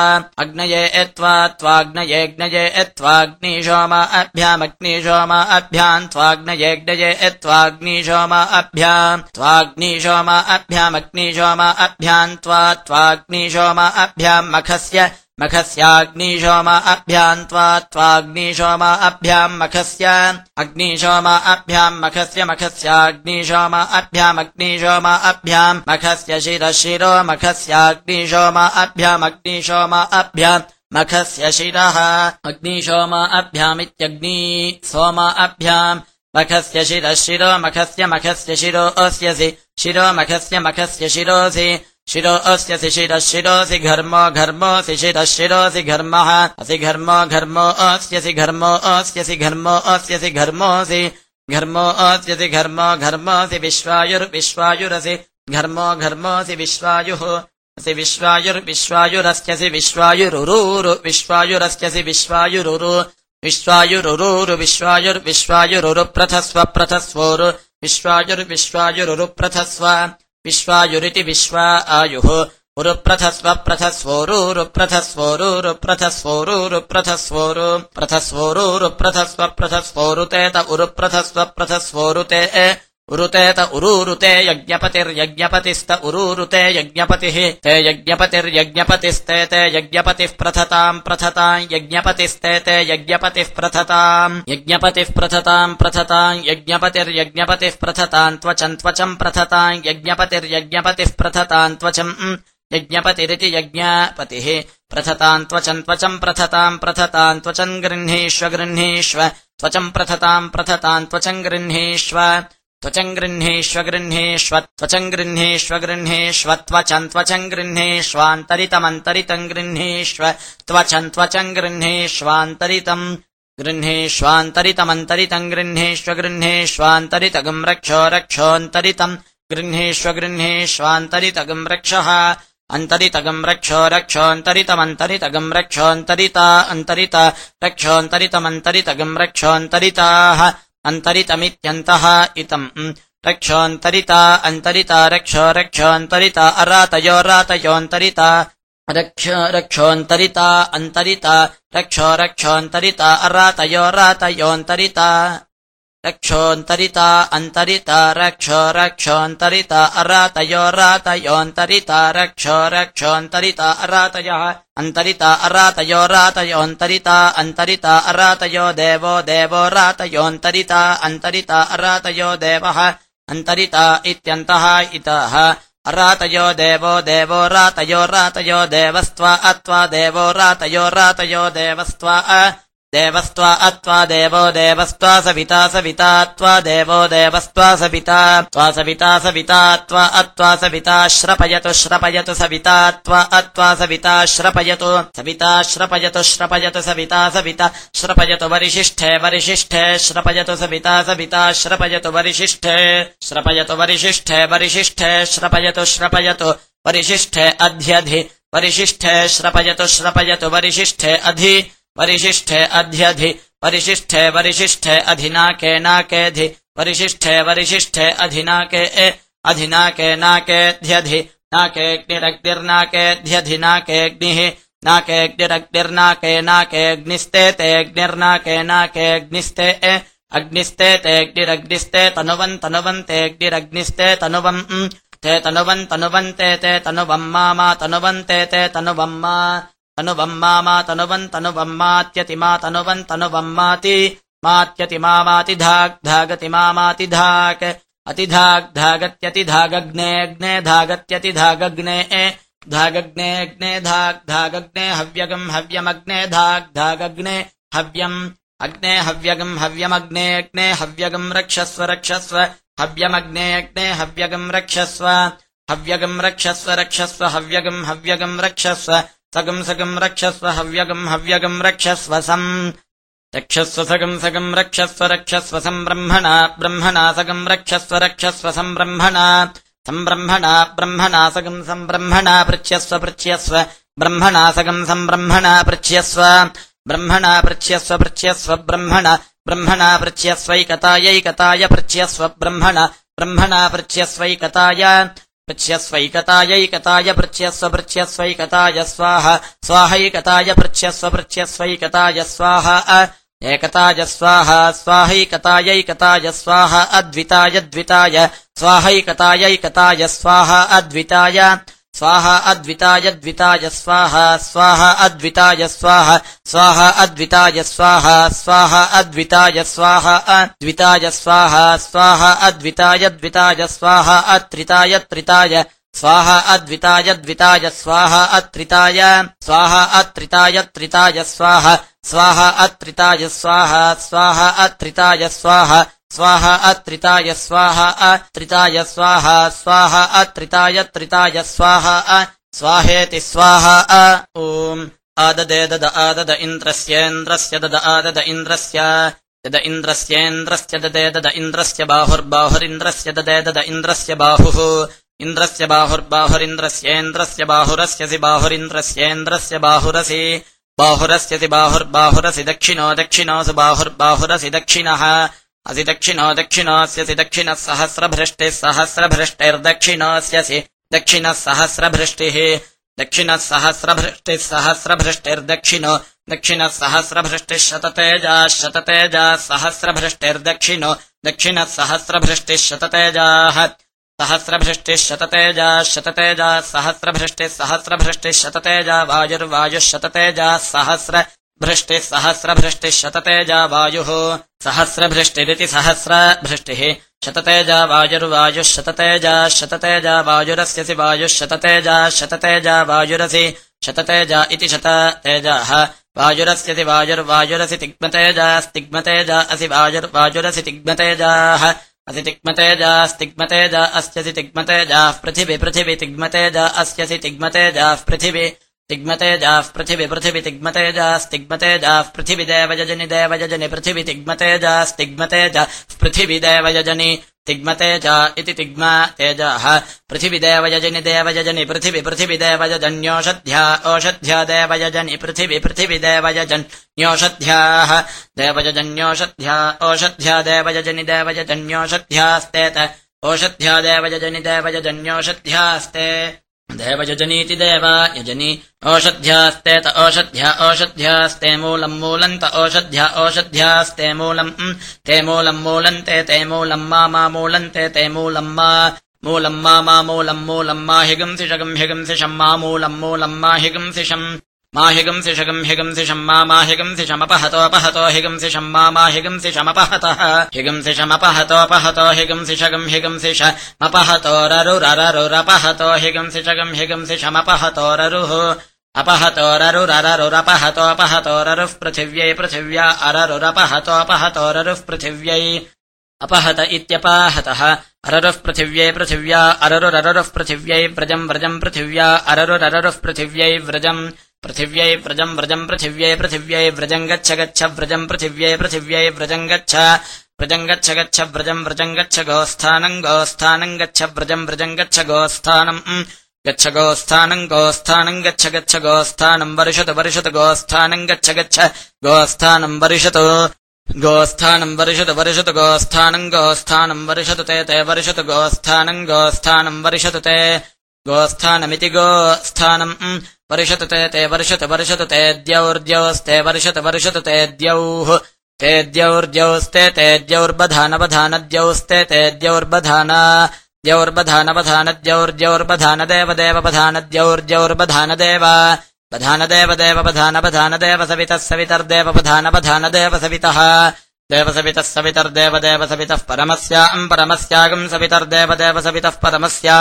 [SPEAKER 1] अग्नये एत्वा त्वाग्नयेऽग्नये एत्वाग्निशोमा अभ्यामग्निशोमा अभ्याम् त्वाग्नयेऽग्नये एत्वाग्निशोमा अभ्याम् त्वाग्निशोमा अभ्यामग्निशोमा अभ्याम् त्वा त्वाग्निशोमा अभ्याम् मखस्य मखस्याग्निशोम अभ्याम् त्वा त्वाग्निशोम अभ्याम् मखस्य अग्निशोम अभ्याम् मखस्य मखस्याग्निशोम अभ्यामग्निशोम अभ्याम् मखस्य शिरः शिरो मखस्याग्निशोम अभ्यामग्निशोम अभ्याम् मखस्य शिरः अग्निशोम अभ्यामित्यग्नी सोम अभ्याम् मखस्य शिरः शिरो मखस्य मखस्य शिरो अस्यसि शिरो मखस्य मखस्य शिरोऽसि शिरो अस्यसि शिरः शिरोऽसि घर्मो घर्मोऽसि शिरः शिरोऽसि घर्मः असि घर्मो घर्मो अस्यसि घर्मो अस्यसि घर्मो अस्यसि घर्मोऽसि घर्मो अस्यसि घर्मो घर्मोऽसि विश्वायुर्विश्वायुरसि घर्मो घर्मोऽसि विश्वायुः असि विश्वायुर्विश्वायुरस्यसि विश्वायुरुरूरु विश्वायुरस्यसि विश्वायुरुरु विश्वायुरुरूरु विश्वायुर्विश्वायुरुरु प्रथस्व प्रथस्वोरु विश्वायुर्विश्वायुरुरु प्रथस्व विश्वायुरिति विश्वा आयुः। उरुप्रथस्व प्रथस्वोरूरुप्रथस्वोरूरुप्रथस्वोरूरुप्रथस्वोरु प्रथस्वोरूरुप्रथस्व प्रथस्वोरुतेत उरुप्रथस्व प्रथस्वोरुते उरुतेत उरूरुते यज्ञपतिर्यज्ञपतिस्त उरूरुते यज्ञपतिः, ते यज्ञपतिर्यज्ञपतिस्ते, ते यज्ञपतिः प्रथताम् प्रथताम् यज्ञपतिस्ते, ते यज्ञपतिः प्रथताम् यज्ञपतिः प्रथताम् प्रथताम् यज्ञपतिर्यज्ञपतिः प्रथताम् त्वचम् त्वचम् प्रथताम् यज्ञपतिर्यज्ञपतिः प्रथताम् त्वचम् यज्ञपतिरिति यज्ञापतिः प्रथताम् त्वचम् त्वचम् प्रथताम् प्रथताम् त्वचम् गृह्णीष्व गृह्णीष्व त्वचम् प्रथताम् प्रथताम् त्वचम् गृह्णीष्व। त्वचम् गृह्णीष्व गृह्णीष्व त्वचम् गृह्णीष्व गृह्णीष्व त्वचम् त्वचम् गृह्णीष्वान्तरितमन्तरितम् गृह्णीष्व त्वचम् त्वचम् गृह्णीष्वान्तरितम् गृह्णीष्वान्तरितमन्तरितम् गृह्णीष्व गृह्णीष्वान्तरितगम् रक्षो रक्षोऽन्तरितम् गृह्णीष्व गृह्णीष्वान्तरितगम् रक्षः अन्तरितगम् रक्षो रक्षोऽन्तरितमन्तरितगम् रक्षोऽन्तरिता अन्तरित रक्षोऽन्तरितमन्तरितगम् रक्षोऽन्तरिताः अन्तरितमित्यन्तः इतम्। रक्षोऽन्तरिता अन्तरिता रक्षो रक्षोऽन्तरिता अरातयो रातयोऽन्तरिता रक्ष रक्षोऽन्तरिता अन्तरिता रक्षो रक्षोऽन्तरिता अरातयो रातयोऽन्तरिता रक्षोऽन्तरिता अन्तरिता रक्षो रक्षोऽन्तरिता अरातयो रातयोऽन्तरिता रक्षो रक्षोऽन्तरिता अरातयः अन्तरिता अरातयो रातयोऽन्तरिता अन्तरिता अरातयो देवो देवो रातयोऽन्तरिता अन्तरिता अरातयो देवः अन्तरिता इत्यन्तः इतः अरातयो देवो देवो रातयो रातयो देवस्त्वा अत्वा देवो रातयो रातयो देवस्त्वा देवस्त्वा अत्वा देवो देवस्त्वा सविता सविता त्वा देवो देवस्त्वा सविता त्वा सविता सविता त्वा अत्वा सविता श्रपयतु श्रपयतु सविता त्वा अत्वा सविता श्रपयतु सविता श्रपयतु श्रपयतु सविता सविता श्रपयतु वरिशिष्ठे वरिशिष्ठे श्रपयतु सविता सविता श्रपयतु वरिशिष्ठे श्रपयतु वरिशिष्ठे वरिशिष्ठे श्रपयतु श्रपयतु वरिशिष्ठे अध्यधि वरिशिष्ठे श्रपयतु श्रपयतु वरिशिष्ठे अधि परिशिष्ठे अध्यधि वरिशिष्ठे अधिनाके नाकेऽधि परिशिष्ठे वरिशिष्ठे अधिनाके ए, अधिनाके नाकेऽध्यधि नाकेऽग्निरग्निर्नाकेऽध्यधि नाकेऽग्निः नाकेऽग्निरग्निर्नाके नाकेऽग्निस्ते तेऽग्निर्नाके नाकेऽग्निस्ते ए, अग्निस्ते तेऽग्निरग्निस्ते तनुवन् तनुवन्तेऽग्निरग्निस्ते तनुवम् ते तनुवन् तनुवन्ते ते तनुवम्, मा तनुवन्ते ते तनुवम्, मा। तनुवम् मा तनुवन् तनुवम् मात्यतिमा तनुवन् तनुवम् माति। मात्यतिमातिधाग्धागति मातिधाक् अतिधाग्धागत्यतिधागग्नेऽग्ने धागत्यतिधागग्ने धागग्नेऽग्ने धाग्धागग्ने हव्यगम् हव्यमग्ने धाग्धागग्ने हव्यम्। अग्ने हव्यगम् हव्यमग्नेऽग्ने हव्यगम् रक्षस्व रक्षस्व। हव्यमग्नेऽग्ने हव्यगम् रक्षस्व। हव्यगम् रक्षस्व रक्षस्व। हव्यगम् हव्यगम् रक्षस्व सगम् सगम् रक्षस्व हव्यगम् हव्यगम् रक्षस्व सम् रक्षस्व सगम् सगम् रक्षस्व रक्षस्व सम्ब्रह्मणा ब्रह्मणा सगम् रक्षस्व रक्षस्व सम्ब्रह्मणा सम्ब्रह्मणा ब्रह्मणा सगम् सम्ब्रह्मणा पृच्छ्यस्व पृच्छ्यस्व। ब्रह्मणा सगम् सम्ब्रह्मणा पृच्छ्यस्व। ब्रह्मणा पृच्छ्यस्व पृच्छ्यस्व ब्रह्मण। ब्रह्मणा पृच्छ्यस्वैकतायैकताय पृच्छ्यस्व ब्रह्मण। ब्रह्मणा पृच्छ्यस्वैकताय पृच्छ्यस्वैकतायैकताय पृच्छ्यस्व पृच्छ्यस्वैकताय स्वाहकताय स्वाहैकताय पृच्छ्यस्व पृच्छ्यस्वैकताय स्वाहा। एकताय स्वाहा, स्वाहैकतायैकताय स्वाहा, अद्विताय द्विताय। स्वाहैकतायैकताय स्वाहा, अद्विताय। स्वाहा अद्विताय द्विताय स्वाहा स्वाहा अद्विताय स्वाहा स्वाहा अद्विताय स्वाहा स्वाहा अद्विताय स्वाहा अद्विताय स्वाहा स्वाहा अद्विताय द्विताय स्वाहा अत्रिताय त्रिताय स्वाहा द्विताय स्वाहा अत्रिताय स्वाहा अत्रिताय त्रिताय स्वाहा स्वाहा अत्रिताय स्वाहा स्वाहा अत्रिताय स्वाहा स्वाहा अत्रिताय स्वाहा अत्रिताय स्वाहा स्वाहा अत्रिताय त्रिताय स्वाहा स्वाहेति स्वाहा ओम् आददे दद आदद इन्द्रस्येन्द्रस्य दद आदद इन्द्रस्य दद इन्द्रस्येन्द्रस्य ददे दद इन्द्रस्य बाहुर्बाहुरिन्द्रस्य ददे दद इन्द्रस्य बाहुः। इन्द्रस्य बाहुर्बाहुरिन्द्रस्येन्द्रस्य बाहुरस्यसि बाहुरिन्द्रस्येन्द्रस्य बाहुरसि बाहुरस्यसि बाहुर्बाहुरसि दक्षिणो दक्षिणोऽसु बाहुर्बाहुरसि दक्षिणः असि दक्षिणो दक्षिणोऽस्यसि दक्षिणः सहस्रभृष्टिः सहस्रभृष्टिर्दक्षिणोऽस्यसि दक्षिणः सहस्रभृष्टिः दक्षिणः सहस्रभृष्टिः सहस्रभृष्टिर्दक्षिणो दक्षिणः सहस्रभृष्टिः शततेजाः शततेजाः सहस्रभृष्टिर्दक्षिणो दक्षिणः सहस्रभृष्टिः शततेजाः सहस्रभृष्टिः शततेजाः शततेजाः सहस्रभृष्टिः सहस्रभृष्टिः शततेजा वायुर्वायुः शततेजाः सहस्र भृष्टिः सहस्रभृष्टिः शततेजा वायुः। सहस्रभृष्टिरिति सहस्रभृष्टिः शततेजा वायुर्वायुः शततेजा शततेजा वायुरस्यसि वायुः शततेजा शततेजा वायुरसि। शततेजा इति शततेजाः। वायुरस्यसि वायुर्वायुरसि तिग्मतेजास्तिग्मतेजा असि वायुर्वायुरसि तिग्मतेजाः। असि तिग्मतेजास्तिग्मतेजा अस्यसि तिग्मतेजाः पृथिवि पृथिवि तिग्मतेजा अस्यसि तिग्मतेजाः पृथिवि तिग्मतेजाः पृथिवि पृथिवि तिग्मतेजास्तिग्मतेजाः पृथिवि देवयजनि देवयजनि पृथिवि तिग्मतेजास्तिग्मतेजा पृथिवि देवयजनि तिग्मतेजा इति तिग्मा तेजाः पृथिवि देवयजनि देवयजनि पृथिवि पृथिवि देवयजन्योषध्या ओषध्या देवयजनि पृथिवि पृथिवि देवयजन्योषध्याः देवयजन्योषध्या ओषध्या देवयजनि देवयजन्योषध्यास्तेत ओषध्या देवयजनि देवयजन्योषध्यास्ते देवयजनीति देवा यजनी ओषध्यास्ते त ओषध्या ओषध्यास्ते मूलम् मूलन्त ओषध्या ओषध्यास्ते मूलम् ते मूलम् मूलन्ते ते मूलम् मा मा मूलन्ते ते मूलम् मा मूलम् मा मा मूलम् मूलम् मा हिगंसिषगम् हिगंसिषम् मा मूलम् मूलम् मा हिगंसिषम् माहिगंसिषगम् हिगंसिषम् मा माहिगंसिषमपहतोऽपहतो हिगंसिषम् मा माहिगंसिषमपहतः हिगंसिषमपहतोऽपहतो हिगंसिषगम् हिगंसिषमपहतोररुररुरपहतो हिगंसिषगम् हिगंसिषमपहतोररुः अपहतोररुररुरपहतोऽपहतोररुः पृथिव्यै पृथिव्या अररुरपहतोऽपहतोररुः पृथिव्यै अपहत इत्यपाहतः। अररुः पृथिव्यै पृथिव्या अररुररुः पृथिव्यै व्रजम् व्रजम् पृथिव्या अररुररुः पृथिव्यै व्रजम्। पृथिव्यै व्रजम् व्रजम् पृथिव्यै पृथिव्यै व्रजम् गच्छ गच्छ व्रजम् पृथिव्यै पृथिव्यै व्रजम् गच्छ। व्रजम् गच्छ गच्छ व्रजम् व्रजम् गच्छ गोस्थानम् गोस्थानम् गच्छ व्रजम् व्रजम् गच्छ गोस्थानम्। गच्छ गोस्थानम् गोस्थानम् गच्छ गच्छ गोस्थानम्। वर्षतु वर्षतु, गोस्थानम् गच्छ गच्छ गोस्थानम्, वर्षतु। गोस्थानम् वर्षतु वर्षतु गोस्थानम् गोस्थानम् वर्षतु ते ते वर्षतु गोस्थानम् गोस्थानम् वर्षतु ते। गोस्थानमिति गोस्थानम्, वर्षतु ते ते वर्षतु वर्षतु ते द्यौर्द्यौस्ते, वर्षतु वर्षतु ते द्यौः। ते द्यौर्द्यौस्ते, ते द्यौर्बधानवधानद्यौस्ते ते द्यौर्बधान द्यौर्बधानवधानद्यौर्द्यौर्बधानदेव देवबधानद्यौर्द्यौर्बधानदेव बधानदेव देव बधानबधानदेव सवितः सवितर्देव बधानबधानदेव सवितः। देवसवितः सवितर्देव देव सवितः परमस्याम् परमस्यागम् सवितर्देव देव सवितः परमस्या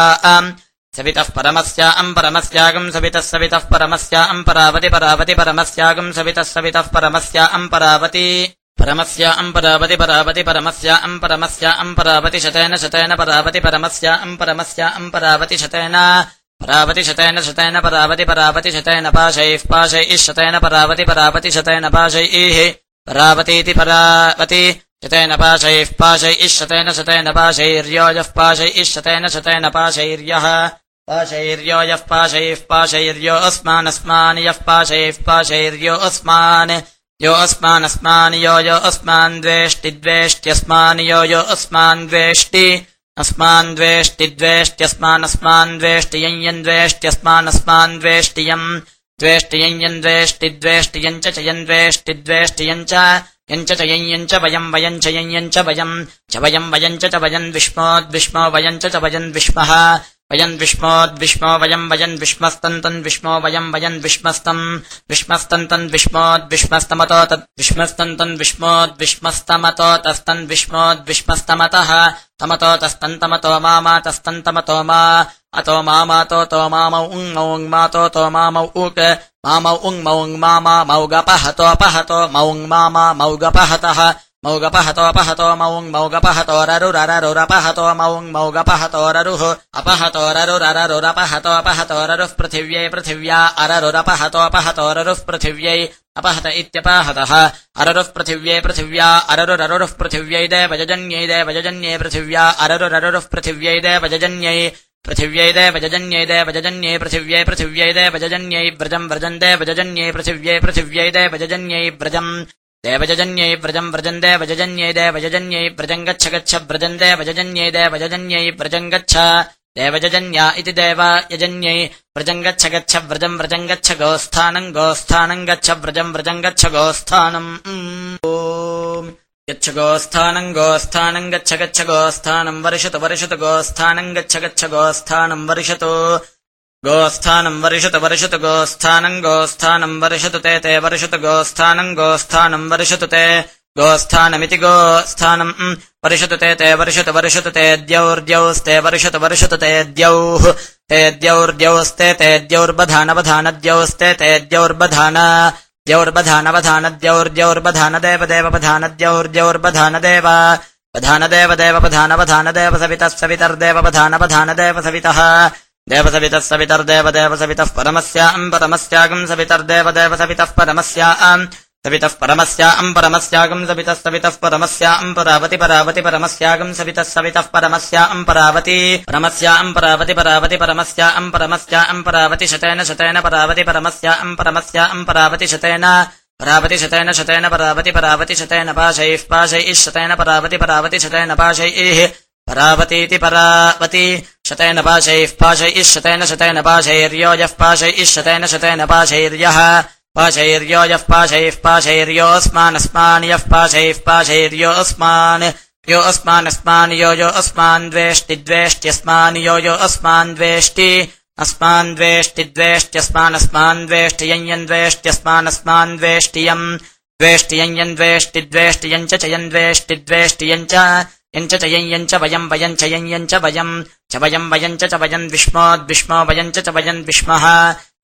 [SPEAKER 1] सवितः परमस्य परमस्यागम् सवितः सवितः परमस्य परावति परावति परमस्यागम् सवितः सवितः परमस्य परावति। परमस्य परावति परावति परमस्य परमस्य परावति शतेन शतेन परावति परमस्य परमस्य परावति शतेन। परावति शतेन शतेन परावति परावति शतेन पाशैः पाशैः शतेन परावति परावति शतेन पाशैः परावतीति परावति शतेन पाशैः पाशैः शतेन शतेन पाशैर्योजः पाशैः शतेन शतेन पाशैर्यः पाशैर्यो यः पाशैः पाशैर्यो अस्मानस्मान् यः पाशैः पाशैर्यो अस्मान् यो अस्मानस्मान् यो यो अस्मान् द्वेष्टि द्वेष्ट्यस्मान् यो यो अस्मान् द्वेष्टि अस्मान्द्वेष्टिद्वेष्ट्यस्मानस्मान्द्वेष्टियम् यम् द्वेष्ट्यस्मानस्मान्द्वेष्टियम् द्वेष्टियम् यम् द्वेष्टिद्वेष्टियम् च यम् च यम् च यम् च वयम् वयम् च यम् च वयम् च वयम् वयम् च वयम् विष्मोद्विष्मो वयम् च वयम् विष्मः वयम् विष्मोद्विष्मो वयम् वयम् विष्मस्तन्तम् विष्मो वयम् वयम् विष्मस्तम् विष्मस्तन्तम् विष्मोद्विष्मस्तमतो विष्मोद्विष्मस्तमतो तस्तम् विष्मोद्विष्मस्तमतः तमतो तस्तन्तमतो मा अतो मामातो तो मामौ उङ्मौ मातो तो मामौ उक् मामौ उङ्मौ मामा मौगपहतोपहतो मौङ् मामा मौगपहतः मौगपहतोपहतो मौङ् मौगपहतोररुररुरपहतो मौङ् मौगपहतोररुः अपहतोररुररुरपहतोपहतोररुः पृथिव्यै पृथिव्या अररुरपहतोपहतोररुः पृथिव्यै अपहत इत्यपाहतः अररुः पृथिव्यै पृथिव्या अररुररुः पृथिव्यै देवजन्यै देवजन्ये पृथिव्या अररुररुः पृथिव्यै देवजन्यै पृथिव्यै देवजन्यै देवजन्यै पृथिव्यै पृथिव्यै देवजन्यै व्रजम् व्रजम् देवजन्यै पृथिव्यै पृथिव्यै देवजन्यै व्रजम् देवजन्यै व्रजम् व्रजम् देवजन्यै देवजन्यै व्रजम् गच्छ व्रजम् देवजन्यै देवजन्यै व्रजम् गच्छ। देवजन्या इति देव यजन्यै व्रजम् गच्छ गच्छ व्रजम् व्रजम् गच्छ गोस्थानम् गोस्थानम् गच्छ व्रजम् व्रजम् गच्छ गोस्थानम्। गच्छ गोस्थानम् गोस्थानम् गच्छ गच्छ गोस्थानम् वर्षतु वर्षतु गोस्थानम् गच्छ गच्छ गोस्थानम् वर्षतु गोस्थानम् वर्षत, वर्षतु गोस्थानम् गोस्थानम् वर्षतु ते ते वर्षतु गोस्थानम् गोस्थानम् वर्षतु ते। गोस्थानमिति गोस्थानम् वर्षतु ते ते वर्षतु वर्षतु ते द्यौर्द्यौस्ते, वर्षतु वर्षतु ते द्यौः। ते द्यौर्द्यौस्ते, ते द्यौर्बधानवधानद्यौस्ते, ते द्यौर्बधान द्यौर्बधानवधानद्यौर्द्यौर्बधानदेव देवबधानद्यौर्द्यौर्बधानदेव बधानदेव देवबधानवधानदेव सवितः सवितर्देवबधानवधानदेव सवितः। देवसवितः सवितर्देव देवसवितः परमस्याम् परमस्यागम् सवितर्देव देवसवितः परमस्याम् सवितः परमस्याम् परमस्यागम् सवितः सवितः परमस्याम् परावति परावति परमस्यागम् सवितः सवितः परमस्याम् परावति परमस्याम् परावति परावति परमस्याम् परमस्याम् परावति शतेन शतेन परावति परमस्याम् परमस्याम् परावति शतेन परावति शतेन शतेन परावति परावति शतेन पाशैः पाशैः शतेन परावति परावति शतेन पाशैः परावतीति परावति शतेन पाशैः पाशैः शतेन शतेन पाशैर्यो यः पाशैः शतेन शतेन पाशैर्यः पाशैर्यो यः पाशैः पाशैर्योऽस्मानस्मान् यः पाशैः पाशैर्योऽस्मान् यो अस्मानस्मान् यो यो अस्मान्द्वेष्टिद्वेष्ट्यस्मान् यो। यो अस्मान्द्वेष्टि अस्मान्द्वेष्टिद्वेष्ट्यस्मानस्मान्द्वेष्टियम् यन्द्वेष्ट्यस्मानस्मान्द्वेष्टियम् द्वेष्टियम् यन्द्वेष्टिद्वेष्टियम् च यन्द्वेष्टिद्वेष्टियम् च यञ्च च यञ्च वयम् वयम् च यञ्च वयम् च वयम् वयम् च वयम् विष्मोद्विष्मो वयम् च वयन् विष्मः।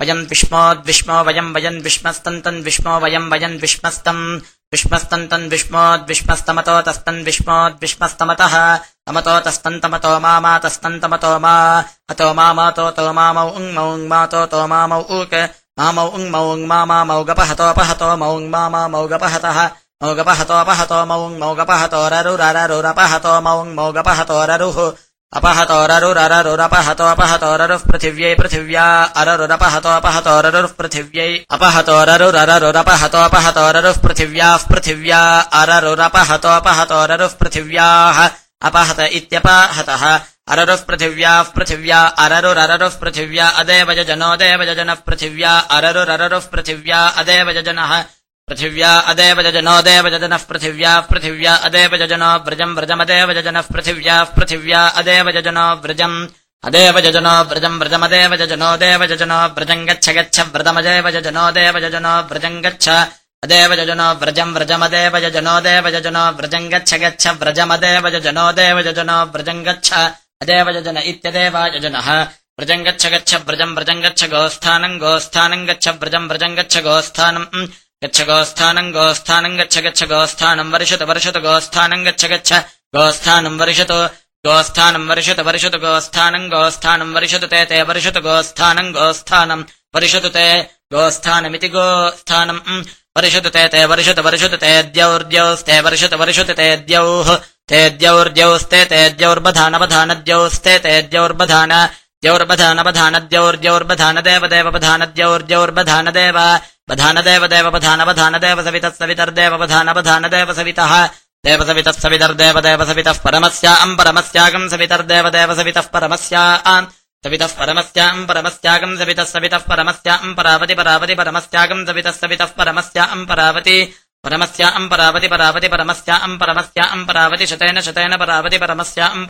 [SPEAKER 1] वयम् विष्मोद्विष्मो वयम् वयन् विष्मस्तन्तन् विष्मो वयम् वयन् विष्मस्तम्। विष्मस्तन्तन् विष्मोद्विष्मस्तमतोतस्तन् विष्मोद्विष्मस्तमतः तमतोतस्तन्तमतो मामातस्तन्तमतो मा। अतो तो तो मामौ तो मामौ ऊक् मामौ मौगपहतः मौगपहतोपहतो मौङ् मौगपहतोररुररुरपहतो मौङ् मौगपहतोररुः अपहतोररुररुरपहतोपहतोररुः पृथिव्यै पृथिव्या अररुरपहतोपहतोररुः पृथिव्यै अपहतोररुररुरपहतोपहतोररुः पृथिव्याः पृथिव्या अररुरपहतोपहतोररुः पृथिव्याः, अपहत इत्यपाहतः। अररुः पृथिव्याः पृथिव्या अररुररुः पृथिव्या अदेवजनो देवजनः पृथिव्या अररुररुः पृथिव्या अदेवजनः पृथिव्या अदेव जनो देव जजनः पृथिव्या पृथिव्या अदेव जजनो व्रजम् व्रजमदेव जजनः पृथिव्याः, पृथिव्या अदेव जजनो व्रजम्। अदेव जजनो व्रजम् व्रजमदेव जनो देव जजनो व्रजम् गच्छ गच्छ व्रतमदेव जनो देव जनो व्रजम् गच्छ। अदेव जनो व्रजम् व्रजमदेव जनो देव जनो व्रजम् गच्छ गच्छ व्रजमदेव जनो देव जनो व्रजम् गच्छ। अदेव जन इत्यदेव यजनः व्रजम् गच्छ गच्छ व्रजम् व्रजम् गच्छ गोस्थानम् गोस्थानम् गच्छ व्रजम् व्रजम् गच्छ गोस्थानम्। गच्छ गोस्थानम् गोस्थानम् गच्छ गच्छ गोस्थानम् वर्षत वर्षतु गोस्थानम् गच्छ गच्छ गोस्थानम् वर्षतु गोस्थानम् वर्षतु वर्षतु गोस्थानम् गोस्थानम् वर्षतु ते ते वर्षतु गोस्थानम् गोस्थानम् वर्षतु ते गोस्थानमिति गोस्थानम् वर्षतु ते ते वर्षत वर्षत ते द्यौर्द्यौस्ते वर्षत वर्षत ते द्यौः ते द्यौर्द्यौस्ते ते द्यौर्बधानवधानद्यौस्ते ते द्यौर्बधान द्यौर्बधानवधानद्यौर्द्यौर्बधानदेव देवबधानद्यौर्द्यौर्बधानदेव प्रधानदेव देवपधानवधानदेव सवितः सवितर्देवपधानवधानदेव सवितः। देवसवितः सवितर्देव देवसवितः परमस्याम् परमस्यागम् सवितर्देव देवसवितः परमस्याम्। सवितः परमस्याम् परमस्यागम् सवितः सवितः परमस्याम् परावति परावति परमस्यागम् सवितः सवितः परमस्याम् परावति। परमस्याम् परावति परावति परमस्याम् परमस्याम् परावती, शतेन शतेन परावति परमस्याम्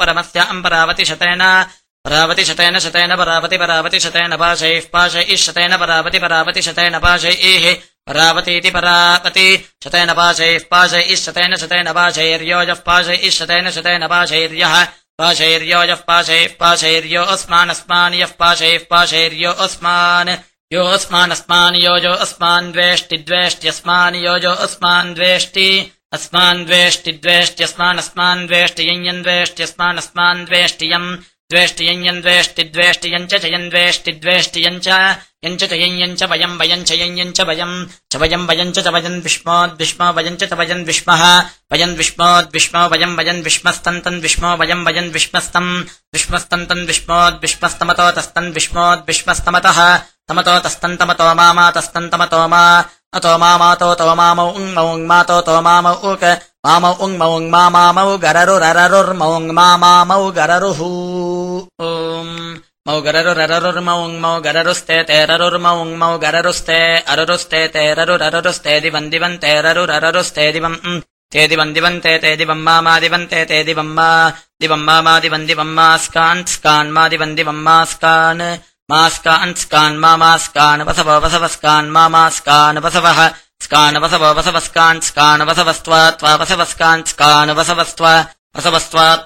[SPEAKER 1] अम परावति, शतेन। परावति शतेन शतेन परावति परावति शतेन पाशैः पाशैः शतेन परावति परावति शतेन पाशैः परावतीति परावति शतेन पाशैः पाशैः शतेन शतेन पाशैर्योजः पाशैः शतेन शतेन पाशैर्यः पाशैर्योजः पाशैः पाशैर्यो अस्मानस्मान् यः पाशैः पाशैर्यो अस्मान् योऽस्मानस्मान् योजो अस्मान् द्वेष्टि द्वेष्ट्यस्मान् योजो अस्मान् द्वेष्टि अस्मान् द्वेष्टि द्वेष्ट्यस्मानस्मान् द्वेष्टि यञ्यन् द्वेष्ट्यस्मानस्मान् द्वेष्टियम् द्वेष्टियञ्यम् द्वेष्टि द्वेष्टियम् च यम् च यम् च च वयम् वयम् च यञ्यम् च वयम् च वयम् वयम् च वयम् विष्मोद्विष्मो वयम् च वयम् विष्मः वयम् विष्मोद्विष्मो वयम् वयम् विष्मस्तन्तम् विष्मो वयम् वयम् विष्मस्तम् विष्मस्तन्तम् विष्मोद्विष्मस्तमतो तस्तन् विष्मोद्विष्मस्तमतः तमतो तस्तन्तमतो मामा तस्तन्तमतो मा अतो मामातो तो मामौ उङ्मौ मातो तो मामौ उक मामौ उङ्मौ मामामौ गररुररुर्मौ मामामौ गररुः। मौ गररुररुर्मौ मौ गररुस्ते तेररुर्मौ मौ गररुस्ते अरुरुस्ते तेररुररुस्ते दिवम् दिवम् तेररुररुस्ते दिवम् ते दिवम् दिवन्ते ते दिवम् मामा दिवन्ते ते मा। दिवम् मामा दिवम् दिवम् मास्कान् स्कान्। मा दिवम् दिवम् मास्कान् मास्कान् स्कान् मामास्कान् वसव वसवस्कान् मामास्कान् वसवः। स्कान् वसव वसवस्कान् स्कान् वसवस्त्वा त्वा स्कान् वसवस्त्वा।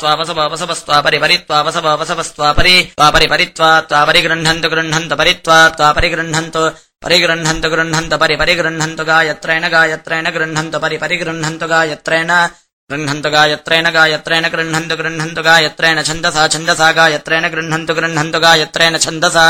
[SPEAKER 1] त्वा वसव वसवस्त्वा परिपरित्वा वसव वसवस्त्वा परि। त्वा परिपरित्वा त्वा परिगृह्णन्तु गृह्णन्त परित्वा त्वा परिगृह्णन्तु। परिगृह्णन्तु गृह्णन्त परि परिगृह्णन्तु गायत्रेण गायत्रेण गृह्णन्तु परि परिगृह्णन्तु गायत्रेण गृह्णन्तु गायत्रेण गायत्रेण गृह्णन्तु गृह्णन्तु गायत्रेण छन्दसा छन्दसा गायत्रेण गृह्णन्तु गृह्णन्तु गायत्रेण छन्दसा।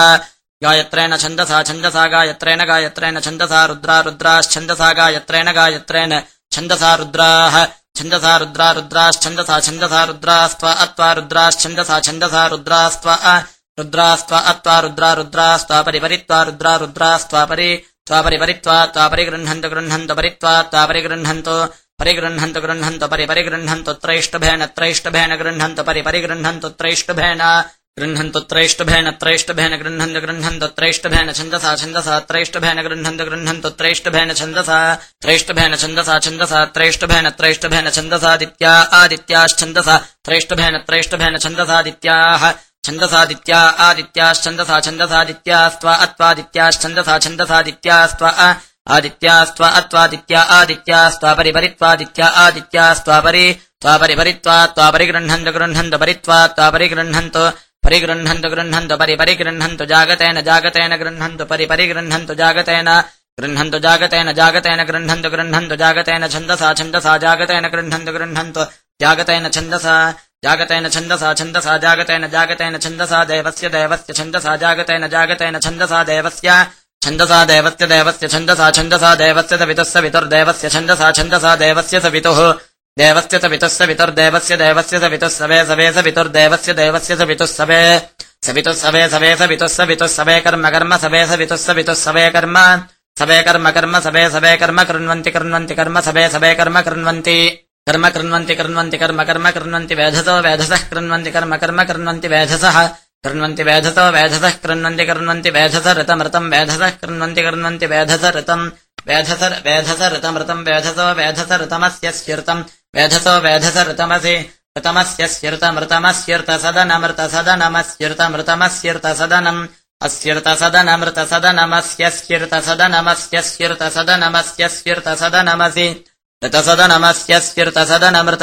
[SPEAKER 1] गायत्रेण छन्दसा छन्दसा गायत्रेण गायत्रेण छन्दसा रुद्रा रुद्राश्छन्दसा गायत्रेण गायत्रेण छन्दसा रुद्राः। छन्दसा रुद्रा रुद्राश्छन्दसा छन्दसा रुद्रास्त्वा अत्वा रुद्राश्छन्दसा छन्दसा रुद्रास्त्वा रुद्रास्त्वा अत्वा रुद्रा रुद्रास्त्वा परिपरित्वा रुद्रा रुद्रास्त्वा परि त्वापरिपरित्वा त्वापरिगृह्णन्तु गृह्णन्तु परित्वा त्वापरिगृह्णन्तु परिगृह्णन्तु गृह्णन्तु परि परिगृह्णन्तु त्रैष्टभेन गृह्णन्तु परि परिगृह्णन्तु त्रैष्टभेन गृह्णन्तु त्रैष्टभेन गृह्णन्तु गृह्णन्तु त्रैष्टभेन छन्दसा छन्दसा त्रैष्टभेन गृह्णन्तु गृह्णन्तु त्रैष्टभेन छन्दसा त्रैष्टभेन छन्दसा छन्दसा त्रैष्टभेन त्रैष्टभेन छन्दसादित्या आदित्याश्छन्दसा त्रैष्टभेन त्रैष्टभेन छन्दसादित्याः छन्दसादित्या आदित्याश्छन्दसा छन्दसादित्यास्त्वा अत्वादित्याश्छन्दसा छन्दसादित्यास्त्वा आदित्यास्त्वा अत्वादित्या आदित्यास्त्वा परिपरित्वादित्या आदित्यास्त्वापरि, त्वापरिपरित्वा, त्वापरिगृह्णन्तु गृह्णन्तु परित्वा, त्वापरिगृह्णन्तु परिगृह्णन्तु गृह्णन्तु परि परिगृह्णन्तु जागतेन जागतेन गृह्णन्तु परि परिगृह्णन्तु जागतेन गृह्णन्तु जागतेन जागतेन गृह्णन्तु गृह्णन्तु जागतेन छन्दसा छन्दसा, जागतेन गृह्णन्तु गृह्णन्तु जागतेन छन्दसा जागतेन छन्दसा छन्दसा, जागतेन जागतेन छन्दसा, देवस्य देवस्य छन्दसा, जागतेन जागतेन छन्दसा, देवस्य छन्दसा देवस्य देवस्य छन्दसा छन्दसा देवस्य सवितुः सवितुर्देवस्य छन्दसा छन्दसा देवस्य सवितुः देवस्य सवितुः सवितुर्देवस्य देवस्य सवितुः सवे सवे सवितुर्देवस्य देवस्य सवितुः सवे। सवितुः सवे सवे सवितुः सवितुः सवे कर्म कर्म सवे सवितुः सवितुः सवे कर्म। सवे कर्म कर्म सवे सवे कर्म कृण्वन्ति कृण्वन्ति कर्म सवे सवे कर्म कृण्वन्ति। कर्म कृण्वन्ति कृण्वन्ति कर्म कर्म कृण्वन्ति वेधसो वेधसः कृण्वन्ति कर्म कर्म कृण्वन्ति वेधसः। कृण्वन्ति वेधत वेधतः कृण्वन्ति कृण्वन्ति वेधत ऋतमृतम् वेधतः कृण्वन्ति कृण्वन्ति वेधत ऋतम् वेधत वेधत ऋतमृतम् वेधत वेधत ऋतमस्य स्थिर्तम् वेधतो वेधत ऋतमसि, ऋतमस्य स्थिर्तमृतमस्यर्थसदनमृतसदनमस्यर्थमृतमस्यर्थसदनम् अस्यर्थसदनमृतसदनमस्य स्थिर्तसदनमस्य स्थिर्तसदनमस्य स्थिर्तसदनमसि सदनमसि ऋतसदनमस्य स्युर्त सदनमृत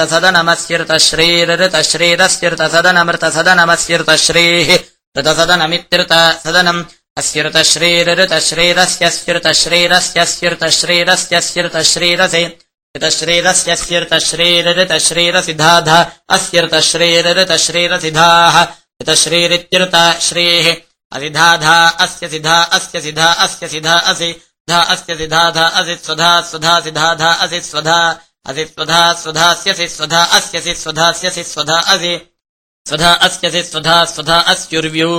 [SPEAKER 1] सदनमृत सदनमस्युर्त श्रीः ऋतसदनमित्युर्त सदनम् अस्युर्त श्रीरृत श्रीरस्य स्युर्त श्रीरस्य स्युर्त श्रीरस्य स्युर्त श्रीरसि ऋत श्रीरस्य स्युर्त श्रीरृत श्रीरसिधाध अस्युर्त श्रीरृत श्रीरसिधाः ऋत श्रीरित्युर्त श्रीः अधिधाधा अस्य सिधा अस्य सिधा अस्य सिधा असि धा अस्य सिधाधा असि स्वधा स्वधा सिधाधा असि स्वधा असि स्वधा स्वधास्यसि स्वधा अस्यसि स्वधास्यसि स्वधा असि। स्वधा अस्यसि स्वधा स्वधा अस्युर्व्यू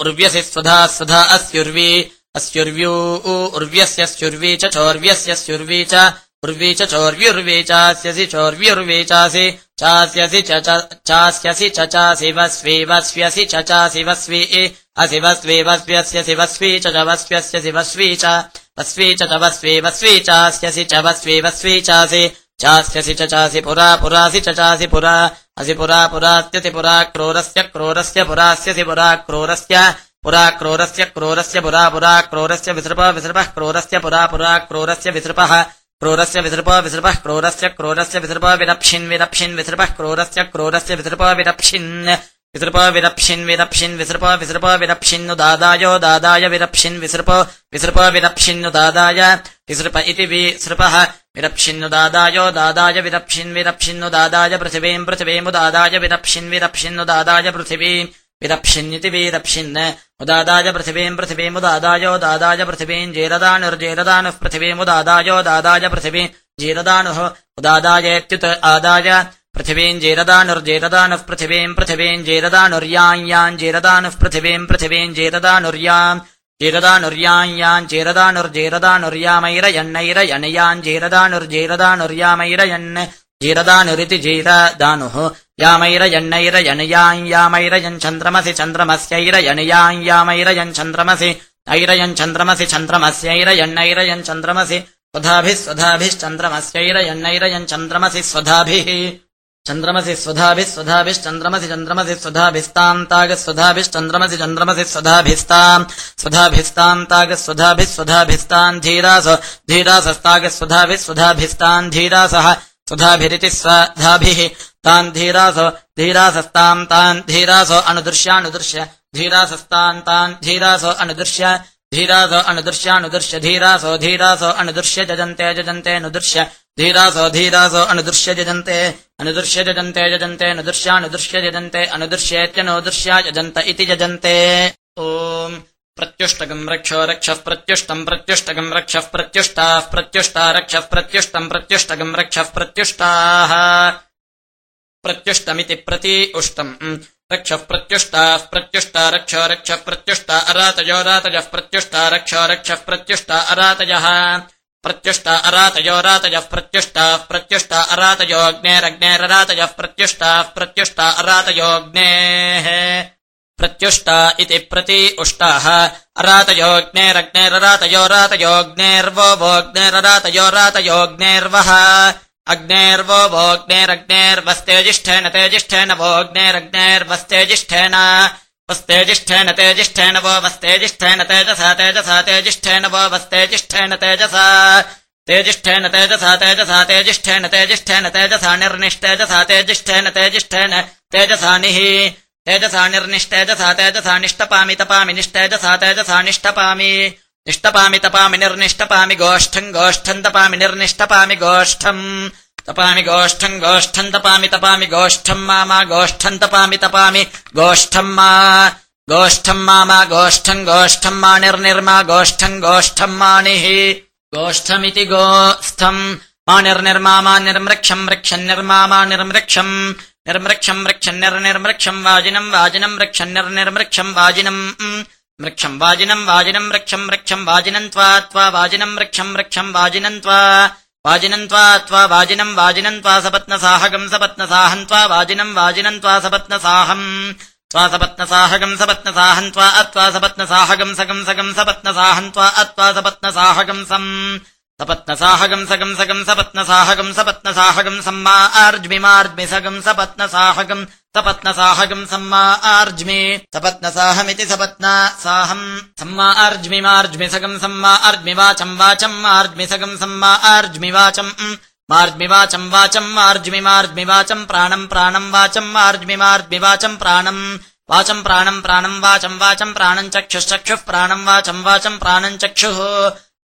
[SPEAKER 1] उर्व्यसि स्वधा स्वधा अस्युर्वी, अस्युर्व्यू, उर्व्यस्य स्युर्वी च चौर्व्यस्य स्युर्वी च, उर्वी च चोर्व्युर्वी चास्यसि चोर्व्युर्वी चासि चास्यसि चास्यसि च चासि वस्वी वस्व्यसि च चासि वस्वी असि वस्वी वस्व्यस्यसि वस्वी च वस्व्यस्यसि वस्वी च। वस्वी च वस्वी वस्वी चास्यसि च वस्वी वस्वी चासि, चास्यसि च चासि पुरा, पुरासि च चासि पुरा, असि पुरा, पुरास्यसि पुरा, क्रोरस्य क्रोरस्य, पुरास्यसि पुरा, क्रोरस्य पुरा, क्रोरस्य क्रोरस्य, पुरा पुरा, क्रोरस्य विसृप, विसृपः, क्रोरस्य पुरा पुरा, क्रोरस्य विसृपः, क्रोरस्य विसृप, विसृपः, क्रोरस्य क्रोरस्य विसृप विरप्शिन् विरप्शिन् विसृपः, क्रोरस्य क्रोरस्य विसृप विरप्शिन् विसृप विरप्शिन् विरप्शिन् विसृप विसृप विरप्शिन्नु दादायो, दादाय, विरप्शिन् विसृप विसृप विरप्शिन्नु दादाय विसृप इति विसृपः विरप्शिन्नु दादायो, दादाय, विरप्शिन् विरप्शिन्नु दादाय, पृथिवीम्, पृथिवीमु दादाय, विरप्शिन् विरप्शिन्नु दादाय, पृथिवीम्। विरप्शिन्निति वीरप्शिन् उदादाय पृथिवीम् पृथिवीमुदादायो दादाय पृथिवीम् जेरदानुर्जेरदानुः पृथिवीमुदादायो दादाय पृथिवीम्, जीरदानुः उदादायेत्युत आदाय। पृथिवीम् जेरदानुर्जेरदानुः पृथिवीम् पृथिवीम् जेरदानुर्याम् जेरदानुः पृथिवीम् पृथिवीम् जेरदानुर्याम् जेरदानुर्याम् जेरदानुर्जेरदानुर्यामैरयन्नैरयनयाम् जेरदानुर्जेरदानुर्यामैरयन् जीरदानुरिति जीरदानुः यामैरयन् चन्द्रमसि चन्द्रमस्यैरयनयाम् यामैरयन् चन्द्रमसि ऐरयन् चन्द्रमसि चन्द्रमस्यैरयन्नैरयन् चन्द्रमसि स्वधाभिः स्वधाभिश्चन्द्रमस्यैरयन्नैरयन् चन्द्रमसि स्वधाभिः चन्द्रमसि स्वधाभिः स्वधाभिश्चन्द्रमसि चन्द्रमसि स्वधाभिस्तान्तागः स्वधाभिश्चन्द्रमसि चन्द्रमसि स्वधाभिस्ताम् स्वधाभिस्तान्तागः स्वधाभिः स्वधाभिस्तान् धीरास धीरासस्तागः स्वधाभिः स्वधाभिस्तान् धीरासः। स्वधाभिरिति स्वधाभिः तान् धीरासो धीरासस्ताम् तान् धीरासो अनुदृश्यानुदृश्य धीरासस्तान् तान् धीरासो अनुदृश्य। धीरासो अनुदृश्यानुदृश्य धीरासो धीरासो अनुदृश्य। जजन्ते जजन्ते अनुदृश्य धीरासो धीरासो अनुदृश्य। जजन्ते अनुदृश्य जजन्ते जजन्ते अनुदृश्यानुदृश्य जजन्ते अनुदृश्येत्यनुदृश्या यजन्त इति जजन्ते। ओम् प्रत्युष्टकम् रक्षो रक्षः प्रत्युष्टम् प्रत्युष्टकम् रक्षः प्रत्युष्टाः प्रत्युष्टा रक्षः प्रत्युष्टम् प्रत्युष्टकम् रक्षः प्रत्युष्टाः। प्रत्युष्टमिति प्रति उष्टम् रक्षः प्रत्युष्टाः प्रत्युष्टा रक्षो रक्षः प्रत्युष्टा अरातयो रातयः प्रत्युष्टा रक्षो रक्षः प्रत्युष्टा अरातयः प्रत्युष्टा अरातयो रातयः प्रत्युष्टाः प्रत्युष्टा अरातयोऽग्नेरग्नेररातयः प्रत्युष्टाः प्रत्युष्टा अरातयोऽग्नेः प्रत्युष्टा इति प्रति उष्टाः। अरातयोऽग्नेरग्नेररातयो रातयोऽग्नेर्वो वोऽग्नेररातयो रातयोऽग्नेर्वः अग्नेर्वो। वोऽग्नेरग्नेर्वस्तेजिष्ठेन तेजिष्ठेन वोऽग्नेरग्नेर्वस्तेजिष्ठेन वस्तेजिष्ठेन तेजिष्ठेन वो वस्तेजिष्ठेन तेजसा तेजसा, तेजिष्ठेन वो वस्तेजिष्ठेन तेजसा। तेजिष्ठेन तेजसा तेजसा, तेजिष्ठेन तेजिष्ठेन तेजसा निर्निष्टेजसा तेजिष्ठेन तेजिष्ठेन तेजसानिः। तेजसा निर्निष्टेजसा तेजसा निष्टपामि, तपामि निष्टेजसा तेजसा निष्टपामि। निष्टपामि, तपामि, निर्निष्टपामि गोष्ठम् गोष्ठम् तपामि, निर्निष्टपामि गोष्ठम् तपामि गोष्ठम् गोष्ठम् तपामि तपामि गोष्ठम् मा मा गोष्ठम् तपामि तपामि गोष्ठम् मा। गोष्ठम् मा मा गोष्ठम् गोष्ठम् मा निर्निर्मा गोष्ठम् गोष्ठम् मानिः गोष्ठमिति गोस्थम् मा निर्मृक्षम् वृक्षम् निर्मा निर्मृक्षम्। निर्मृक्षम् वृक्षम् निर्निर्मृक्षम् वाजिनम् वाजिनम् वृक्षम् निर्निर्मृक्षम् वाजिनम्। वृक्षम् वाजिनम् वाजिनम् वृक्षम् वृक्षम् वाजिनम् त्वा त्वा वाजिनम् वृक्षम् वृक्षम् वाजिनम् त्वा वाजिनम् त्वा त्वा वाजिनम् वाजिनम् त्वा सपत्नसाहगम् त्वा वाजिनम् वाजिनम् त्वा सपत्नसाहम्। त्वा सपत्नसाहगम् त्वा अत्वा सपत्नसाहगम् सगम् सगम् सपत्नसाहम् त्वा अत्वा सपत्नसाहगम् सम् सपत्नसाहगम् सगम् सगम् सपत्नसाहगम् सपत्नसाहगम् सम्मा आर्ज्मिमार्ज्मि सगम् सपत्नसाहगम् सपत्नसाहगम् सम्मा आर्ज्मि सपत्नसाहमिति सपत्ना साहम् सम्मा अर्ज्मिमार्ज्मि सगम् सम्मा अर्ज्मि वाचम् वाचम् मार्ज्मि सगम् सम्मा आर्ज्मि वाचम् मार्ज्मि वाचम् वाचम् मार्ज्मि मार्ज्मि वाचम् प्राणम् प्राणम् वाचम् मार्ज्मि मार्ज्मि वाचम् प्राणम् वाचम् प्राणम् प्राणम् वाचम् वाचम् प्राणम् चक्षुश्चक्षुः प्राणम् वाचम् वाचम् प्राणम् चक्षुः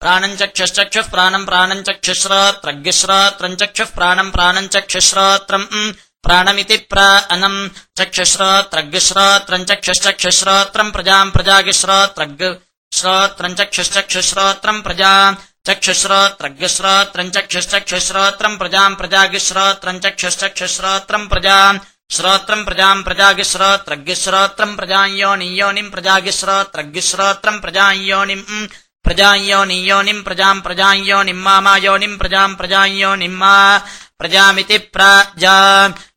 [SPEAKER 1] प्राणम् चक्षुश्चक्षुः प्राणम् प्राणम् चक्षुश्रोत्रज्ञश्रोत्रम् चक्षुः प्राणम् प्राणम् चक्षुश्रोत्रम् प्राणमिति प्रानम् चक्षुश्रोत्रज्ञश्रोत्रम् चक्षुश्चक्षुश्रोत्रम् प्रजाम् प्रजागिश्रोत्रज्ञ श्रोत्रम् चक्षुश्चक्षुश्रोत्रम् प्रजा चक्षुश्रोत्रज्ञश्रोत्रम् चक्षुश्चक्षुश्रोत्रम् प्रजाम् प्रजागिश्रोत्रम् चक्षुश्चक्षुश्रोत्रम् प्रजा श्रोत्रम् प्रजाम् प्रजागिश्रोत्रज्ञश्रोत्रम् प्रजाम् योनिम् योनिम् प्रजाम् प्रजायोनियोनिम् प्रजाम् प्रजायोनिम् പ്രജായോനിയോനിം പ്രജാം പ്രജായോനിമ്മാമായോനിം പ്രജാം പ്രജായോനിമ്മാ പ്രജാമിതി പ്രജാ.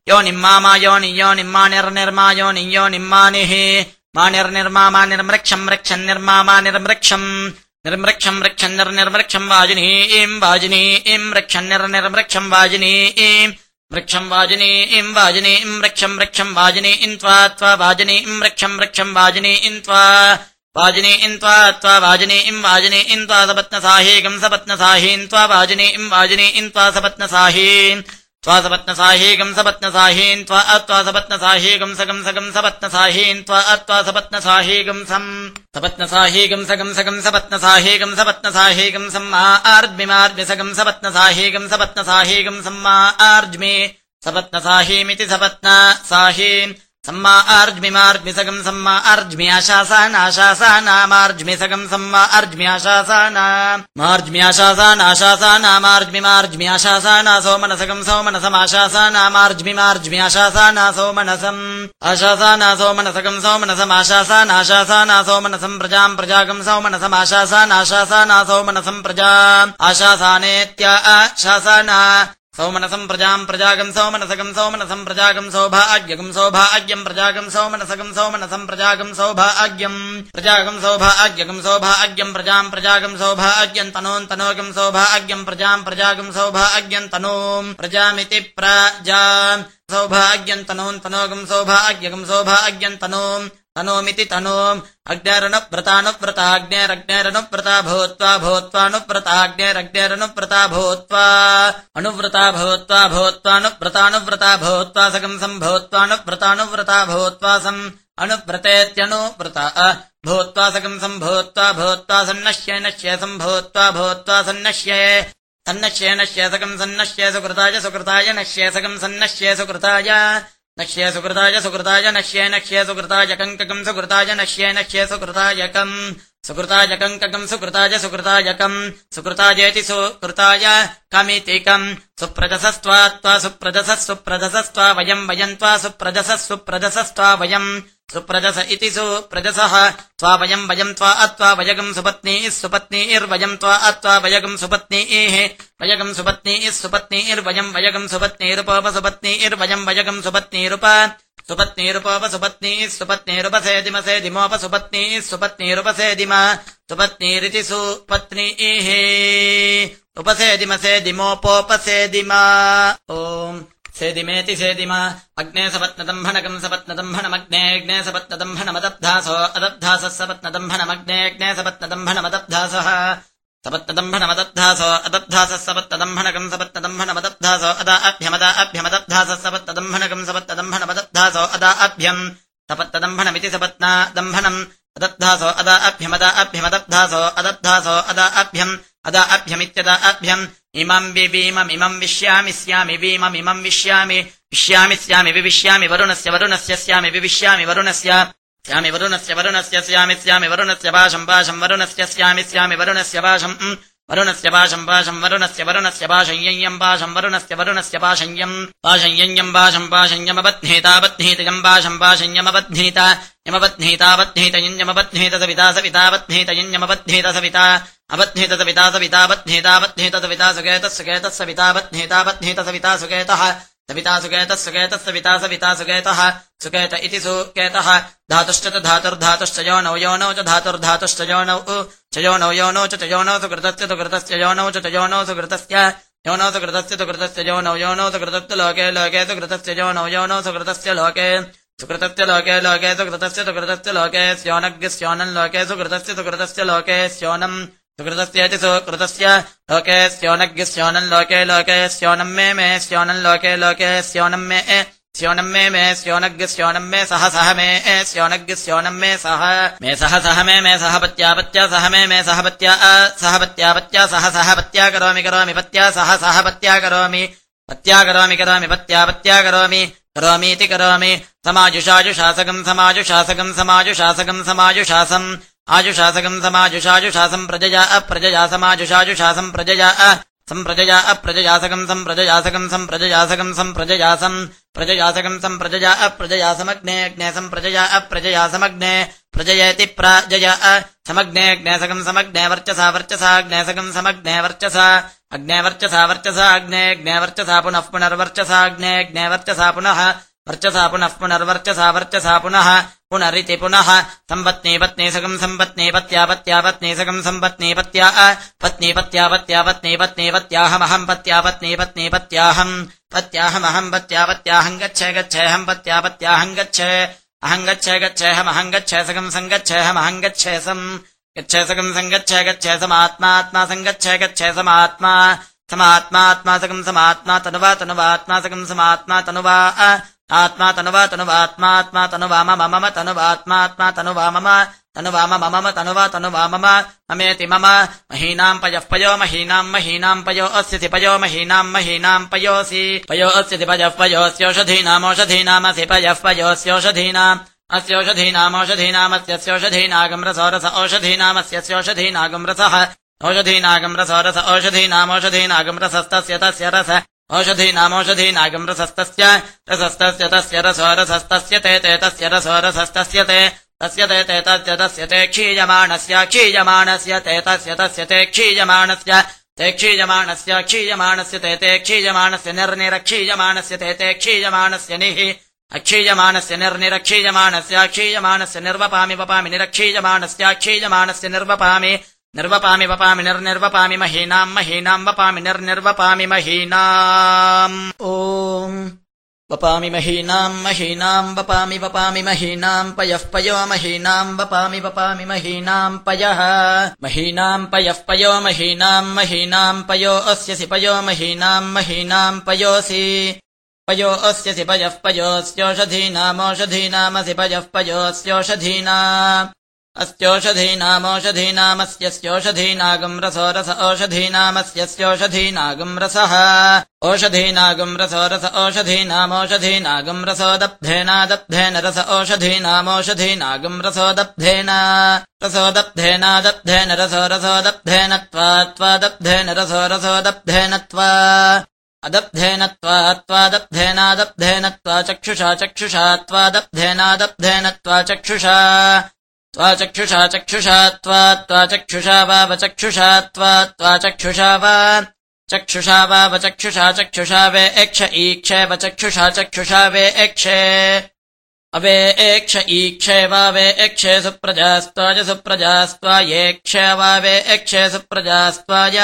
[SPEAKER 1] യോനിമ്മാമായോനിയോനിമ്മാ നിർനിർമായോനിയോനിമ്മാനിഃ മാ നിർനിർമാമാ നിർമൃക്ഷം മൃക്ഷം നിർമാമാ നിർമൃക്ഷം നിർമൃക്ഷം വൃക്ഷം നിർനിർവൃക്ഷം വാജിനീം വാജിനീം വൃക്ഷം നിർനിർവൃക്ഷം വാജിനീം. വൃക്ഷം വാജിനീം വാജിനീം വൃക്ഷം വൃക്ഷം വാജിനീം ത്വാ ത്വാ വാജിനീം വൃക്ഷം വൃക്ഷം വാജിനീം ത്വാ. वृक्षम् वाजिनीम् त्वा त्वा त्वा वाजिनीम् वाजिनीम् त्वा सपत्नसाहीकम् सपत्नसाहीन् त्वा वाजिनीम् वाजिनीम् त्वा सपत्नसाहीन् त्वा सपत्नसाहीकम् सपत्नसाहीन् त्वा अत्वा सपत्नसाहीकम् सकम् सकम् सपत्नसाहीन् त्वा अत्वा सपत्नसाहीकम् सम् सपत्नसाहीकम् सकम् सकम् सपत्नसाहीकम् सपत्नसाहीकम् सम्मा आर्द्मिमार्द्मि सकम् सपत्नसाहीकम् सपत्नसाहीकम् सम्मा आर्ज्मि सपत्नसाहीमिति सपत्न साहीन् सम्मा आर्ज्मिमार्ज्मिसकम् सम्मा अर्ज्म्याशासानाशासानामार्ज्मिसकम् सम्मा अर्ज्म्याशासाना मार्ज्म्याशासानाशासानामार्ज्मिमार्ज्म्याशासाना सोमनसकम् सोमनसमाशासानामार्ज्मिमार्ज्म्याशासाना सोमनसम् आशासाना सोमनसकम् सोमनसमाशासानाशासाना सोमनसम् प्रजाम् प्रजाकम् सोमनसमाशासानाशासाना सोमनसम् प्रजा आशासानेत्या शासाना सौमनसम् प्रजाम् प्रजागम् सौमनसकम् सौमनसम् प्रजागम् सौभाग्यकम् सौभाग्यम् प्रजागम् सौमनसकम् सौमनसम् प्रजागम् सौभाग्यम् प्रजागम् सौभाग्यकम् सौभाग्यम् प्रजाम् प्रजागम् सौभाग्यम् तनोन्तनोगम् सौभाग्यम् प्रजाम् प्रजागम् सौभाग्यम् तनूम् प्रजामिति प्रजा सौभाग्यम् तनोन्तनोगम् सौभाग्यकम् सौभाग्यम् तनूम् तनोमिति तनोम् अग्नेरनुव्रताग्नेरग्नेरनुव्रता भूत्वा भूत्वानुव्रताग्नेरग्नेरनुव्रता भूत्वा अनुव्रता भूत्वा भूत्वानुव्रतानुव्रता भूत्वा सकम् सम्भूत्वानुव्रतानुव्रता भूत्वा सम् अनुव्रतेत्यनुव्रता भूत्वा सकम् सम्भूत्वा भूत्वा सन्नश्ये नश्ये सम्भूत्वा भूत्वा सन्नश्ये सन्नश्ये नश्ये सकम् सन्नश्ये सुकृताय सुकृताय नश्ये सकम् सन्नश्ये सुकृताय नक्ष्य सुकृताय सुकृताय नक्ष्य नक्ष्य सुकृताय कङ्ककम् सुकृताय नक्ष्य नक्ष्य सुकृताय कम्। सुकृतायकम् सुकृताय कङ्ककम् सुकृताय सुकृतायकम् सुकृतायेति सुकृताय कमितिकम् सुप्रजसस्त्वा त्वा सुप्रजसः सुप्रजसस्त्वा वयम् वयम् त्वा सुप्रजसः सुप्रजसस्त्वा वयम् सुप्रजस इति सुप्रजसः त्वा वयम् वयम् त्वा अत्वा वयगम् सुपत्नीः सुपत्नीर्वयम् त्वा अत्वा वयगम् सुपत्नीः वयगम् सुपत्नीः सुपत्नीर्वयम् वयगम् सुपत्नीरुपोपसुपत्नीर्वयम् वयगम् सुपत्नीरुप सुपत्नीरुपोपसुपत्नीः सुपत्नीरुपसेदिमसेदिमोपसुपत्नीः सुपत्नीरुपसेदिम सुपत्नीरिति सुपत्नीः उपसेदिमसेदिमोपोपसेदिम ओम् सेदिमेति सेदिम अग्ने सपत्नदम्भनकम् सपत्नदम्भनमग्नेऽग्ने सपत्नदम्भनमदब्धासो अदब्धासः सपत्नदम्भनमग्नेऽग्ने सपत्नदम्भनमदब्धासः सपत्नदम्भनमदब्धासो अदब्धासः सपत्नदम्भनकम् सपत्नदम्भनमदब्धासो अदा अभ्यमदा अभ्यमदब्धासः सपत्नदम्भनकम् सपत्नदम्भनमदब्धासो अदा अभ्यम्। सपत्नदम्भनमिति सपत्ना दम्भनम्। अदब्धासो अदा अभ्यमदा अभ्यमदब्धासो अदब्धासो अदा अभ्यम्। अदा अभ्यमित्यदा अभ्यम्। इमम् विवीममिमम् विश्यामि स्यामि वीममिमम् विश्यामि विश्यामि स्यामि विविश्यामि वरुणस्य वरुणस्य स्यामि विविश्यामि वरुणस्य स्यामि वरुणस्य वरुणस्य स्यामि स्यामि वरुणस्य पाशम् पाशम् वरुणस्य स्यामि स्यामि वरुणस्य पाशम् वरुणस्य पाशम् पाशम् वरुणस्य वरुणस्य पाशय्यम् पाशम् वरुणस्य वरुणस्य पाशय्यम् पाशय्यम् पाशम् पाशय्यमबध्नीताबध्नीतयम् पाशम् पाशय्यमबध्नीत यमबध्नीताबध्नीतयञ्जमबध्नीत सविता सविताबध्नीतयञ्जमबध्नीत सविता अबध्नीत सविता सविताबध्नीताबध्नीत सविता सुकेतः सुकेतः सविताबध्नीताबध्नीत सविता सुकेतः सविता सुकेतः सुकेतः सविता सविता सुकेतः सुकेत इति सुकेतः धातुश्च च धातुर्धातुश्च योनौ योनौ च धातुर्धातुश्च योनौ च योनौ योनौ च योनौ सुकृतस्य सुकृतस्य योनौ च योनौ सुकृतस्य योनौ सुकृतस्य सुकृतस्य योनौ योनौ सुकृतस्य लोके लोके सुकृतस्य योनौ योनौ सुकृतस्य लोके सुकृतस्य लोके लोके सुकृतस्य सुकृतस्य लोके स्योनग्स्योनम् लोके सुकृतस्य सुकृतस्य लोके, स्योनम् सुकृतस्येति सुकृतस्य लोके स्योनज्ञ स्योनम् लोके लोके स्योनम् मे मे स्योनम् लोके लोके स्योनम् मे ए स्योनम् मे मे स्योनज्ञ स्योनम् मे सह सह मे ए स्योनज्ञ स्योनम् मे सह मे सह सह मे मे सह पत्यापत्या सह मे मे सह पत्या सह पत्यापत्या सह सह पत्या करोमि करोमि पत्या सह सह पत्या करोमि पत्या करोमि करोमि पत्यापत्या करोमि करोमीति करोमि समाजुषाजुशासकम् समाजुशासकम् समाजुशासकम् समाजुशासम् आजुशासकम् समाजुषाजुशासम् प्रजया अप्रजया समाजुषाजुशासम् प्रजया अ, सम्प्रजया अप्रजयासकम् सम्प्रजयासकम् सम्प्रजयासकम् सम्प्रजयासम् प्रजयासकम् सम्प्रजया अप्रजयासमग्ने अग्ने सम्प्रजया अप्रजयासमग्ने प्रजयति प्राजय समग्नेऽग्नेसकम् समग्ने वर्चसा वर्चसाग्नेसकम् समग्ने वर्चसा, अग्ने वर्चसा वर्चसा अग्नेऽग्ने वर्चसा पुनः पुनर्वर्चसाग्नेऽग्ने वर्चसा पुनः वर्चसा पुनः पुनर्वर्चसा वर्चसा पुनः पुनरिति पुनः सम्पत्नी पत्नीसकम् सम्पत्नी पत्यापत्या पत्नीसकम् सम्पत्नी पत्या, पत्नी पत्यापत्या पत्नी पत्नी पत्याहमहम् पत्या पत्नी पत्नी पत्याहम् पत्याहमहम् पत्यापत्याहम् गच्छे गच्छेऽहम् पत्यापत्याहम् गच्छे अहम् गच्छे गच्छेऽहमहम् गच्छे सकम् सङ्गच्छेऽहमहम् गच्छे सम् गच्छे सकम् सङ्गच्छे गच्छे समात्मात्मा सङ्गच्छे गच्छे समात्मा, समात्मात्मा सकम् समात्मा तनुवा, तनुवात्मा सकम् समात्मा तनुवा आत्मा तनुव तनुवात्मात्मा तनुवाम मम तनुवात्मात्मा तनुवामम तनुवाम मम तनुवा तनुवाम ममेति मम महीनाम् पयः पयो महीनाम् महीनाम् पयो अस्यसि पयो महीनाम् महीनाम् पयोऽसि पयो अस्यसि पयः पयोऽस्यौषधीनामौषधीनामसि पयः पयोऽस्यौषधीनाम् अस्यौषधीनामौषधीनामस्यौषधीनागम् रसोरस औषधीनामस्यौषधीनागम् रसः औषधीनागम् रसोरस औषधीनामौषधीनागम् रसस्तस्य तस्य रस ओषधीनामोषधीनागम्रसस्तस्य रसस्तस्य तस्य रसोरसस्तस्य ते ते तस्य रसोरसस्तस्य ते तस्य ते ते तस्य तस्य ते क्षीयमाणस्य क्षीयमाणस्य ते तस्य तस्य ते क्षीयमाणस्य ते क्षीयमाणस्य क्षीयमाणस्य ते ते क्षीयमाणस्य निर्निरक्षीयमाणस्य ते ते क्षीयमाणस्य निः अक्षीयमाणस्य निर्निरक्षीयमाणस्य क्षीयमाणस्य निर्वपामि वपामि निरक्षीयमाणस्य क्षीयमाणस्य निर्वपामि निर्वपामि वपामि निर्निर्वपामि महीनाम् महीनाम् वपामि निर्निर्वपामि महीनाम्। ओ वपामि महीनाम् महीनाम् वपामि वपामि महीनाम् पयः पयो महीनाम् वपामि वपामि महीनाम् पयः। महीनाम् पयः पयो महीनाम् महीनाम् पयो अस्यसि पयो महीनाम् महीनाम् पयोऽसि। पयो अस्यसि पयः पयोऽस्योषधीनामोषधीनामसि पयः पयोऽस्योषधीना अस्योषधीनामोषधीनामस्यस्योषधीनागम् रसो रस ओषधीनामस्यस्योषधीनागम् रसः ओषधीनागम् रसो रस ओषधीनामोषधीनागम् रसो रस ओषधीनामोषधीनागम् रसो दब्धेन रसो दब्धेनादब्धेन रसो रसो दब्धेन त्वात्वादब्धेन रसो रसो दब्धेन त्वा अदब्धेन त्वात्वादब्धेनादब्धेन त्वा चक्षुषा चक्षुषा, त्वादब्धेनादब्धेन त्वा चक्षुषा। त्वा चक्षुषा त्वा त्वा चक्षुषा वावचक्षुषा त्वा त्वा चक्षुषा वा। चक्षुषा वावचक्षुषा चक्षुषा वे एक्ष ईक्षेव चक्षुषा चक्षुषा वे एक्षे अवे एक्ष ईक्षे वा वे यक्षे सुप्रजास्त्वाय सुप्रजास्त्वायेक्ष वा वे यक्षे सुप्रजास्त्वाय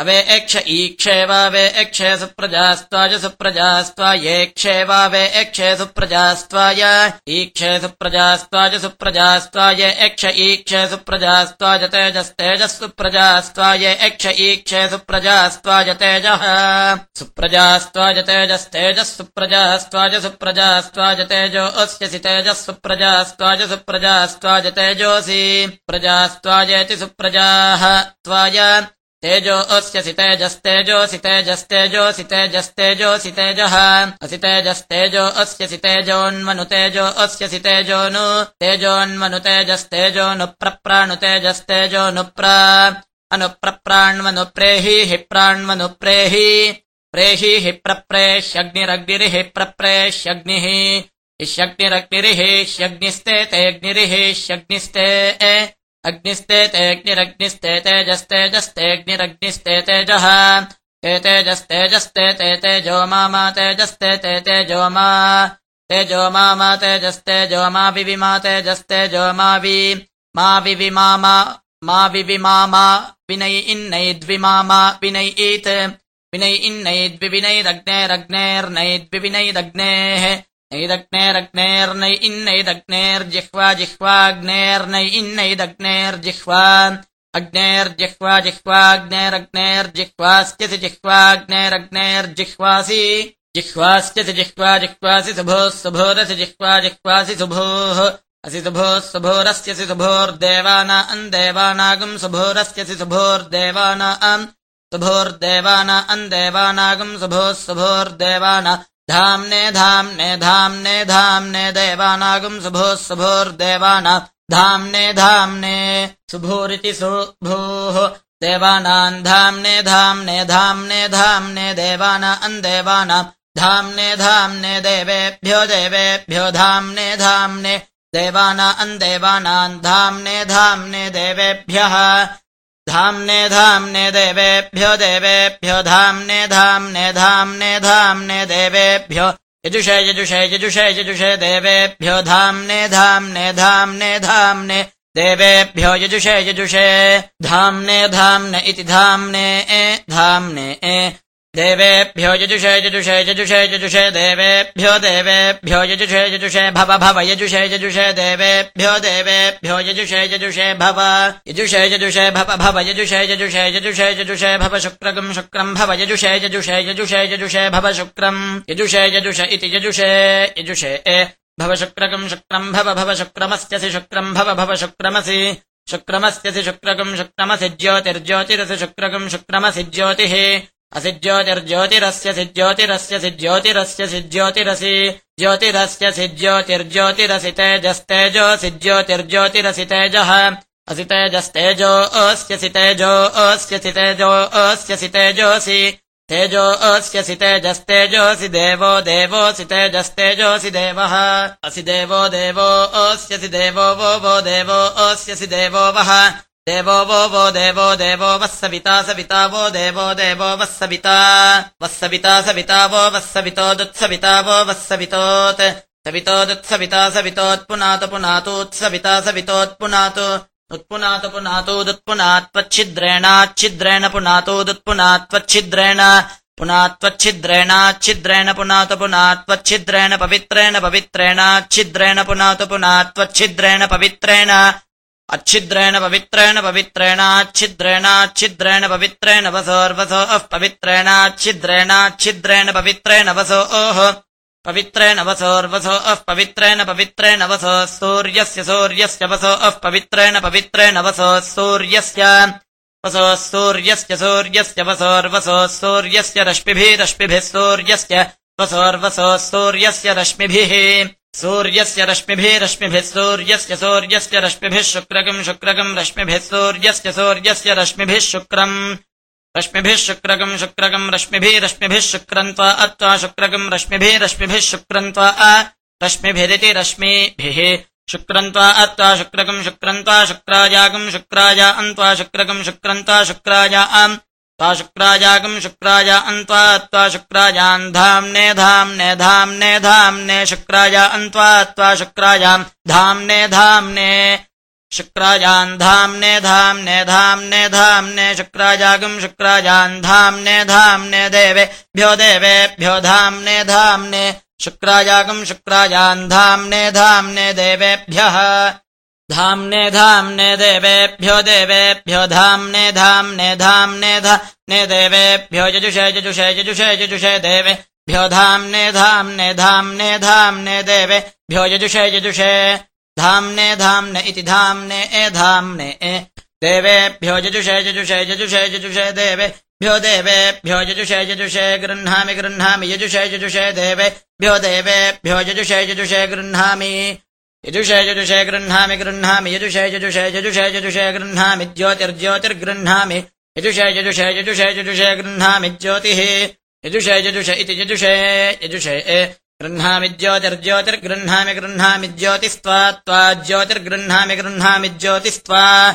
[SPEAKER 1] अवे एक्ष ईक्षे वा वे यक्षे सुप्रजास्त्वाय सुप्रजास्त्वायेक्षे वा वे यक्षे सुप्रजास्त्वाय ईक्षे सुप्रजास्त्वाय यक्ष ईक्षे सुप्रजास्त्वाय तेजस्तेजः सुप्रजास्त्वाय यक्ष ईक्षे सुप्रजास्त्वाय तेजः सुप्रजास्त्वाय तेजस्तेजः सुप्रजास्त्वाय सुप्रजास्त्वाय तेजो अस्य प्रजास्त्वायति तेजस्व प्रजास्त्वाज सुप्रजास्त्वाज तेजोऽसि प्रजास्त्वाजयति सुप्रजाः त्वाय। तेजो अस्यसि तेजस्तेजोऽसि तेजस्तेजोऽसि तेजस्तेजोऽसि तेजः। असि तेजस्तेजो अस्यसि तेजोन्मनु तेजो अस्यसि तेजोनु तेजोन्मनु तेजस्तेजोनु प्रप्राणु तेजस्तेजोनु प्रा। अनुप्रप्राण्मनु प्रेहि हि प्राण्मनु प्रेहि प्रेहि हि प्रप्रेष्यग्निरग्निर्हि प्रप्रेष्यग्निः इष्यग्निरग्निरिहेष्यग्निस्ते तेऽग्निरिहेष्यग्निस्ते अग्निस्ते तेऽग्निरग्निस्ते तेजस्तेजस्तेऽग्निरग्निस्ते तेजः ते तेजस्तेजस्ते ते तेजो मा तेजस्ते ते तेजो मा। तेजो मा तेजस्ते जो मा विवि मा तेजस्ते जो मा वि, मा विवि मा मा विवि मा मा विनै इन्नै द्विमा मा विनै ईत्। विनै इन्नै द्विविनैरग्नेरग्नेर्नै द्विविनैरग्नेः नैदग्नेरग्नेर्नै इन्नैदग्नेर्जिह्वा जिह्वाग्नेर्नै इन्नैदग्नेर्जिह्वा अग्नेर्जिह्वा जिह्वाग्नेरग्नेर्जिह्वास्यसि जिह्वाग्नेरग्नेर्जिह्वासि। जिह्वास्यसि जिह्वा जिह्वासि शुभोः सुभोरसि जिह्वा जिह्वासि शुभोः असि शुभोः सुभोरस्यसि शुभोर्देवाना अम् देवानागम् शुभोरस्यसि शुभोर्देवाना अम्। शुभोर्देवाना अम् देवानागम् शुभोः शुभोर्देवाना धाम्ने धाम्ने धाम्ने धाम्ने देवानागम् शुभोः शुभोर्देवाना। धाम्ने धाम्ने शुभोरिति शुभोः। देवानाम् धाम्ने धाम्ने धाम्ने धाम्ने देवाना देवाना। धाम्ने धाम्ने देवेभ्यो देवेभ्यो धाम्ने धाम्ने। देवानाम् देवानाम् धाम्ने धाम्ने देवेभ्यः धाम्ने धाम्ने देवेभ्यो देवेभ्यो धाम्ने धाम्ने धाम्ने धाम्ने देवेभ्यो। यजुषे यजुषे यजुषे यजुषे देवेभ्यो। धाम्ने धाम्ने धाम्ने धाम्ने देवेभ्यो। यजुषे यजुषे धाम्ने धाम्ने इति धाम्ने ए धाम्ने ए देवेभ्यो यजुषे यजुषे यजुषे यजुषे देवेभ्यो देवेभ्यो यजुषे यजुषे भव भव यजुषे यजुषे देवेभ्यो देवेभ्यो यजुषे यजुषे भव यजुषे यजुषे भव भव यजुषे यजुषे यजुषे यजुषे भव शुक्रगम् शुक्रम् भव यजुषे यजुषे यजुषे यजुषे भव शुक्रम् यजुषे यजुष इति यजुषे यजुषे ए भव शुक्रगम् शुक्रम् भव भव शुक्रमस्यसि शुक्रम् भव भव शुक्रमसि शुक्रमस्यसि शुक्रगम् शुक्रमसि ज्योतिर्ज्योतिरसि शुक्रगम् शुक्रमसि ज्योतिः असि ज्योतिर्ज्योतिरस्य सि ज्योतिरस्य सि ज्योतिरस्य सि ज्योतिरसि ज्योतिरस्य सि ज्योतिर्ज्योतिरसि तेजस्तेजोऽसि ज्योतिर्ज्योतिरसि तेजः। असि तेजस्तेजो अस्यसि तेजो अस्यसि तेजो अस्यसि तेजोऽसि। तेजो अस्यसि तेजस्तेजोऽसि देवो देवोऽसि तेजस्तेजोऽसि देवः। असि देवो देवो अस्यसि देवो वो वो देवो अस्यसि देवो वः। देवो वो वो देवो देवो वः सविता वो देवो देवो वः सविता वः सविता वो वः सवितोदुत्सविता वो वः सवितोत् सवितोदुत्सविता सवितोत्पुनात् पुनातोत्सविता सवितोत्पुनात् उत्पुनात् पुनातोदुत्पुनात्त्वच्छिद्रेणाच्छिद्रेण पुनातोदुत्पुनात्त्वच्छिद्रेण पुनात्त्वच्छिद्रेणाच्छिद्रेण पुनातु पुनात्त्वच्छिद्रेण पवित्रेण पवित्रेणाच्छिद्रेण पुनातु पुनात्त्वच्छिद्रेण पवित्रेण अच्छिद्रेण पवित्रेण पवित्रेणाच्छिद्रेणाच्छिद्रेण पवित्रेण वसोर्वसो अः पवित्रेणाच्छिद्रेणाच्छिद्रेण पवित्रेण वसो ओः। पवित्रेण वसोर्वसो अः पवित्रेण पवित्रेण वसो सूर्यस्य सूर्यस्य वसो अः पवित्रेण पवित्रेण वसो सूर्यस्य। वसोः सूर्यस्य सूर्यस्य वसोर्वसोः सूर्यस्य रश्मिभिरश्मिभिः सूर्यस्य। वसोर्वसोः सूर्यस्य रश्मिभिः सूर्यस्य रश्मिभिरश्मिभिः सूर्यस्य सूर्यस्य रश्मिभिः शुक्रकम् शुक्रकम् रश्मिभिः सूर्यस्य सूर्यस्य रश्मिभिः शुक्रम्। रश्मिभिः शुक्रकम् शुक्रकम् रश्मिभिरश्मिभिः शुक्रम् त्वा अत्वा शुक्रकम् रश्मिभिरश्मिभिः शुक्रम् त्वा अ, रश्मिभिरिति रश्मिभिः। शुक्रम् त्वा अत्वा शुक्रकम् शुक्रम् त्वा शुक्रायागम् शुक्राया अन्त्वा शुक्रकम् शुक्रम् त्वा शुक्राया आम् त्वा शुक्रायागम् शुक्राय अन्त्वा त्वा शुक्रायाम् धाम्ने धाम्ने धाम्ने धाम्ने शुक्राय अन्त्वा त्वा शुक्रायाम् धाम्ने धाम्ने शुक्रायाम् धाम्ने धाम्ने धाम्ने धाम्ने शुक्रायागम् शुक्रायाम् धाम्ने धाम्ने देवेभ्यो देवेभ्यो धाम्ने धाम्ने शुक्रायागम् शुक्रायाम् धाम्ने धाम्ने देवेभ्यः धाम्ने धाम्ने देवेभ्यो देवेभ्यो धाम्ने धाम्ने धाम्ने धाम्ने देवेभ्यो यजुषे यजुषे यजुषे यजुषे देवेभ्यो धाम्ने धाम्ने धाम्ने धाम्ने देवेभ्यो यजुषे यजुषे धाम्ने धाम्ने इति धाम्ने ए धाम्ने ए देवेभ्यो यजुषे यजुषे यजुषे यजुषे देवेभ्यो देवेभ्यो यजुषे यजुषे गृह्णामि गृह्णामि यजुषे यजुषे देवेभ्यो देवेभ्यो यजुषे यजुषे गृह्णामि यजुषे यजुषे गृह्णामि गृह्णामि, यजुषे यजुषे यजुषे यजुषे गृह्णामि, ज्योतिर्ज्योतिर्गृह्णामि। यजुषे यजुषे यजुषे यजुषे गृह्णामि, ज्योतिः। यजुषे यजुष इति यजुषे यजुषे गृह्णामि, ज्योतिर्ज्योतिर्गृह्णामि, गृह्णामि ज्योतिस्त्वा, त्वा ज्योतिर्गृह्णामि, गृह्णामि ज्योतिस्त्वा।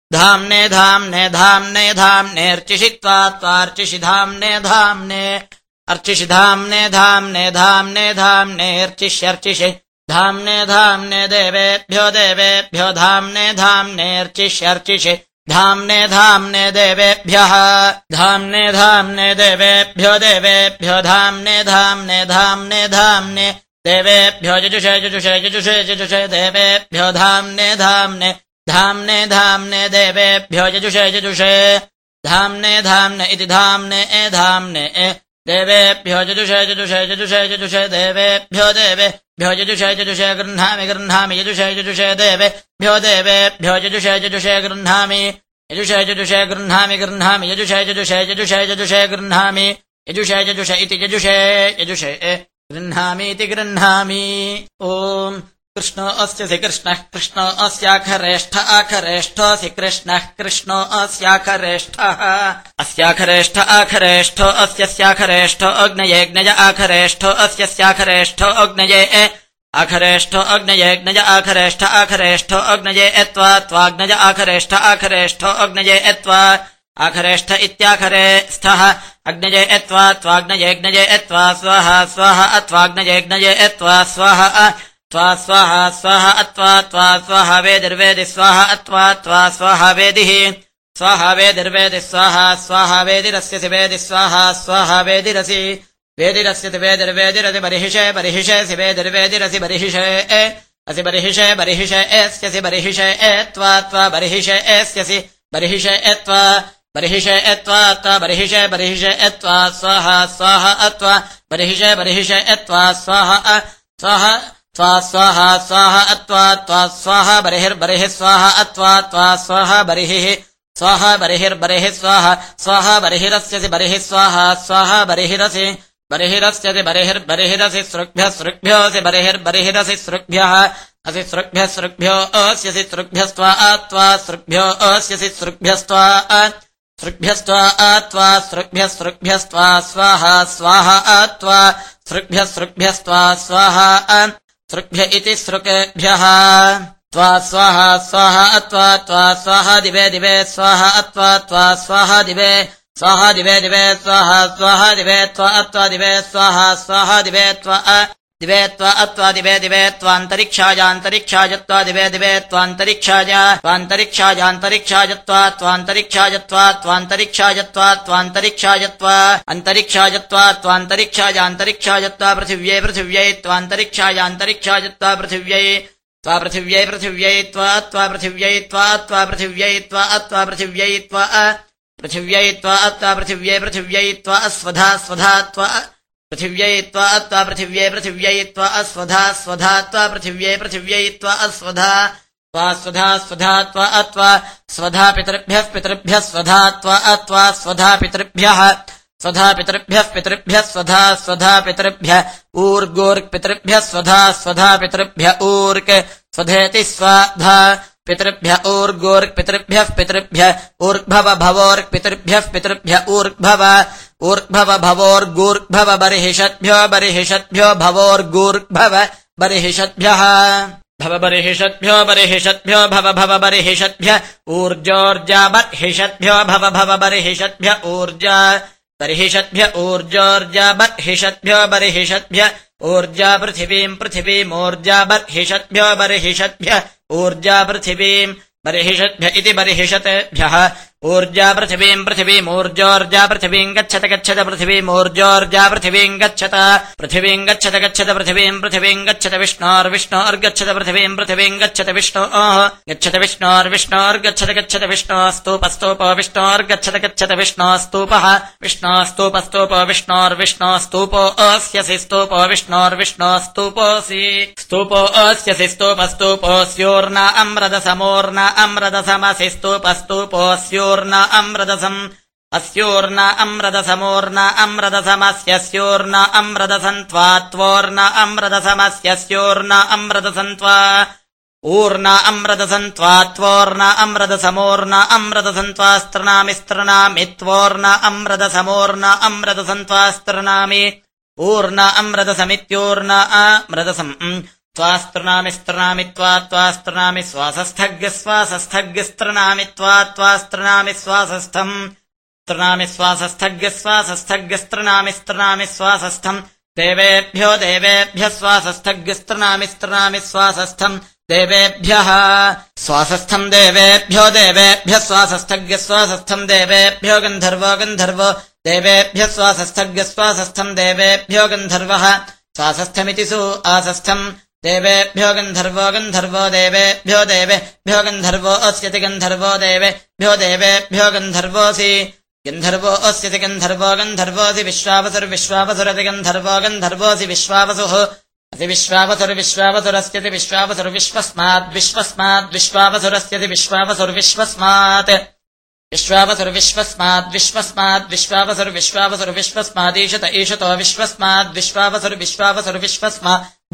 [SPEAKER 1] धाम्ने धाम्ने धाम्ने धाम्नेऽर्चिषि त्वा त्वार्चिषि धाम्ने धाम्ने अर्चिषि धाम्ने धाम्ने धाम्ने धाम्नेऽर्चिष्यर्चिषि धाम्ने धाम्ने देवेभ्यो देवेभ्यो धाम्ने धाम्नेऽर्चिष्यर्चिषि धाम्ने धाम्ने देवेभ्यः धाम्ने धाम्ने देवेभ्यो देवेभ्यो धाम्ने धाम्ने धाम्ने धाम्ने देवेभ्यो यजुषे यजुषे यजुषे यजुषे देवेभ्यो धाम्ने धाम्ने धाम्ने धाम्ने देवेभ्यो यजुषे यजुषे धाम्ने धाम्ने इति धाम्ने ए धाम्ने ए देवेभ्यो यजुषे यजुषे यजुषे यजुषे देवेभ्यो देवेभ्यो यजुषे यजुषे गृह्णामि गृह्णामि यजुषे यजुषे देवेभ्यो देवेभ्यो यजुषे यजुषे गृह्णामि यजुषे यजुषे गृह्णामि गृह्णामि यजुषे यजुषे यजुषे यजुषे गृह्णामि यजुषे यजुष इति यजुषे यजुषे गृह्णामीति गृह्णामि ओम् कृष्णो अस्यसि कृष्णः कृष्णो अस्याखरेष्ठ आखरेष्ठोऽसि कृष्णः कृष्णो अस्याखरेष्ठः। अस्याखरेष्ठ आखरेष्ठो, अस्यस्याखरेष्ठो अग्नयेऽग्नय आखरेष्ठो, अस्यस्याखरेष्ठो अग्नये आखरेष्ठो अग्नयेऽग्नय आखरेष्ठ आखरेष्ठो अग्नये एत्वा त्वाग्नय आखरेष्ठ आखरेष्ठो अग्नये एत्वा आखरेष्ठ इत्याखरे स्थः, अग्नये एत्वा त्वाग्नयेऽग्नये एत्वा स्वः स्वः अत्वाग्नयेऽग्नये एत्वा स्वः त्वा स्वाहा स्वाहा अत्वा, त्वा स्वाहा वेदिर्वेदि, स्वाहा अत्वा, त्वा स्वाहा वेदिः। स्वाहा वेदिर्वेदि, स्वाहा स्वाहा वेदिरस्यसि, वेदि स्वाहा स्वाहा वेदिरसि। वेदिरस्यति वेदिर्वेदिरसि, बर्हिषे बर्हिषेऽसि वेदिर्वेदिरसि, बर्हिषे असि बर्हिषे बर्हिषे, एस्यसि, बर्हिषे एत्वा त्वा बर्हिषे, एस्यसि, बर्हिषे एत्वा बर्हिषे एत्वा त्वा बर्हिषे बर्हिषे एत्वा स्वाहा स्वाहा अत्वा। बर्हिषे बर्हिषे एत्वा स्वाहा स्वाहा त्वा स्वाहा स्वाहा अत्वा त्वा स्वाहा बर्हिर्बर्हिः स्वाहा अत्वा त्वा स्वाहा बर्हिः स्वाहा बर्हिर्बर्हिः स्वाहा स्वाहा बर्हिरस्यसि बर्हिः स्वाहा स्वाहा बर्हिरसि बर्हिरस्यसि बर्हिर्बर्हिरसि सृग्भ्यः सृग्भ्योऽसि बर्हिर्बर्हिरसि सृग्भ्यः असि सृग्भ्यः सृग्भ्यो अस्यसि सृग्भ्यस्त्वा आत्वा सृग्भ्यो अस्यसि सृग्भ्यस्त्वा सृग्भ्यस्त्वा आत्वा सृग्भ्यः सृग्भ्यस्त्वा स्वाहा स्वाहा सृग्भ्यः सृग्भ्यस्त्वा स्वाहा सृग्भ्य इति सृकेभ्यः त्वा स्वाहा स्वाहा अत्वा त्वा स्वाहा दिवे दिवे स्वाहा अत्वा त्वा स्वाहा दिवे स्वाहा दिवे दिवे स्वाहा स्वाहा दिवे त्वा अत्वा दिवे स्वाहा स्वाहा दिवे त्वा दिवे त्वा अत्वा दिवे दिवे त्वान्तरिक्षायान्तरिक्षायत्वा दिवे दिवे त्वान्तरिक्षाय त्वान्तरिक्षायान्तरिक्षायत्वा त्वान्तरिक्षायत्वा त्वान्तरिक्षायत्वा त्वान्तरिक्षायत्वा अन्तरिक्षायत्वा त्वान्तरिक्षायान्तरिक्षायत्वा पृथिव्यै पृथिव्यै त्वान्तरिक्षायान्तरिक्षायत्वा पृथिव्यै त्वा पृथिव्यै पृथिव्यै त्वा त्वा पृथिव्यै त्वा त्वा पृथिव्यै त्वा अत्वा पृथिव्यै त्वा पृथिव्यै त्वा अत्वा पृथिव्यै पृथिव्यै त्वा स्वधा स्वधा त्वा पृथिव्यै त्वा त्वा पृथिव्यै अस्वधा स्वधा त्वा पृथिव्यै पृथिव्यै अस्वधा, त्वा स्वधा स्वधा त्वा अत्वा, स्वधा पितृभ्यः पितृभ्यः स्वधा त्वा अत्वा, स्वधा पितृभ्यः स्वधा पितृभ्यः पितृभ्यः स्वधा स्वधा पितृभ्यः ऊर्गोर्क् पितृभ्यः स्वधा स्वधा पितृभ्य ऊर्क् स्वधेति स्वाधा पितृभ्य ऊर्गोर्क् पितृभ्यः पितृभ्य ऊर्भव भवोर्क् पितृभ्यः पितृभ्य ऊर्भव ऊर्भव भवोर्गूर्भव बर्हिषद्भ्यो बर्हिषद्भ्यो भवोर्गूर्भव बर्हिषद्भ्यः भव बर्हिषद्भ्यो बर्हिषद्भ्यो भव भव बर्हिषद्भ्य ऊर्जोर्जा बर्हिषद्भ्यो भव भव बर्हिषद्भ्य ऊर्जा बर्हिषद्भ्य ऊर्जोर्जा बर्हिषद्भ्यो बर्हिषद्भ्य ऊर्जा पृथिवीम् पृथिवीमूर्जा बर्हिषद्भ्यो बर्हिषद्भ्य ऊर्जा पृथिवीम् बर्हिषद्भ्य इति बर्हिषतेभ्यः ऊर्जा पृथिवीम् पृथिवीमूर्जोर्जा पृथिवीम् गच्छत गच्छत पृथिवीमूर्जोर्जा पृथिवीम् गच्छत। पृथिवीम् गच्छत गच्छत पृथिवीम् पृथिवीम् गच्छत विष्णोर्विष्णोर्गच्छत पृथिवीम् पृथिवीम् गच्छत विष्णोः। गच्छत विष्णोर्विष्णोर्गच्छत गच्छत विष्णोस्तूपस्तूप विष्णोर्गच्छत गच्छत विष्णोस्तूपः विष्णोस्तूपस्तूप विष्णोर्विष्णोस्तूपो अस्यसि स्तूप विष्णोर्विष्णोस्तूपोऽसि स्तूपो अस्यसि स्तूपस्तूपोऽस्योर्न अम्रदसमोर्न अम्रदसमसि स्तूपस्तूपोऽस्यो ूर्ण अम्रदसम्। अस्योर्न अम्रदसमोर्न अम्रदसमस्य स्योर्न अम्रदसन्त्वा त्वोर्न अम्रदसमस्य स्योर्न अम्रदसन्त्वा। ऊर्न अम्रदसन्त्वा त्वोर्न अम्रदसमोर्न अम्रदसन्त्वास्त्रणामि स्त्रणामि त्वोर्न अम्रदसमोर्न अम्रदसन्त्वास्त्रणामि ऊर्न अम्रदसमित्योर्न अमृदसम् त्वास्त्रणामि स्त्रणामि त्वा त्वास्त्रणामि स्वासस्थग्यस्वासस्थग्यस्त्रणामि त्वा त्वास्त्रणामि स्वासस्थम्। स्तृणामि स्त्रणामि स्वासस्थम्। देवेभ्यो देवेभ्यः स्वासस्थग्यस्त्रणामि स्त्रणामि स्वासस्थम्। देवेभ्यः स्वासस्थम् देवेभ्यो देवेभ्यः स्वासस्थग्यस्वासस्थम् देवेभ्यो गन्धर्वो गन्धर्वो। देवेभ्यः स्वासस्थग्यस्वासस्थम् देवेभ्यो गन्धर्वः। स्वासस्थमिति सु आसस्थम् देवेभ्यो गन्धर्वो गन्धर्वो देवेभ्यो देवेभ्यो गन्धर्वो अस्यति गन्धर्वो देवेभ्यो देवेभ्यो गन्धर्वोऽसि। गन्धर्वो अस्यति गन्धर्वो गन्धर्वोऽसि विश्वावसुर्विश्वावसुरति गन्धर्वो गन्धर्वोऽसि विश्वावसुः। असि विश्वावसुर्विश्वावसुरस्यति विश्वावसुर्विश्वस्माद्विश्वस्माद्विश्वावसुरस्यति विश्वावसुर्विश्वस्मात्। विश्वावसुर्विश्वस्माद्विश्वस्माद्विश्वावसुर्विश्वावसुर्विश्वस्मादीशत ईशतो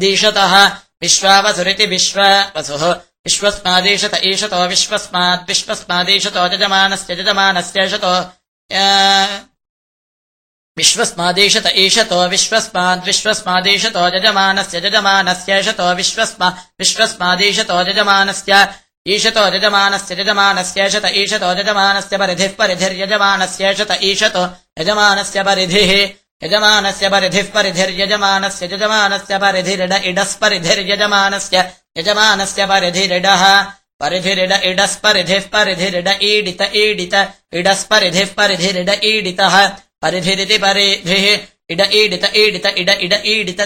[SPEAKER 1] विश्वस्माद्विश्वावसुर्विश्वस्मादीशतः विश्वावसुरिति विश्ववसुः विश्वस्मादीशत ईशतो विश्वस्माद्विश्वस्मादीशतो यजमानस्य यजमानस्येषतो विश्वस्मादेशत एषतो विश्वस्माद्विश्वस्मादेशतो यजमानस्य यजमानस्येषतो विश्वस्मा, विश्वस्मादेशतो यजमानस्य। ईशतो यजमानस्य यजमानस्येषत ईशतो यजमानस्य परिधिः परिधिर्यजमानस्येषत ईशतो यजमानस्य परिधिः। यजमानस्य परिधिः परिधिर्यजमानस्य, यजमानस्य परिधिरिड इडस्परिधिर्यजमानस्य यजमानस्य परिधिरिडः परिधिरिड इडस्परिधिः परिधिरिड ईडित ईडित इडस्परिधिः परिधिरिड ईडितः, परिधिरिति परिधिः, इड ईडित ईडित, इड इड ईडित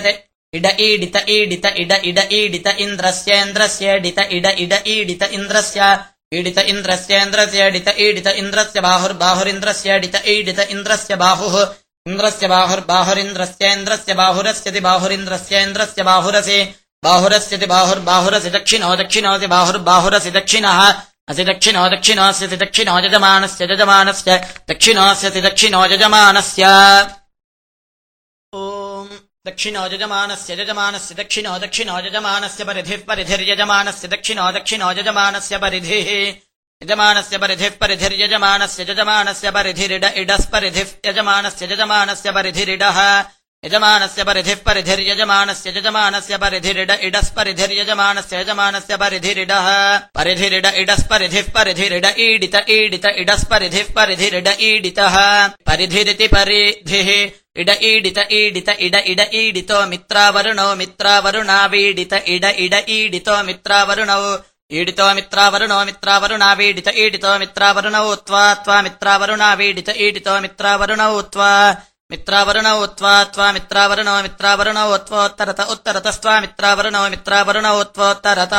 [SPEAKER 1] इड ईडित ईडित, इड इड ईडित इन्द्रस्येन्द्रस्येडित इड इड ईडित इन्द्रस्य, ईडित इन्द्रस्येन्द्रस्येडित ईडित इन्द्रस्य बाहुर्बाहुरिन्द्रस्येडित ईडित इन्द्रस्य बाहुः इन्द्रस्य बाहुर्बाहुरिन्द्रस्येन्द्रस्य बाहुरस्यति बाहुरिन्द्रस्येन्द्रस्य बाहुरसि बाहुरस्यति बाहुर्बाहुरसि दक्षिणो, दक्षिणोऽसि बाहुर्बाहुरसि दक्षिणः, असि दक्षिणो दक्षिणोऽस्यति दक्षिणो यजमानस्य यजमानस्य दक्षिणोऽस्यति दक्षिणो यजमानस्य। ॐ दक्षिणो यजमानस्य यजमानस्य दक्षिणो दक्षिणो यजमानस्य परिधिः, परिधिर्यजमानस्य दक्षिणो दक्षिणो यजमानस्य परिधिः। यजमानस्य परिधिः परिधिर्यजमानस्य यजमानस्य परिधिरिड इडस्परिधिः यजमानस्य यजमानस्य परिधिरिडः। यजमानस्य परिधिः परिधिर्यजमानस्य यजमानस्य परिधिरिड इडस्परिधिर्यजमानस्य यजमानस्य परिधिरिडः। परिधिरिड इडस्परिधिः परिधिरिड ईडित ईडित इडस्परिधिः परिधिरिड ईडितः। परिधिरिति परिधिः इड ईडित ईडित इड इड ईडितो मित्रावरुणो मित्रावरुणावीडित इड इड ईडितो मित्रावरुणौ। ఈడితో మిత్రవరుణో మిత్రావరుణా వీడిత ఈడితో మిత్రావరుణౌ ఉత్వా త్వా మిత్రావరుణా వీడిత ఈడితో మిత్రావరుణౌ త్వా మిత్రావరుణౌ ఉత్వా త్వా మిత్రావరుణో మిత్రావరుణౌ ఉత్వోత్తరత ఉత్తరతస్త్వా మిత్రావరుణో మిత్రావరుణౌ ఉత్వోత్తరత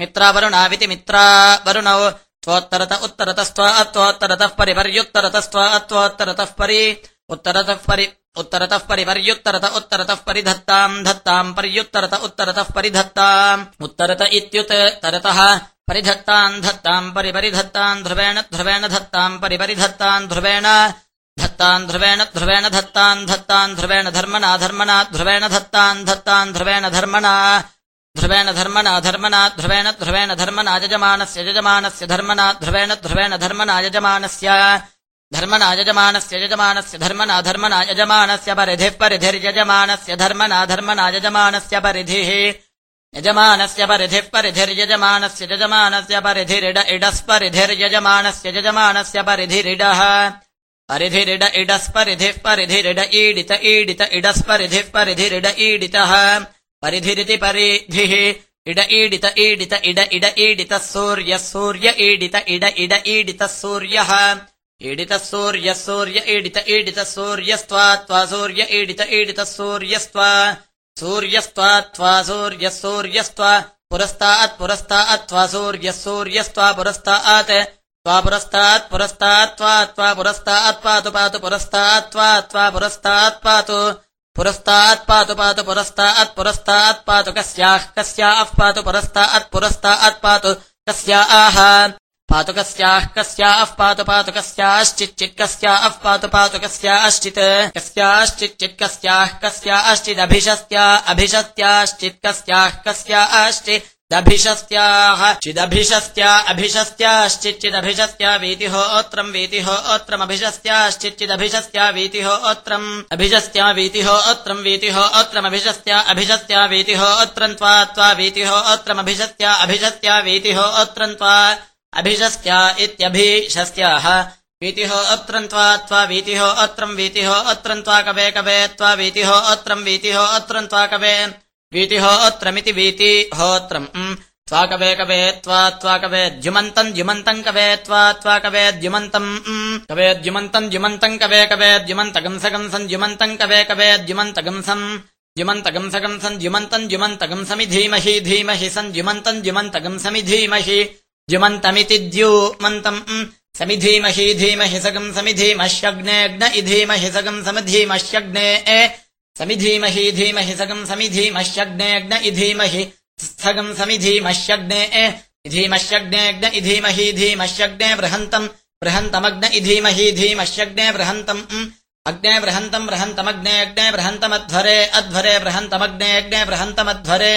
[SPEAKER 1] మిత్రావరుణావితి మిత్రావరుణౌ త్వోత్తరత ఉత్తరత స్వా అత్వోత్తరతః పరి పర్యుత్తరతస్త్వా అత్వోత్తరతః పరి ఉత్తరత పరి उत्तरतः परिपर्युत्तरत उत्तरतः परिधत्ताम् धत्ताम् पर्युत्तरत उत्तरतः परिधत्ताम्। उत्तरत इत्युत्तरतः परिधत्ताम् धत्ताम् परिपरिधत्ताम् ध्रुवेण ध्रुवेण धत्ताम् परिपरिधत्ताम् ध्रुवेण धत्तान् ध्रुवेण ध्रुवेण धत्तान् धत्तान् ध्रुवेण धर्मणा धर्मणा ध्रुवेण धत्तान् धत्तान् ध्रुवेण धर्मणा ध्रुवेण धर्मणा धर्मणा ध्रुवेण ध्रुवेण धर्मणा यजमानस्य यजमानस्य धर्मणा ध्रुवेण ध्रुवेण धर्मणा यजमानस्य धर्मणा यजमानस्य यजमानस्य धर्मणा धर्मणा यजमानस्य परिधिः, परिधिर्यजमानस्य धर्मणा धर्मणा यजमानस्य परिधिः। यजमानस्य परिधिः, परिधिर्यजमानस्य, यजमानस्य परिधिरिड, इडस्परिधिर्यजमानस्य, यजमानस्य परिधिरिडः। परिधिरिड, इडस्परिधिः, परिधिरिड, ईडित ईडित, इडस्परिधिः, परिधिरिड, ईडितः। परिधिरिति परिधिः, इड, ईडित ईडित, इड इड, ईडितः सूर्यः, सूर्य, ईडित, इड इड, ईडितः सूर्यः। ईडितः सूर्यः सूर्य ईडित ईडितः सूर्यस्त्वा त्वा सूर्य ईडित ईडितः सूर्यस्त्वा सूर्यस्त्वा त्वा सूर्यः सूर्यस्त्वा पुरस्तात् पुरस्तात् त्वा सूर्यः सूर्यस्त्वा पुरस्तात् त्वा पुरस्तात् पुरस्तात् त्वा त्वा पुरस्तात् पातु पातु पुरस्तात् त्वा त्वा पुरस्तात् पातु पुरस्तात् पातु पातु पुरस्तात् पुरस्तात् पातु कस्याः कस्याः पातु पुरस्तात् पुरस्तात् पातु कस्याः। पातु पातुकस्याः कस्याः पातु पातुकस्याश्चिच्चित् कस्याः पातु पातुकस्याश्चित् कस्याश्चिच्चित् कस्याः कस्याश्चिदभिषस्त्या अभिषस्त्याश्चित् कस्याः कस्याश्चि दभिषस्त्याः चिदभिषस्त्या अभिषस्त्याश्चिच्चिदभिषस्त्या वीतिहोत्रम् वीतिहोत्रमभिषस्त्याश्चिच्चिदभिषस्त्या वीतिहोत्रम् अभिषस्त्या वीतिहोत्रम् वीतिहोत्रमभिषस्त्या अभिषस्त्या वीतिहोत्रम् त्वा त्वा वीतिहोत्रमभिषस्त्या अभिषस्त्या वीतिहोत्रम् त्वा अभिशस्त्या इत्यभिशस्त्याः। वीतिहो अत्रम् त्वा त्वा वीतिहो अत्रम् वीतिहो त्वा कवे कवे त्वा वीतिहो अत्रम् वीतिहो अत्रम् त्वा कवे। वीतिहोत्रमिति वीतिहोत्रम्। त्वाकवे कवे त्वा त्वाकवे द्युमन्तम् द्युमन्तम् कवे त्वा त्वाकवे द्युमन्तम्। कवे द्युमन्तम् द्युमन्तम् कवे कवे द्युमन्तगंसगंसम् द्युमन्तम् कवे कवे द्युमन्तगंसम्। द्युमन्तगंसगंसम् द्युमन्तम् द्युमन्तगंसमि धीमहि धीमहि सन् द्युमन्तम् द्युमन्तगंसमि धीमहि द्युमन्तमिति द्यूमन्तम् समिधीमहि धीमहि सगम् समिधीमह्यग्नेऽग्न इधीमहि सगम् समधीमह्यग्ने समिधीमहि धीमहि सगम् समिधीमह्यग्नेऽग्न इधीमहि स्थगम् समिधीमह्यग्ने इधीमह्यग्नेऽग्न इधीमहि धीमह्यग्ने बृहन्तम् बृहन्तमग्न इधीमहि धीमह्यग्ने बृहन्तम् अग्ने बृहन्तम् बृहन्तमग्ने अग्ने बृहन्तमध्वरे अध्वरे बृहन्तमग्ने अग्ने बृहन्तमध्वरे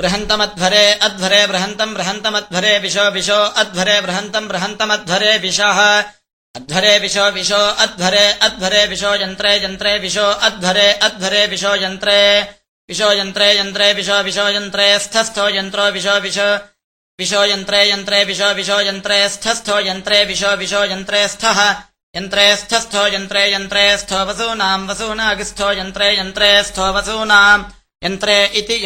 [SPEAKER 1] बृहन्तमध्वरे अध्वरे बृहन्तम् बृहन्तमध्वरे विशो विशो अध्वरे बृहन्तम् बृहन्तमध्वरे विशः। अध्वरे विशो विशो अध्वरे अध्वरे विशो यन्त्रे यन्त्रे विशो अध्वरे अध्वरे विशो यन्त्रे विशो यन्त्रे यन्त्रे विशो विशो यन्त्रे स्थस्थो यन्त्रो विशो विशो विशो यन्त्रे यन्त्रे विशो विशो यन्त्रे स्थस्थो यन्त्रे विशो विशो यन्त्रे स्थः। यन्त्रे स्थस्थो यन्त्रे यन्त्रे स्थो वसूनाम् वसूनागिस्थो यन्त्रे यन्त्रे स्थो वसूनाम् यन्त्रे इति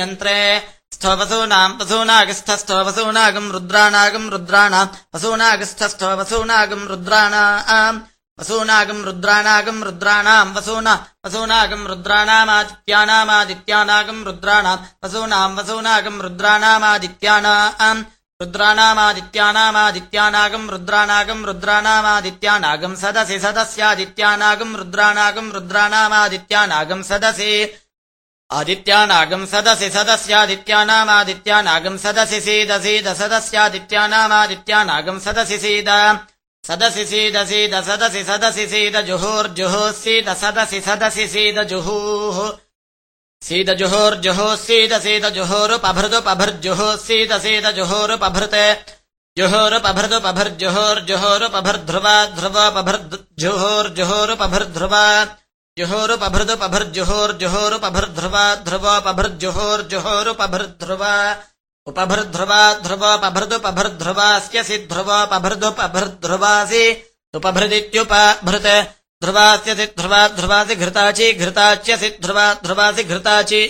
[SPEAKER 1] स्थो वसूनाम् वसूनागिस्थस्थो वसूनागम् रुद्राणागम् रुद्राणाम् वसूनागिस्थस्थो वसूनागम् रुद्राणाम् वसूनागम् रुद्राणागम् रुद्राणाम् वसूना वसूनागम् रुद्राणामादित्यानामादित्यानागम् रुद्राणाम् वसूनाम् वसूनागम् रुद्राणामादित्यानाम् रुद्राणामादित्यानामादित्यानागम् रुद्राणागम् रुद्राणामादित्यानागम् सदसि सदस्यादित्यानागम् रुद्राणागम् रुद्राणामादित्यानागम् सदसि आदित्यानागम् सदसि सदस्यादित्यानामादित्यानागम् सदसि सीदसीद सदस्यादित्यानामादित्यानागम् सदसि सीद। सदसि सदसि सदसि सीद जुहुर्जुहुः सीद सदसि सदसि सीद जुहुः। सीदजुहोर्जुहोः सीद सीदजुहोरुपभृदुपभर्जुहोः सीद सीदजुहोरुपभृते जुहोरुपभृदुपभर्जुहोर्जुहोरुपभर्ध्रुवा ध्रुवोपभर्जुहोर्जुहोरुपभर्ध्रुवा जुहोरुपभृदुपभर्जुहोर्जुहोरुपभर्ध्रुवा ध्रुवोपभर्जुहोर्जुहोरुपभर्ध्रुवा उपभर्ध्रुवा ध्रुवोपभृदुपभर्ध्रुवास्य सि ध्रुवोपभृदुपभर्ध्रुवासि उपभृदित्युपभृत् ध्रुवास्यसि ध्रुवा, ध्रुवासि घृताची घृताच्यसि ध्रुवा, ध्रुवासि घृताची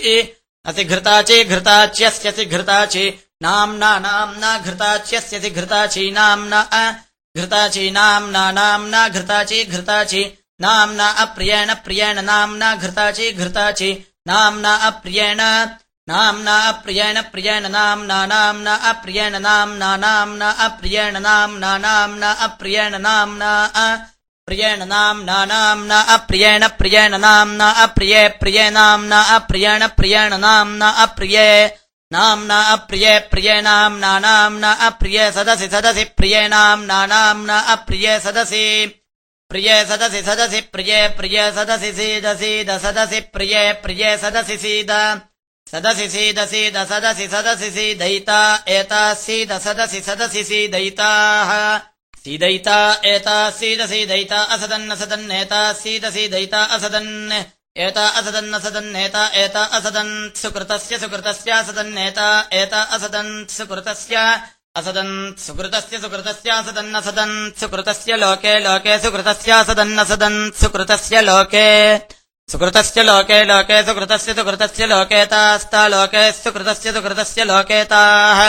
[SPEAKER 1] असि घृताची घृताच्यस्यसि घृताची, नाम्ना नाम्ना घृताच्यस्यसि घृताची, नाम्ना घृताची, नाम्ना नाम्ना, घृताची घृताची नाम्ना अप्रियेण प्रियेण नाम्ना घृताची घृताची नाम्ना अप्रियेण नाम्ना अप्रियेण प्रियेण नाम्ना नाम्ना अप्रियेण नाम्ना नाम्ना अप्रियेण नाम्ना नाम्ना अप्रियेण नाम्ना प्रियेण नाम्ना नाम्ना अप्रियेण प्रियेण नाम्ना अप्रिये प्रिये नाम्ना अप्रियेण प्रियेण नाम्ना अप्रिये। नाम्ना अप्रिये प्रिये नाम्ना नाम्ना अप्रिये सदसि सदसि प्रिये नाम्ना नाम्ना अप्रिये सदसि प्रिये सदसि सदसि प्रिये प्रिये सदसि सीदसीद सदसि प्रिये प्रिये सदसि सीद। सदसि सीदसीद सदसि सदसि सीदयिता एता सीद सदसि सदसि सीदयिताः सीदयिता एता सीदसीदयिता असदन्नसदन्नेता सीदसीदयिता असदन्। एता असदन्नसदन्नेता एता असदन्। सुकृतस्य सुकृतस्यासदन्नेता एता असदन्। सुकृतस्य असदन् सुकृतस्य सुकृतस्यासदन्नसदन् सुकृतस्य लोके लोके सुकृतस्यासदन्नसदन् सुकृतस्य लोके। सुकृतस्य लोके लोके सुकृतस्य सुकृतस्य लोकेतास्ता लोके सुकृतस्य सुकृतस्य लोकेताः।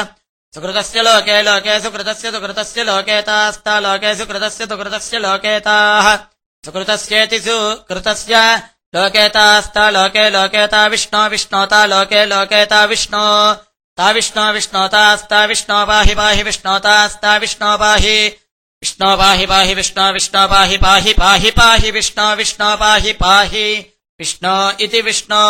[SPEAKER 1] सुकृतस्य लोके लोके सुकृतस्य सुकृतस्य लोकेतास्ता लोके सुकृतस्य सुकृतस्य लोकेताः। सुकृतस्येति सुकृतस्य लोकेतास्ता लोके लोकेता विष्णो विष्णोता लोके लोकेता विष्णो। ता विष्णो विष्णोतास्ता विष्णो पाहि पाहि विष्णोतास्ता विष्णो पाहि विष्णो पाहि पाहि विष्णो विष्णो पाहि पाहि पाहि पाहि विष्णो विष्णो पाहि पाहि विष्णो इति विष्णो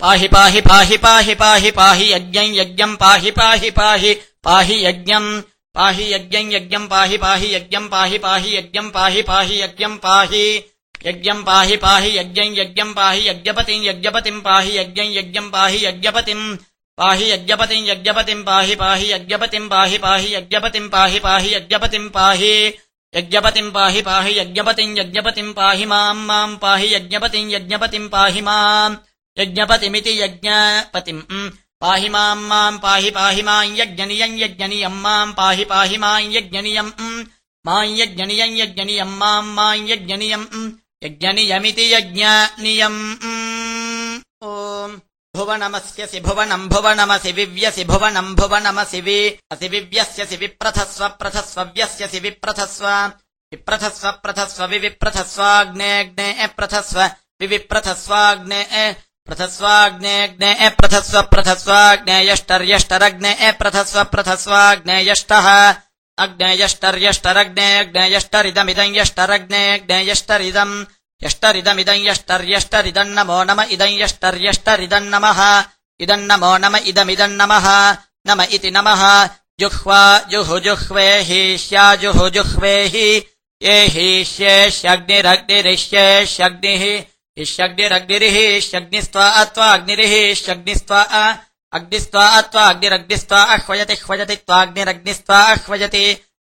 [SPEAKER 1] पाहि पाहि पाहि पाहि पाहि पाहि यज्ञम् यज्ञम् पाहि पाहि पाहि पाहि यज्ञम् पाहि यज्ञम् यज्ञम् पाहि पाहि यज्ञम् पाहि पाहि यज्ञम् पाहि पाहि यज्ञम् पाहि यज्ञम् पाहि पाहि यज्ञम् यज्ञम् पाहि यज्ञपतिम् यज्ञपतिम् पाहि यज्ञम् यज्ञम् पाहि यज्ञपतिम् पाहि यज्ञपतिम् यज्ञपतिम् पाहि पाहि यज्ञपतिम् पाहि पाहि यज्ञपतिम् पाहि पाहि यज्ञपतिम् पाहि। यज्ञपतिम् पाहि पाहि यज्ञपतिम् यज्ञपतिम् पाहि माम् माम् पाहि यज्ञपतिम् यज्ञपतिम् पाहि माम् यज्ञपतिमिति यज्ञपतिम् पाहि माम् माम् पाहि पाहि माम् यज्ञनियम् यज्ञनियम् माम् पाहि पाहि माम् यज्ञनियम् माम् यज्ञनियम् यज्ञनियम् माम् माम् यज्ञनियम् यज्ञनियमिति यज्ञनियम् ओम्। भुवनमस्यसि भुवनम् भुवनमसि विव्यसि भुवनम् भुवनमसि वि असि विव्यस्यसि विप्रथस्व प्रथस्वव्यस्यसि विप्रथस्व विप्रथस्व प्रथस्व विविप्रथस्वाग्नेऽग्ने प्रथस्व विविप्रथस्वाग्ने प्रथस्वाग्नेऽग्ने प्रथस्व प्रथस्वाग्नेयष्टर्यष्टरग्ने प्रथस्व प्रथस्वाग्नेयष्टः अग्नेयष्टर्यष्टरग्ने अग्नेयष्टरिदमिदम् यष्टरग्नेऽग्नेयष्टरिदम् यष्टरिदमिदं यष्टर्यष्टरिदन्नमो नम इदं यष्टर्यष्टरिदन्नमः इदन्नमो नम इदमिदन्नमः नम। इति नमः। जुह्वा जुहुजुह्वे हीष्या जुहुजुह्वे हि। ये हीष्येष्यग्निरग्निरिष्येष्यग्निः इष्यग्निरग्निरिः इष्यग्निस्त्वा अत्वा अह्वयति ह्वयति त्वाग्निरग्निस्त्वा अह्वयति।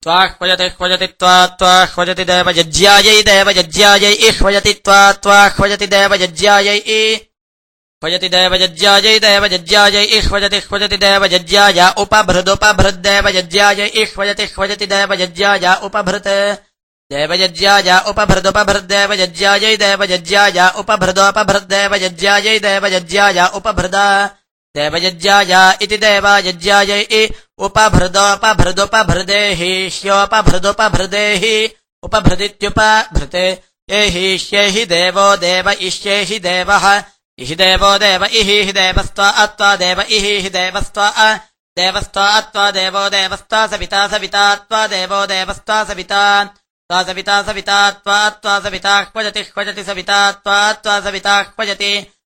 [SPEAKER 1] त्वाह्वयति ह्वयति त्वा त्वाह्वयति देवयज्ञायै देवयज्ञायै इह्वयति त्वा त्वाह्वयति देवयज्ञायै ह्वयति देवयज्ञायै देवयज्ञायै इह्वयति ह्वयति देवयज्ञाय उपभृदुपभृद्देवयज्ञायै इह्वयति ह्वयति देवयज्ञाय उपभृत् देवयज्ञाय उपभृदुपभृद्देवयज्ञायै देवयज्ञाय उपभृदोपभृद्देवयज्ञायै देवयज्ञाय उपभृदा देवयज्ञाय इति देवायज्ञायै उपभृदोपभृदुपभृदेहि ह्योपभृदुपभृदेहि उपभृदित्युपभृते एहि ह्येहि देवो देव इष्येहि देवः इहि देवो देव इहि देवस्त्वा अत्वा देव इहि देवस्त्वा देवस्त्वा अत्वा देवो देवस्त्वा सविता सविता त्वा देवो देवस्त्वा सविता त्वा सविता सविता त्वा त्वा सविता त्वा त्वा सविता ह्वजति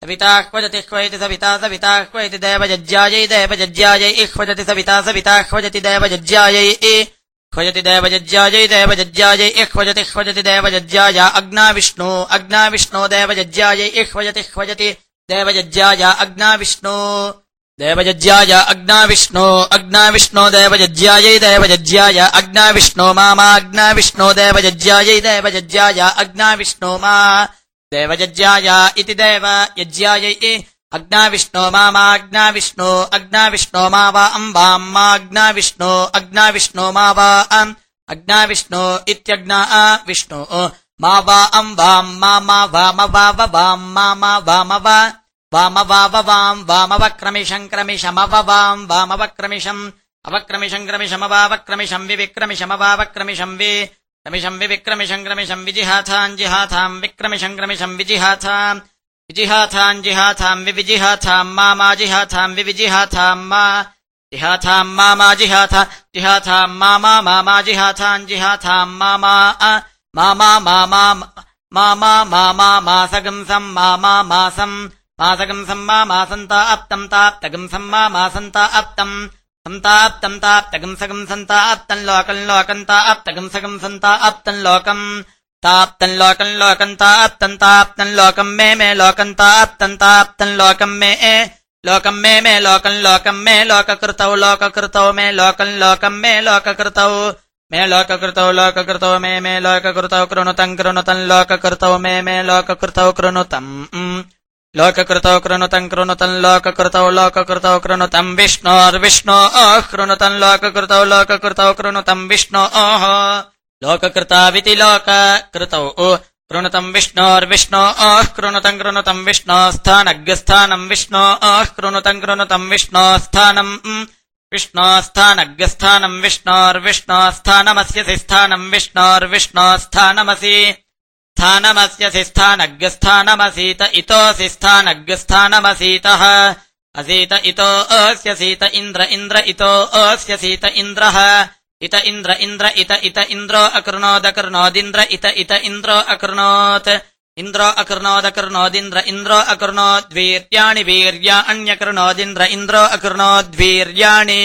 [SPEAKER 1] सविता क्वजति क्वयति सविता सविता क्वयति देवजज्जायै देवजज्जायै इह्वजति सविता सविता क्वजति देवजज्जायै ए क्वजति देवजज्जायै देवजज्जायै इह्वजति क्वजति देवजज्जाया, अग्ना विष्णो अग्ना विष्णो देवजज्जायै इह्वजति क्वजति देवजज्जाया, अग्ना विष्णु देवजज्जाय, अग्ना विष्णो अग्ना विष्णो देवजज्जायै, देवजज्जाय, अग्ना विष्णो मा माग्ना विष्णो देवजज्जायै, देवजज्जाय, अग्ना विष्णो मा। देवयज्ञाय इति देव यज्ञायै अग्नाविष्णो मामाग्नाविष्णो, अग्नाविष्णो मा वा अम्बाम्, माग्नाविष्णो, अग्नाविष्णो मा वा अम्। अग्नाविष्णो इत्यग्ना विष्णो मा वा अम्बाम् मा मा वाम वाव वाम् मा मा वाम वा वाम वाव वाम् वामवक्रमिशम् क्रमिशमव वाम् वामवक्रमिशम् अवक्रमिशम् क्रमिशमवावक्रमिशम् विविक्रमिशमवावक्रमिशम् वि। क्रमिशम् विविक्रमिशम् क्रमिशम् विजिहाथाम् जिहाथाम् विक्रमिशम् क्रमिशम् विजिहाथाम् विजिहाथाम् जिहाथाम् विविजिहाथाम् मा मा जिहाथाम् विविजिहाथाम् मा जिहाथाम् मा मा जिहाथा जिहाथाम् मा मा मा मा जिहाथाम् जिहाथाम् मा मा मा मा मा मा मा मा मा मा मासगंसम् मा मा मासम् मासगंसम् मा मासन्ता अप्तम् ताप्तगंसम् मा मासन्ता अप्तम् சந்தாப்தந்தாப்தகம் சகம் சந்தாப்தன் லோகம் லோகம் தாப்தகம் சகம் சந்தாப்தன் லோகம் தாப்தன் லோகம் லோகம் தாப்தன் தாப்தன் லோகம் மே மே லோகம் தாப்தன் தாப்தன் லோகம் மே லோகம் மே மே லோகம் லோகம் மே லோககிருத்தௌ லோககிருத்தௌ மே லோகம் லோகம் மே லோககிருத்தௌ మే లోకృతౌ లోకృతౌ మే మే లోకృతౌ కృణుతం కృణుతం లోకృతౌ మే మే లోకృతౌ కృణుతం लोककृतौ कृणुतम् कृणुतम् लोककृतौ लोककृतौ कृणुतम् विष्णोर्विष्णो ओः कृणुतम् लोककृतौ लोककृतौ कृणुतम् विष्णो ओः लोककृताविति लोककृतौ कृणुतम् विष्णोर्विष्णो ओः कृणुतम् कृणुतम् विष्णोस्थानग्रस्थानम् विष्णो ओः कृणुतम् कृणुतम् विष्णोस्थानम् विष्णोस्थानग्रस्थानम् विष्णोर्विष्णोस्थानमस्यसि स्थानम् विष्णोर्विष्णोस्थानमसि स्थानमस्यसि स्थानग्रस्थानमसीतः असीत इतो अस्यसीत इन्द्र इन्द्र इतो अस्यसीत इन्द्रः। इत इन्द्र इन्द्र इत इत इन्द्रो अकृणोदकृणोदिन्द्र इत इत इन्द्रो अकृणोत्। इन्द्रो अकृणोदकृणोदिन्द्र इन्द्रो अकृणोद्वीर्याणि वीर्याण्यकृणोदिन्द्र इन्द्रो अकृणोद्वीर्याणि।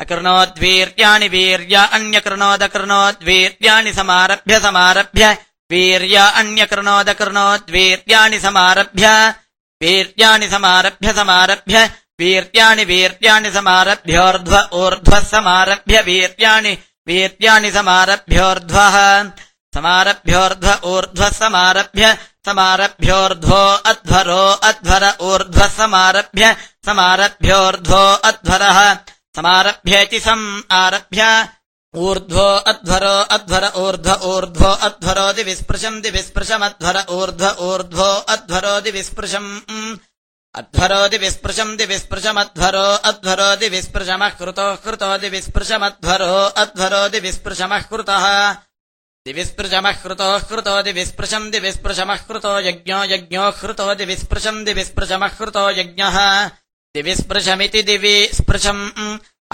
[SPEAKER 1] अकृणोद्वीर्याणि वीर्या अन्यकृणोदकृणोद्वीर्याणि समारभ्य समारभ्य वीर्या अन्यकृणोदकृणोद्वीर्याणि समारभ्य वीर्याणि समारभ्य समारभ्य वीर्याणि वीर्याणि समारभ्योर्ध्व ऊर्ध्वः समारभ्य वीर्याणि वीर्याणि समारभ्योर्ध्वः समारभ्योर्ध्व ऊर्ध्वः समारभ्य समारभ्योर्ध्वो अध्वरो अध्वर ऊर्ध्वः समारभ्य समारभ्योर्ध्वो अध्वरः समारभ्येति सम् आरभ्य ऊर्ध्वो अध्वरो अध्वर ऊर्ध्व ऊर्ध्वो अध्वरो दिविस्पृशम् दिविस्पृशमध्वर ऊर्ध्व ऊर्ध्वो अध्वरो दिविस्पृशम्। अध्वरो दिविस्पृशम् दिविस्पृशमध्वरो अध्वरो दिविस्पृशमः कृतो कृतो दिविस्पृशमध्वरो अध्वरो दिविस्पृशमः कृतः। दिविस्पृशमः कृतोः कृतो दिविस्पृशम् दिविस्पृशमः कृतो यज्ञो यज्ञो कृतो दिविस्पृशम् दिविस्पृशमः कृतो यज्ञः। दिविस्पृशमिति दिवि स्पृशम्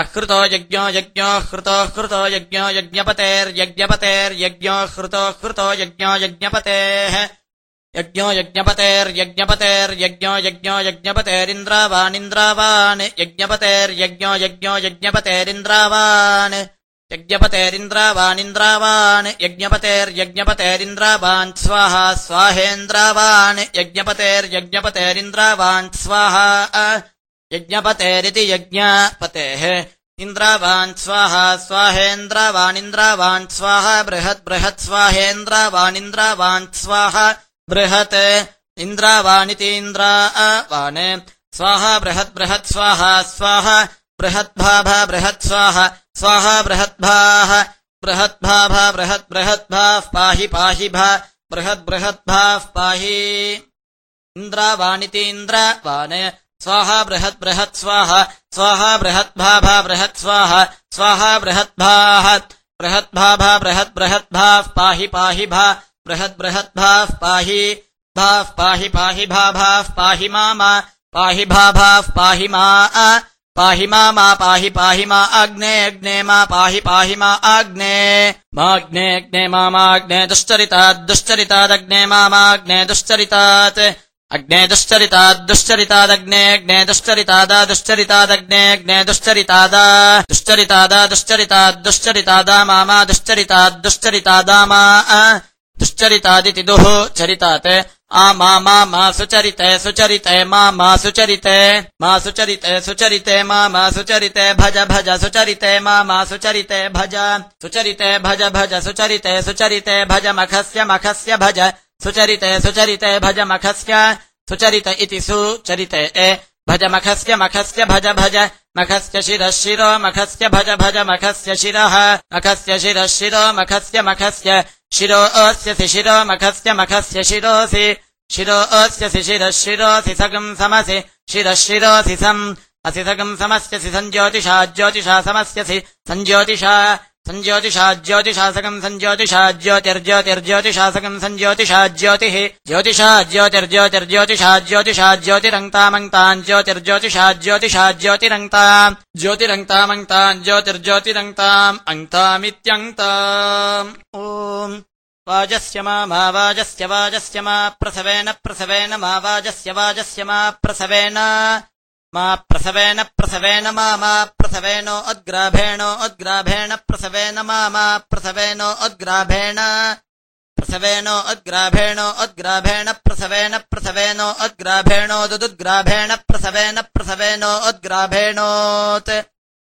[SPEAKER 1] अहृतो यज्ञो यज्ञो हृतो हृतो यज्ञो यज्ञपतेर्यज्ञपतेर्यज्ञो हृतो हृतो यज्ञो यज्ञपतेः यज्ञो यज्ञपतेरिन्द्रावानिन्द्रावान् यज्ञपतेरिन्द्रावान् यज्ञपतेरिन्द्रावानिन्द्रावान्। यज्ञपतेर्यज्ञपतेरिन्द्रावान्। स्वाहा स्वाहेन्द्रावान्। यज्ञपतेर्यज्ञपतेरिन्द्रावान्। स्वाहा यज्ञपतेरिति यज्ञपतेः। इन्द्रावान् स्वाहा स्वाहेन्द्रावानिन्द्रावान् स्वाहा बृहत् बृहत् स्वाहेन्द्रावानिन्द्रावान् स्वाहा बृहत् इन्द्रावान्। स्वाहा बृहत् बृहत् स्वाहा स्वाहा बृहद्भाभ बृहत् स्वाहा स्वाहा बृहद्भाः बृहद्भाभ बृहत् बृहद्भाः पाहि पाहि भा बृहद् बृहद्भाः पाहि। इन्द्रावानिति इन्द्रावान् स्वाहा बृहत् बृहत् स्वाहा स्वाहा बृहद्भाभ बृहत् स्वाहा स्वाहा बृहद्भाः बृहद्भाभ बृहत् बृहद्भाः पाहि पाहि भा बृहद् बृहद्भाः पाहि भाः पाहि पाहि भाभाः पाहि मा मा पाहि भाभाः पाहि मा पाहि मा मा पाहि पाहि मा अग्ने अग्ने मा पाहि पाहि मा आग्ने माग्ने अग्ने मामाग्ने दुश्चरितात् दुश्चरितादग्ने मामाग्ने दुश्चरितात् अग्ने दुश्चरितात् दुश्चरितादग्ने, अग्ने दुश्चरितादा, दुश्चरितादग्ने, अग्ने दुश्चरितादा। दुश्चरितादा दुश्चरितात् दुश्चरितादा मामा दुश्चरितात् दुश्चरितादा मा दुश्चरितादिति दुः चरितात्। आ मा मा मा सुचरिते सुचरिते, मा मा सुचरिते। मा सुचरिते सुचरिते, मा मा सुचरिते, भज भज सुचरिते, मा मा सुचरिते, भज। सुचरिते, भज भज सुचरिते सुचरिते, भज, मखस्य मखस्य, भज। सुचरिते सुचरिते भज मखस्य। सुचरित सुचरिते ए। भज मखस्य मखस्य, भज भज। मखस्य शिरः शिरो, मखस्य भज भज मखस्य शिरः। मखस्य शिरः शिरो, मखस्य मखस्य शिरो अस्यसि शिरो, मखस्य मखस्य शिरोऽसि शिरो अस्यसि शिरः शिरोऽसि सगम् समसि शिरः शिरोऽसि सम्। असि सगम् समस्यसि सञ्ज्योतिषा, ज्योतिषा समस्यसि सञ्ज्योतिषा सञ्ज्योतिषाज्योतिषासकम् सञ्ज्योतिषाज्योतिर्ज्योतिर्ज्योतिषासकम् सञ्ज्योतिषाज्योतिः ज्योतिषाज्योतिर्ज्योतिर्ज्योतिषाज्योतिषाज्योतिषाज्योतिरङ्क्तामङ्क्ताम् ज्योतिर्ज्योतिषाज्योतिषाज्योतिरङ्क्ताम् ज्योतिरङ्क्तामङ्क्ताम् ज्योतिर्ज्योतिरङ्क्ताम् अङ्क्तामित्यङ्क्ताम् ओम् वाजस्य मा मा वाजस्य वाजस्य मा प्रसवेन प्रसवेन मा वाजस्य वाजस्य मा प्रसवेन मा प्रसवेन प्रसवेन मा प्रसवेनो उद्ग्राभेणो उद्ग्राभेण प्रसवेन मा प्रसवेनो उद्ग्राभेण प्रसवेनो उद्ग्राभेणो उद्ग्राभेण प्रसवेन प्रसवेनो उद्ग्राभेणो दुदुद्ग्राभेण प्रसवेन प्रसवेनो उद्ग्राभेणोत्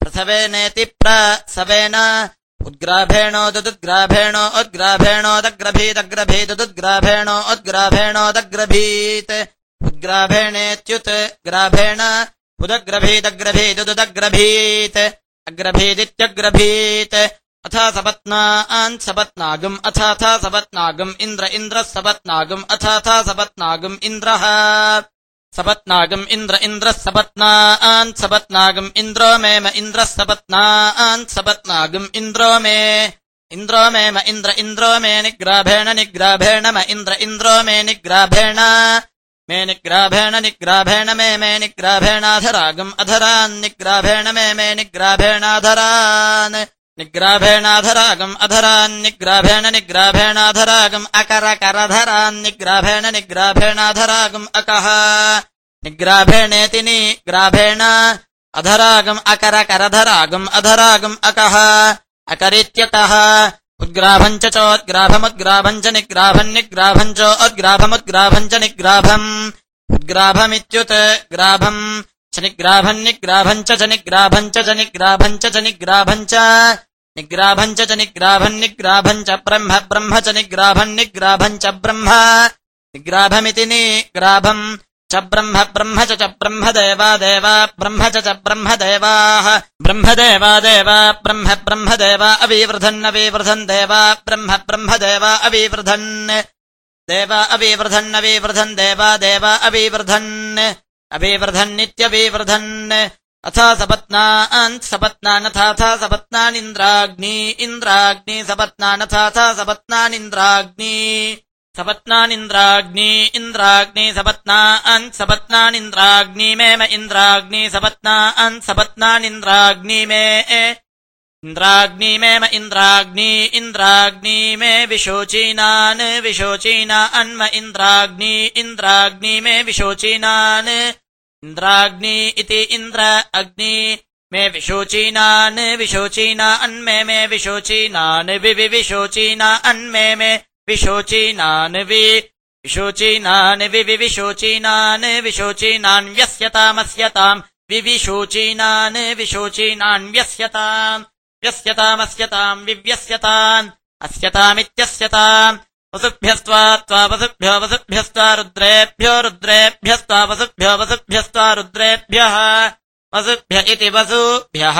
[SPEAKER 1] प्रसवेनेति प्रसवेन उद्ग्राभेणो दुदुद्ग्राभेणो उद्ग्राभेणोदग्रभीदग्रभीदुद्ग्राभेणो उद्ग्राभेणोदग्रभीत् उद्ग्राभेणेत्युत् ग्राभेण उदग्रभीदग्रभीदुदग्रभीत् अग्रभीदित्यग्रभीत् अथ सपत्नान् सपत्नागम् अथाथ सपत्नागम् इन्द्र इन्द्रः सपत्नागम् अथाथ सपत्नागम् इन्द्रः सपत्नागम् इन्द्र इन्द्रः सपत्नान् सपत्नागम् इन्द्रो मेम इन्द्रः सपत्नान् सपत्नागम् इन्द्रो मे इन्द्रो मेम इन्द्र इन्द्रो मे निग्राभेण निग्राभेण म इन्द्र इन्द्रो मे निग्राभेण मे निग्राभेण निग्राभेण मे मे निग्राभेणाधरागम् अधरान् निग्राभेण मे मे निग्राभेणाधरान् निग्राभेणाधरागम् अधरान् निग्राभेण निग्राभेणाधरागम् अकरकरधरान् निग्राभेण निग्राभेणाधरागम् अकः निग्राभेणेति निग्राभेण अधरागम् अकरकरधरागम् अधरागम् अकः अकरित्यकः उद्ग्राभम् च चोद्ग्राभमुद्ग्राभम् च निग्राभम् निग्राभम् चोद्ग्राभमुद्ग्राभम् च निग्राभम् उद्ग्राभमित्युत् ग्राभम् च निग्राभम् निग्राभम् च निग्राभम् च निग्राभम् च निग्राभम् च। निग्राभम् च च निग्राभम् निग्राभम् च ब्रह्म ब्रह्म च निग्राभम् निग्राभम् च ब्रह्म। निग्राभमिति निग्राभम् च ब्रह्म ब्रह्म च च ब्रह्म देवा देवा ब्रह्म च च ब्रह्म देवाः। ब्रह्म देवा देवा ब्रह्म ब्रह्म देवा अविवृधन् देवा ब्रह्म ब्रह्म देवा अविवृधन् देवा अविवृधन् अविवृधन् देवा देवा अविवृधन् अविवृधन्नित्यविवृधन् अथ सपत्नान् सपत्नानथाथ सपत्नानिन्द्राग्नि इन्द्राग्नि सपत्नानथाथ सपत्नानिन्द्राग्नि सपत्नानिन्द्राग्नी इन्द्राग्नि सपत्ना अन् सपत्नानिन्द्राग्नि मे म इन्द्राग्नि सपत्ना अन् सपत्नानिन्द्राग्नि मे इन्द्राग्नि मे इन्द्राग्नि इन्द्राग्नि मे विशोचीनान् विशोचीना अन्म इन्द्राग्नि इन्द्राग्नि मे विशोचीनान्। इन्द्राग्नि इति इन्द्र अग्नि मे विशोचीनान् विशोचीना अन्मे मे विशोचीनान् विविशोचीना अन्मे मे विशोचीनान् वि विशोचीनान् विविशोचीनान् विशोचीनान् व्यस्यतामस्यताम् विविशोचीनान् विशोचीनान् व्यस्यताम् व्यस्यतामस्यताम् विव्यस्यताम् अस्यतामित्यस्यताम् वसुभ्यस्त्वा त्वा वसुभ्यो वसुभ्यस्त्वा रुद्रेभ्यो रुद्रेभ्यस्त्वा वसुभ्यो वसुभ्यस्त्वा रुद्रेभ्यः वसुभ्य इति वसुभ्यः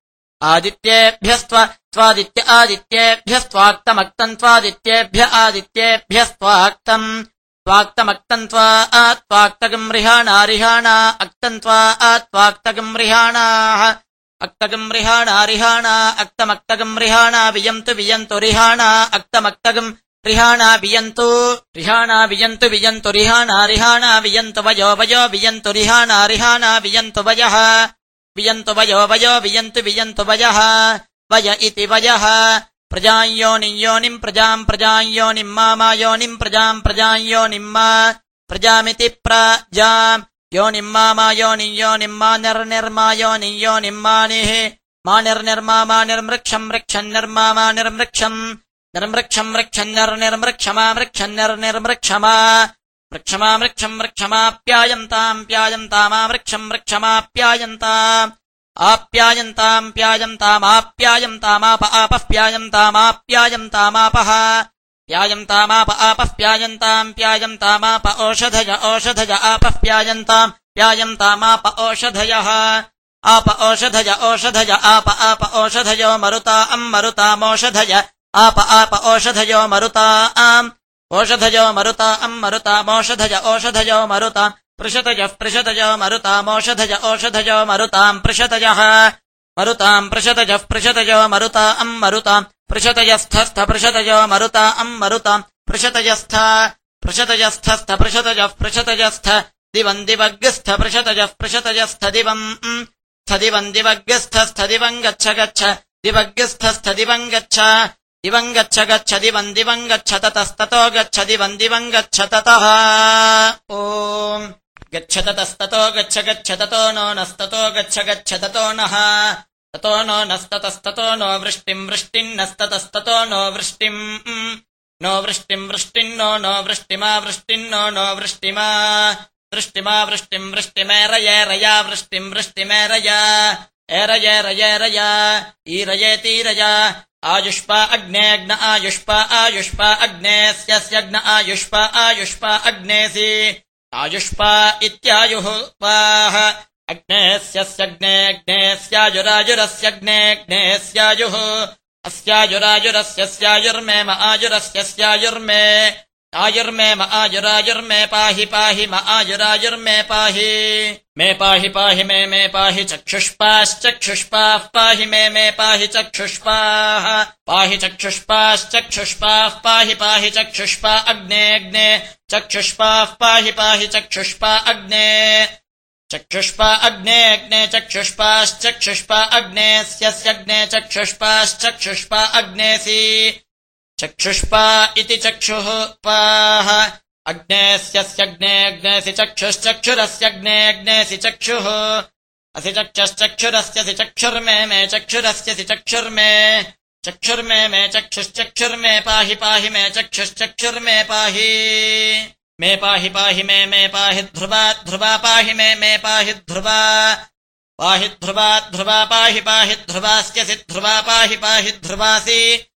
[SPEAKER 1] आदित्येभ्यस्त्व त्वादित्य आदित्येभ्यस्त्वाक्तमक्तम् त्वादित्येभ्य आदित्येभ्यस्त्वाक्तम् त्वाक्तमक्तम् त्वा आत्वाक्तगम् रिहाणा रिहाणा अक्तम् त्वा आत्वाक्तगम् रिहाणाः अक्तगम् रिहाणा रिहाणा अक्तमक्तगम् रिहाणा वियन्तु वियन्तु रिहाणा अक्तमक्तगम् रिहाणा वियन्तु रिहाणा वियन्तु वियन्तु रिहाणा रिहाणा वियन्तु वयो वयो वियन्तु रिहाणा रिहाणा वियन्तु वयः वियन्तु वयो वयो वियन्तु वियन्तु वयः वय इति वयः प्रजाम् योनिम् योनिम् प्रजाम् प्रजाम् योनिम् मा योनिम् प्रजाम् प्रजाम् योनिम् मा प्रजामिति प्रजाम् योनिम् मा योनिम् योनिम् मा निर्निर्मा योनिम् योनिम् मानिः मा निर्निर्मा मा निर्मृक्षम् वृक्षम् निर्मा मा निर्मृक्षम् निर्मृक्षम् वृक्षम् निर्निर्मृक्षमा वृक्षम् निर्निर्मृक्षमा वृक्षमा वृक्षम् वृक्षमाप्यायन्ताम् प्यायन्तामा वृक्षम् वृक्षमाप्यायन्ता। आप्यायन्ताम् प्यायन्तामाप्यायन्तामाप आपः प्यायन्तामाप्यायन्तामापः। प्यायन्तामाप आपः प्यायन्ताम् प्यायन्तामाप ओषधय ओषधय आपः प्यायन्ताम् प्यायन्तामाप ओषधयः आप ओषधय ओषधय आप आप ओषधयो मरुता अम् मरुतामोषधय। आप आप ओषधयो मरुता आम् ओषधजो मरुता, अम् मरुता, मोषधज, ओषधजो मरुता, पृषतजः पृषतजो मरुतामोषधज ओषधजो मरुताम् पृषतजः। मरुताम् पृषतजः पृषतजो मरुता, अम् मरुताम् पृषतजस्थस्थ पृषतजो मरुता, अम् मरुताम् पृषतजस्थ, पृषतजस्थस्थ पृषतजः पृषतजस्थ, दिवम् दिवग्स्थ पृषतजः पृषतजस्थ दिवम् स्थ दिवम् दिवग्स्थस्थ दिवम् गच्छ गच्छ दिवग्स्थस्थ दिवम् गच्छ। दिवम् गच्छ गच्छ दिवम् दिवम् गच्छ ततस्ततो गच्छ दिवम् दिवम् गच्छ ततः। ओ गच्छ ततस्ततो गच्छ गच्छ ततो नो नस्ततो गच्छ गच्छ ततो नः। ततो नो नस्ततस्ततो नो वृष्टिम् वृष्टिम् नस्ततस्ततो नो वृष्टिम् नो वृष्टिम् वृष्टिम् नो वृष्टिमा वृष्टिम् नो नो वृष्टिमा। वृष्टिमा वृष्टिम् वृष्टिमेरयेरया वृष्टिम् वृष्टिमेरया एरयेरयेरया ईरयेतीरया आयुष्पा अग्नेऽग्न आयुष्पा आयुष्पा अग्नेस्यस्यग्न आयुष्पा आयुष्पा अग्नेसि आयुष्पा इत्यायुः पाः अग्नेस्यग्नेऽग्नेस्याजुराजुरस्यग्नेऽग्नेस्यायुः अस्याजुराजुरस्य स्यायुर्मे म आजुरस्य स्यायुर्मे। आयुर्मे म आजुराजुर्मे पाहि पाहि म आजुराजुर्मे पाहि। मे पाहि पाहि मे मे पाहि चक्षुष्पाश्चक्षुष्पाः पाहि मे मे पाहि चक्षुष्पाः। पाहि चक्षुष्पाश्चक्षुष्पाः पाहि पाहि चक्षुष्पा अग्ने अग्ने। चक्षुष्पाः पाहि पाहि चक्षुष्पा अग्ने। चक्षुष्पा अग्ने अग्ने चक्षुष्पाश्चक्षुष्पा अग्नेस्यस्यग्ने चक्षुष्पाश्चक्षुष्पा अग्नेसि चक्षुष्पा इति चक्षुः पाः। अग्नेस्यस्यग्नेऽग्नेसि चक्षुश्चक्षुरस्यग्नेऽग्नेसि चक्षुः। असि चक्षश्चक्षुरस्यसि चक्षुर्मे मे चक्षुरस्यसि चक्षुर्मे। चक्षुर्मे मे चक्षुश्चक्षुर्मे पाहि पाहि मे चक्षुश्चक्षुर्मे पाहि। मे पाहि पाहि मे मे पाहि ध्रुवा ध्रुवा पाहि मे मे पाहि ध्रुवा। पाहि ध्रुवा ध्रुवा पाहि पाहि ध्रुवास्यसि ध्रुवा पाहि पाहि ध्रुवासि।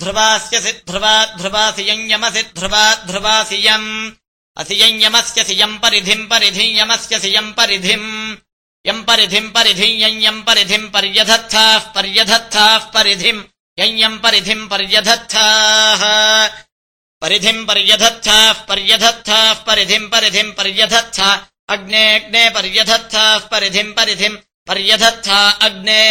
[SPEAKER 1] ध्रुवास्यसि ध्रुवा ध्रुवासि यञ्यमसि ध्रुवा ध्रुवासि यम् असि परिधिम् परिधिम् यमस्यसि यम् परिधिम्। यम् परिधिम् परिधिम् यम् परिधिम् पर्यधत्थाः पर्यधत्थाः परिधिम्। यम् परिधिम् पर्यधत्थाः। परिधिम् पर्यधत्थाः पर्यधत्थाः परिधिम् परिधिम् पर्यधत्था। अग्नेऽग्ने पर्यधत्थाः परिधिम् परिधिम् पर्यधत्था। अग्ने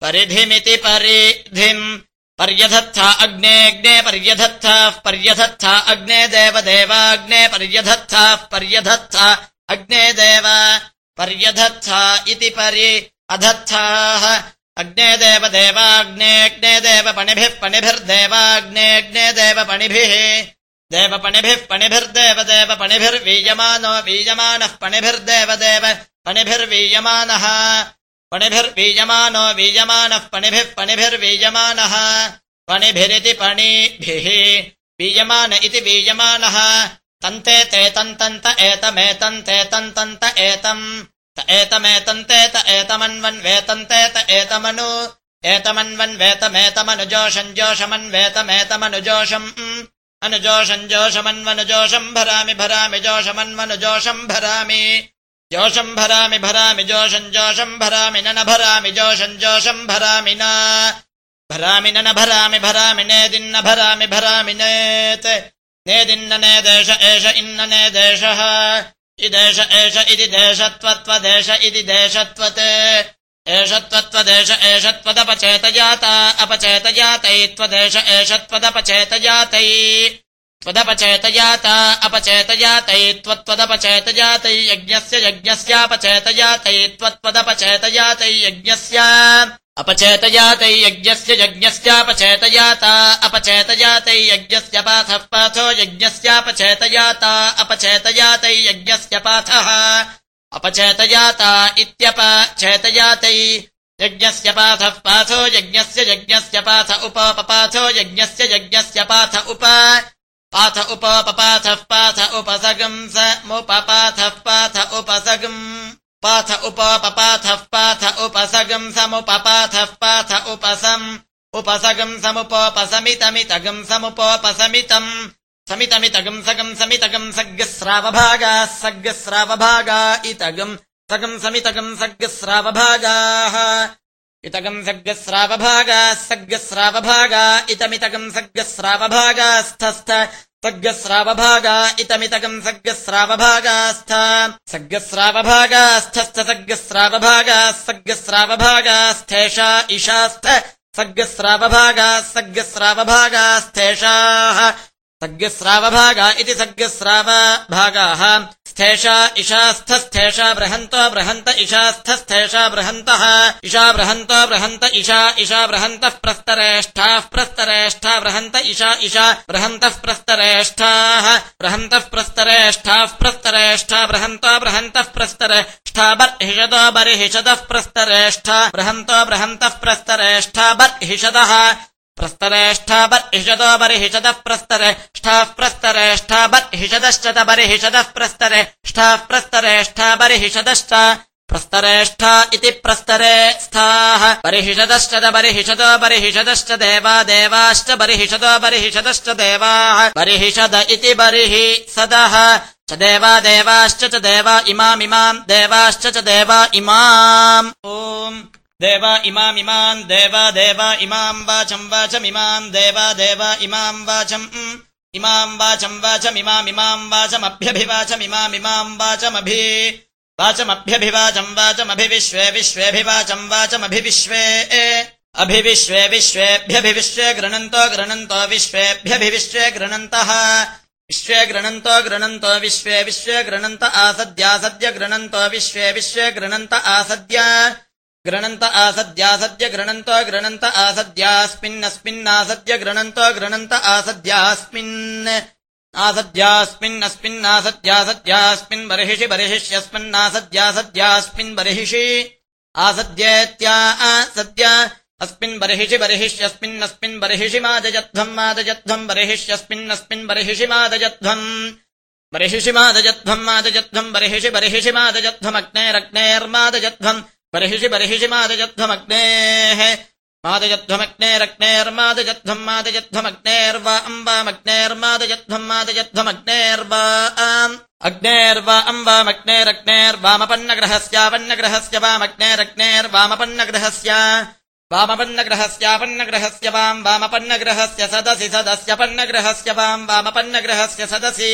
[SPEAKER 1] परिधिमिति परिधिम्। पर्यधत्था अग्नेऽग्ने पर्यधत्थाः पर्यधत्था अग्ने देवदेवाग्ने पर्यधत्थाः पर्यधत्था अग्ने देव पर्यधत्था इति परि अधत्थाः। अग्ने देव देवाग्नेऽग्ने देव पणिभिः पणिभिर्देवाग्नेऽग्ने देव पणिभिः देव पणिभिः पणिभिर्देव देव पणिभिर्वीयमानो वीयमानः पणिभिर्देव देव पणिभिर्वीयमानः पणिभिर्वीयमानो वीयमानः पणिभिः पणिभिर्वीयमानः पणिभिरिति पणिभिः वीयमान इति वीयमानः तन्ते ते तन्तन्त एतमेतन्ते तन्तन्त एतम्। त एतमेतन्ते त एतमन्वन्वेतन्ते त एतमनु। एतमन्वन्वेतमेतमनुजोषम् जोषमन्वेतमेतमनुजोषम् अनुजोषम् जोषमन्वनुजोषम् भरामि भरामि जोषमन्वनुजोषम् भरामि जोषम् भरामि भरामि जोषम् जोषम् भरामि न भरामि जोषम् जोषम् भरामि न। भरामि न भरामि भरामि नेदिन्न भरामि भरामि नेत्। नेदिन्न नेदेश एष इन्न नेदेशः। इदेश एष इति देशत्वत्वदेश इति देशत्वत्। एष त्वत्वदेश एष त्वदपचेतजाता अपचेतजातै त्वदेश एष त्वदपचेतजातै त्वदपचेतजाता, अपचेतजातै त्वत्त्वदपचेतजातै यज्ञस्य यज्ञस्यापचेतजातै त्वत्त्वदपचेतजातै यज्ञस्य। अपचेतजातै यज्ञस्य यज्ञस्यापचेतजाता, अपचेतजातै यज्ञस्य पाथः पाथो यज्ञस्यापचेतजाता, अपचेतजातै यज्ञस्य पाथः। अपचेतजाता इत्यपचेतजातै यज्ञस्य पाथः पाथो यज्ञस्य यज्ञस्य पाथ उपपपाथो यज्ञस्य यज्ञस्य पाथ उप। पाथ उपपपाथः पाथ उपसगम् स मुपपाथः पाथ उपसगम् पाथ उपपपाथः पाथ उपसगम् समुपपाथः पाथ उपसम् उपसगम् समुपोपसमितमितगम् समुपोपसमितम् समितमितगम् सगम् समितगम् सग्स्रावभागाः सग्स्रावभागा इतगम् सगम् समितगम् सग्स्रावभागाः इतगम् सर्गस्रावभागाः सर्गस्रावभागा इतमितगम् सर्गस्रावभागास्थस्थ सर्गस्रावभागा इतमितगम् सर्गस्रावभागास्थ सर्गस्रावभागास्थस्थ सर्गस्रावभागाः सर्गस्रावभागास्थेषा इशास्थ सर्गस्रावभागाः सर्गस्रावभागास्थेषाः सर्गस्रावभागा इति सर्गस्रावभागाः स्थेषा इशास्थस्थेषा बृहन्तो बृहन्त इशास्थस्थेषा बृहन्तः। इषा बृहन्तो बृहन्त इषा इषा बृहन्तः प्रस्तरेष्ठाः प्रस्तरेष्ठा बृहन्त इषा इषा बृहन्तः प्रस्तरेष्ठाः। बृहन्तः प्रस्तरेष्ठाः प्रस्तरेष्ठा बृहन्तो बृहन्तः प्रस्तरेष्ठा बर्हिषदो बर्हिषदः प्रस्तरेष्ठा। बृहन्तो बृहन्तः प्रस्तरेष्ठा बर्हिषदः प्रस्तरेष्ठा बर्हिषदो बर्हिषदः प्रस्तरेष्ठाः प्रस्तरेष्ठा बर्हिषदश्च बर्हिषदः प्रस्तरेष्ठाः प्रस्तरेष्ठा बर्हिषदश्च प्रस्तरेष्ठा इति प्रस्तरे स्थाः बर्हिषदश्च बर्हिषदो बर्हिषदश्च देवा देवाश्च बर्हिषदो बर्हिषदश्च देवाः बर्हिषद इति बर्हि सदः च देवा। देवाश्च च देवा इमामिमाम् देवाश्च च देवा इमाम् ओम्। देव इमामिमाम् देव देव इमाम् वाचम् वाचमिमाम् देव देव इमाम् वाचम् इमाम् वाचम् वाचमिमामिमाम् वाचमभ्यभिवाचमिमामिमाम् वाचमभि वाचमभ्यभिवाचम् वाचमभिविश्वे विश्वेऽभिवाचम् वाचमभिविश्वे अभिविश्वे विश्वेभ्यभिविश्वे गृणन्तो गृणन्तो विश्वेभ्यभिविश्वे गृणन्तः विश्वे गृणन्तो गृणन्तो विश्वे विश्वे गृणन्त आसद्यासद्य गृणन्तो विश्वे विश्वे गृणन्त आसद्य गृणन्त आसद्यासद्य गृणन्तो गृणन्त आसद्यास्मिन्नस्मिन्नासद्य गृणन्तो गृणन्त आसद्यास्मिन् आसद्यास्मिन्नस्मिन्नासद्यासद्यास्मिन् बर्हिषि बर्हिष्यस्मिन्नासद्यासद्यास्मिन् बर्हिषि आसद्येत्या आसद्य अस्मिन् बर्हिषि बर्हिष्यस्मिन्नस्मिन् बर्हिषि मादजध्वम् मादजध्वम् बर्हिष्यस्मिन्नस्मिन् बर्हिषि मादजध्वम् बर्हिषि मादजध्वम् मादजध्वम् बर्हिषि बर्हिषि मादजध्वमग्नेरग्नेर्मादजध्वम् बर्हिषि बर्हिषि मादजध्वमग्नेः मादयध्वमग्नेरग्नेर्मादयध्वम् मादयध्वमग्नेर्वा अम्बामग्नेर्मादयध्वम् मादयध्वमग्नेर्वा अग्नेर्वा अम्बामग्नेरग्नेर्वामपन्नग्रहस्यापन्नग्रहस्य वामग्नेरग्नेर्वामपन्नग्रहस्य वामपन्नग्रहस्यापन्नग्रहस्य वाम् वामपन्नग्रहस्य सदसि सदस्यपन्नग्रहस्य वाम् वामपन्नग्रहस्य सदसि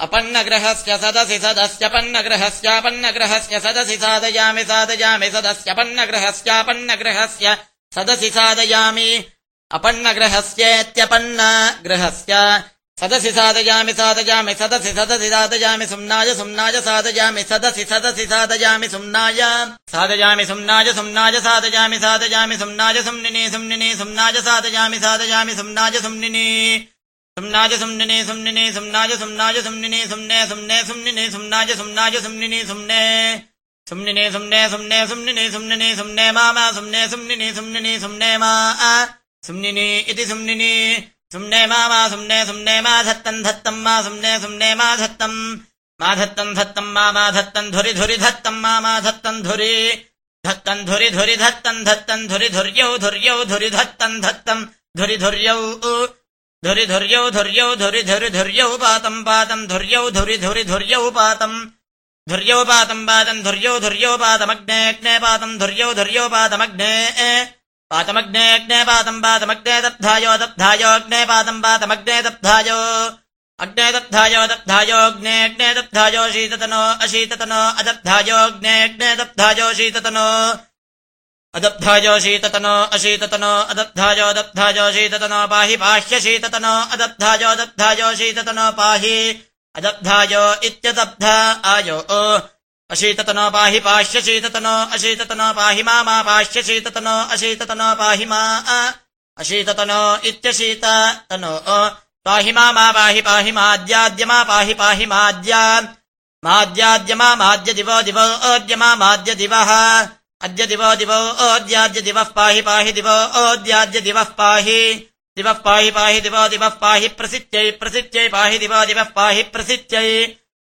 [SPEAKER 1] अपन्नग्रहस्य सदसि सदस्यपन्नग्रहस्यापन्नग्रहस्य सदसि साधयामि साधयामि सदस्यपन्नग्रहस्यापन्नग्रहस्य सदसि साधयामि। अपन्नग्रहस्येत्यपन्नग्रहस्य सदसि साधयामि साधयामि सदसि सदसि साधयामि, सुम्नाय सुम्नाय, साधयामि सदसि सदसि साधयामि, सुम्नाय। साधयामि, सुम्नाय सुम्नाय, साधयामि साधयामि, सुम्नाय, सुम्निनि सुम्निनि, सुम्नाय, साधयामि साधयामि, सुम्नाय, सुम्निनि। समनाज समने समने समनाज समनाज समने समने समने समने समनाज समनाज समने समने समने समने समने समने समने समने मामा समने समने समने समने मा समने इति समने समने मामा समने समने मा धत्तम धत्तम मा समने समने मा धत्तम मा धत्तम धत्तम मा मा धत्तन धुरि धुरि धत्तम मा मा धत्तन धुरी धत्तम धुरि धुरी धत्तन धत्तन धुरी धुर्यौ धुर्यौ धुरि धत्तम धत्तम धुरी धुर्यौ धुरि धुर्यौ धुर्यौ धुरि धुरि धुर्यौ पातम् पातम् धुर्यौ धुरि धुरि धुर्यौ पातम् धुर्यौ पातम् पातम् धुर्यौ धुर्यौ पातमग्नेऽग्ने पातम् धुर्यौ धुर्यौ पातमग्ने। पातमग्नेऽग्ने पातम् पातमग्ने दब्धायो दब्धायोऽग्ने पातम् पातमग्ने दब्धायो अग्ने दब्धायो दब्धायोऽग्नेऽग्ने दब्धायो शीततनो, अशीततनो अदब्धायोऽग्नेऽग्ने दब्धायो शीततनो। अदब्धायो शीततनो अशीततनो अदब्धायो दब्धायो शीततनो पाहि, पाह्यशीततनो अदब्धायो दब्धायो शीततनो पाहि अदब्धायो इत्यदब्धा आयो अशीततनो पाहि, पाह्यशीततनो, अशीततनो पाहि, मा मा, पाह्यशीततनो, अशीततनो पाहि, मा, अशीततनो इत्यशीततनो पाहि, मा मा, पाहि पाहि माद्याद्यमा पाहि पाहि माद्या माद्याद्यमा माद्य दिवो दिवो ओद्यमा माद्य दिवः। अद्य दिवो दिवो ओद्याद्य दिवः पाहि पाहि दिवो ओद्याद्य दिवः पाहि। दिवः पाहि पाहि दिवो दिवः पाहि प्रसित्यै प्रसित्यै पाहि दिवो दिवः पाहि प्रसित्यै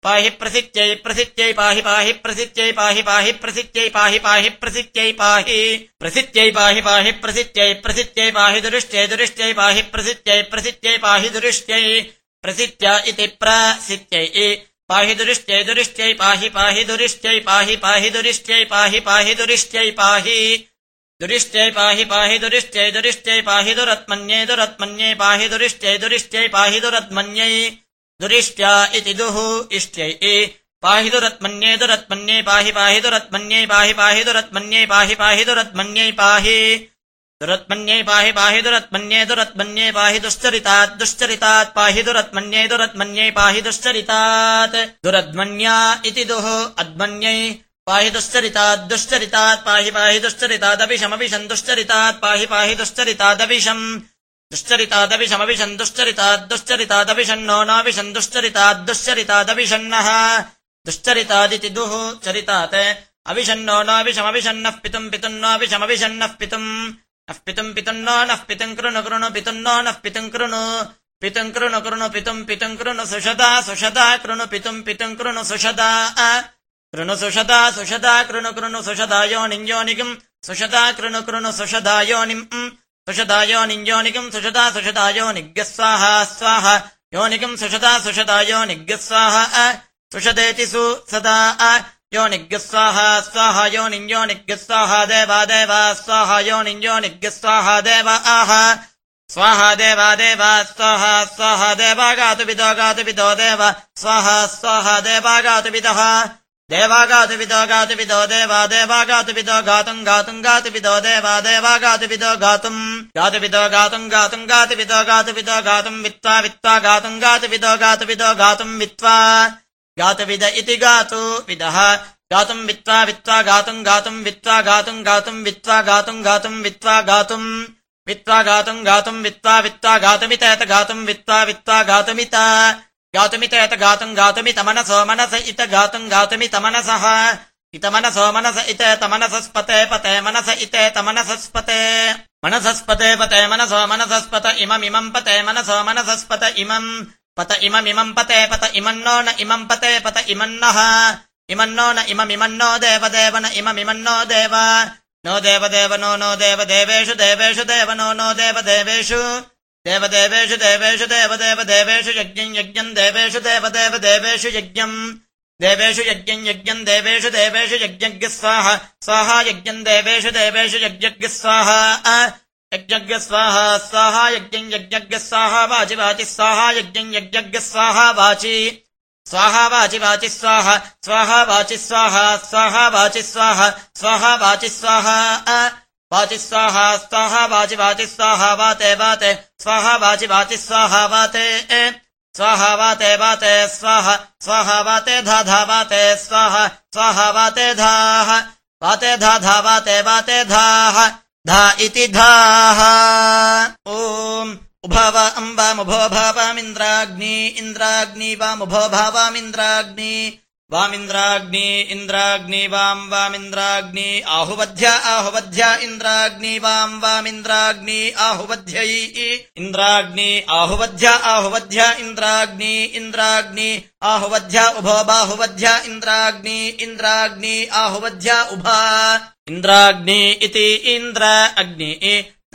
[SPEAKER 1] पाहि प्रसित्यै प्रसित्यै पाहि पाहि प्रसित्यै पाहि पाहि प्रसित्यै पाहि पाहि प्रसित्यै पाहि। प्रसित्यै पाहि पाहि प्रसित्यै प्रसित्यै पाहि दुरिष्ट्यै दुरिष्ट्यै पाहि प्रसित्यै प्रसित्यै पाहि दुरिष्ट्यै। प्रसित्य इति प्रसित्यै पाहि दुरिष्ट्यै दुरिष्ट्यै पाहि पाहि दुरिष्ट्यै पाहि पाहि दुरिष्ट्यै पाहि पाहि दुरिष्ट्यै पाहि। दुरिष्ट्यै पाहि पाहि दुरिष्ट्यै दुरिष्ट्यै पाहि दुरत्मन्यै दुरत्मन्यै पाहि दुरिष्ट्यै दुरिष्ट्यै पाहि दुरत्मन्यै। दुरिष्ट्या इति दुः इष्ट्यै पाहि दुरत्मन्ये दुरत्मन्ये पाहि पाहि दुरत्मन्ये पाहि पाहि दुरत्मन्ये पाहि पाहि दुरत्मन्यै पाहि। दुरत्मन्ये पाहि पाहि दुरत्मन्ये दुरत्मन्ये पाहि दुश्चरितात् दुश्चरितात् पाहि दुरत्मन्ये दुरत्मन्ये पाहि दुश्चरितात् दुरध्मन्या इति दुः अध्मन्यै पाहि दुश्चरितात् दुश्चरितात् पाहि पाहि दुश्चरितादभिषमभिषम् दुश्चरितात् पाहि पाहि दुश्चरितादभिषम् दुश्चरितादविषमविशन् दुश्चरिताद्दुश्चरितादविषन्नो नाविशन् दुश्चरिताद्दुश्चरितादविषन्नः दुश्चरितादिति दुः चरितात् अविशन्नो नाविषमविशन्नः पितुम् पितुम् पितुन्नाविषमविशन्नः पितुम् नः पितुम् पितुन्नो नः पितुम् कृणु कृणु पितुन्नो नः पितुम् कृणु। पितुम् कृणु कृणु पितुम् पितुम् कृणु सुषदा सुषदा कृणु पितुम् पितुम् कृणु सुषदा। कृणु सुषदा सुषदा कृणु कृणु सुषदा योनिञ्योनिकम् सुषदा कृणु कृणु सुषदा योनिम् सुषदा योनिञ्योनिकम् सुषदा सुषदा योनिज्ञः स्वाहा योनिकम् सुषदा सुषदा योनिज्ञः स्वाहा। सुषदेति सु सदा योनिज्ञः स्वाहा स्वाहा योनिञ्योनिज्ञः स्वाहा देवा देवा स्वाहा योनिञ्योनिज्ञः स्वाहा देव आह स्वाहा देवा देवा स्वाहा स्वाहा देवा गातुविदो गातुविदो देव स्वाहा स्वाहा देवा गातुविदः देवागातुविदो गातुविदो देवा देवागातुविदो गातुम् गातुम् गातुविदो देवा देवागातुविदो गातुम् गातुविदो गातुम् गातुम् गातुविदो गातुविदो गातुम् वित्त्वा वित्त्वा गातुम् गातुविदो गातुविदो गातुम् वित्त्वा गातुविद इति गातु विदः। गातुम् वित्त्वा वित्त्वा गातुम् गातुम् वित्त्वा गातुम् गातुम् वित्त्वा गातुम् गातुम् वित्त्वा गातुम् वित्त्वा गातुम् गातुम् वित्त्वा वित्त्वा गातुमितेत गातुम् वित्त्वा वित्त्वा गातुमित। गातुमित यत गातुम् गातुमितमनसो मनस इत गातुम् गातुमितमनसः इतमनसो मनस इत तमनसस्पते पते मनस इते तमनसस्पते मनसस्पते। पते मनसो मनसस्पत इममिमम् पते मनसो मनसस्पत इमम् पत इममिमम् पते पत इमन्नो न इमम् पते पत इमन्नः। इमन्नो न इममिमन्नो देव देव न इममिमन्नो देव। नो देवदेव नो नो देवदेवेषु देवेषु देव नो नो देवदेवेषु देवदेवेषु देवेषु देवदेव देवेषु यज्ञम् यज्ञम् देवेषु देवदेव देवेषु यज्ञम् देवेषु यज्ञम् यज्ञम् देवेषु देवेषु यज्ञज्ञ स्वाहा। स्वाहा यज्ञम् देवेषु देवेषु यज्ञज्ञ स्वाहा यज्ञज्ञ स्वाहा स्वाहा यज्ञम् यज्ञज्ञ स्वाहा, वाचि वाचि, स्वाहा यज्ञम् यज्ञज्ञ स्वाहा, वाचि। स्वाहा, वाचि वाचि, स्वाहा स्वाहा, वाचि, स्वाहा स्वाहा, वाचि, स्वाहा स्वाहा, वाचि स्वाहा वाचि, स्वाहा स्वाहा, वाचि वाचि, स्वाहा, वाते वाते। स्वाहा, वाचि वाचि, स्वाहा, वाते स्वाहा, वाते वाते, स्वाहा स्वाहा, वाते, धा धा, वाते, स्वाहा स्वाहा, वाते धाः वाते, धा धा, वाते वाते धाः धा इति धाः। ॐ। उभव अम्बामुभो भावामिन्द्राग्नि। इन्द्राग्नि वामुभो भावामिन्द्राग्नि। वामिन्द्राग्नि इन्द्राग्नि वाम् वामिन्द्राग्नि आहुवध्य आहुवध्य इन्द्राग्नि वाम् वामिन्द्राग्नि आहुवध्यै इन्द्राग्नि आहुवध्य आहुवध्य इन्द्राग्नि इन्द्राग्नि आहुवध्य उभो बाहुवध्य इन्द्राग्नि इन्द्राग्नि आहुवध्य उभा इन्द्राग्नि इति इन्द्र अग्नि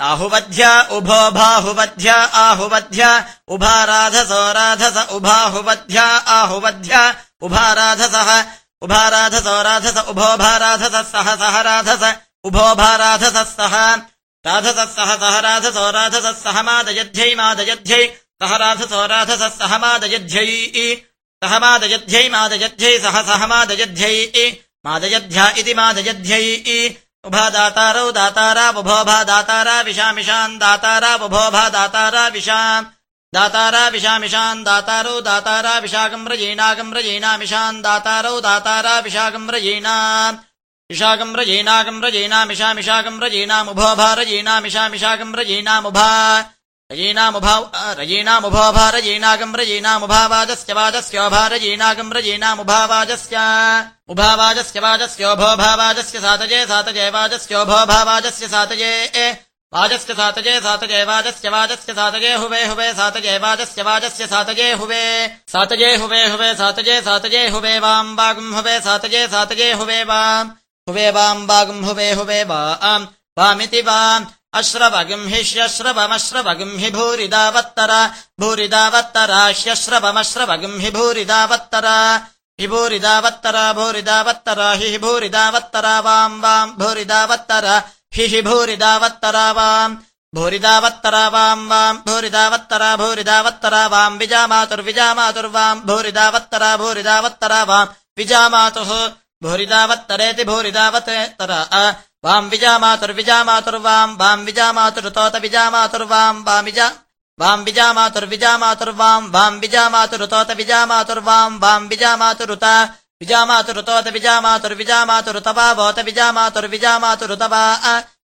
[SPEAKER 1] आहुवध्य उभो बाहुवध्य आहुवध्य उभाराधसो राधस उभाहुवध्य आहुवध्य उभाराधसः, उभाराधसो राधस, उभो भाराधसः, सह सह राधस, उभो भाराधसः, सह, राधसः, सह सह राधसो राधसः, सह मादयध्यै मादयध्यै, सह राधसो राधसः, सह मादयध्यै सह मादयध्यै मादयध्यै, सह सह मादयध्यै, मादयध्या इति मादयध्यै उभा दातारौ दातारा बुभोभा दातारा विशामिषान् दातारा बुभोभा दातारा विशाम्। दातारा दाताराभिषामिषान् दातारो दातारा दाताराभिषाकम् रजेनाकम् रजेनामिषान् दातारो दातारा दाताराभिषाकम् रजेनाम् इषाकम् रजेनाकम् रजेनामिषामिषाकम् रजेनामुभोभा रजेनामिषामिषाकम् रजेनामुभा रजेनामुभा रजेनामुभोभा रजेनाकम् रजेनामुभावाजस्य वाजस्योभा रजेनाकम् रजेनामुभावाजस्य उभावाजस्य वाजस्योभोभावाजस्य सातजे सातजे वाजस्योभोभावाजस्य सातजे वाजस्य सातजे सातजे वाजस्य वाजस्य सातजे हुवे हुवे सातजे वाजस्य वाजस्य सातजे हुवे सातजे हुवे हुवे सातजे सातजे हुवे वाम् वागुम् हुवे सातजे सातजे हुवे वाम् हुवे वाम् वागुम् हुवे हुवे वाम् वामिति वाम् अश्रवगिम् हि श्यश्रवमश्रवगिम् हि भूरिदावत्तरा भूरिदावत्तरा ह्यश्रवमश्रवगिम् हि भूरिदावत्तरा हि भूरिदावत्तरा भूरिदावत्तरा हि भूरिदावत्तरा वाम् वाम् भूरिदावत्तरा हि भूरिदावत्तरा वाम् भूरिदावत्तरा वाम् वाम् भूरिदावत्तरा भूरिदावत्तरा वाम् विजामातुर्विजामातुर्वाम् भूरिदावत्तरा भूरिदावत्तरा वाम् विजामातुः भूरिदावत्तरेति भूरिदावत्तरा वाम् विजामातुर्विजामातुर्वाम् वाम् विजामातुरुतोत विजामातुर्वाम् वामिजा वाम् विजामातुर्विजामातुर्वाम् वाम् विजामातुरुतोत विजामातुर्वाम्, वाम् विजामातुरुत विजामातुरुतोत विजामातुर्विजामातुरुतवावोत विजामातुर्विजामातुरुतवा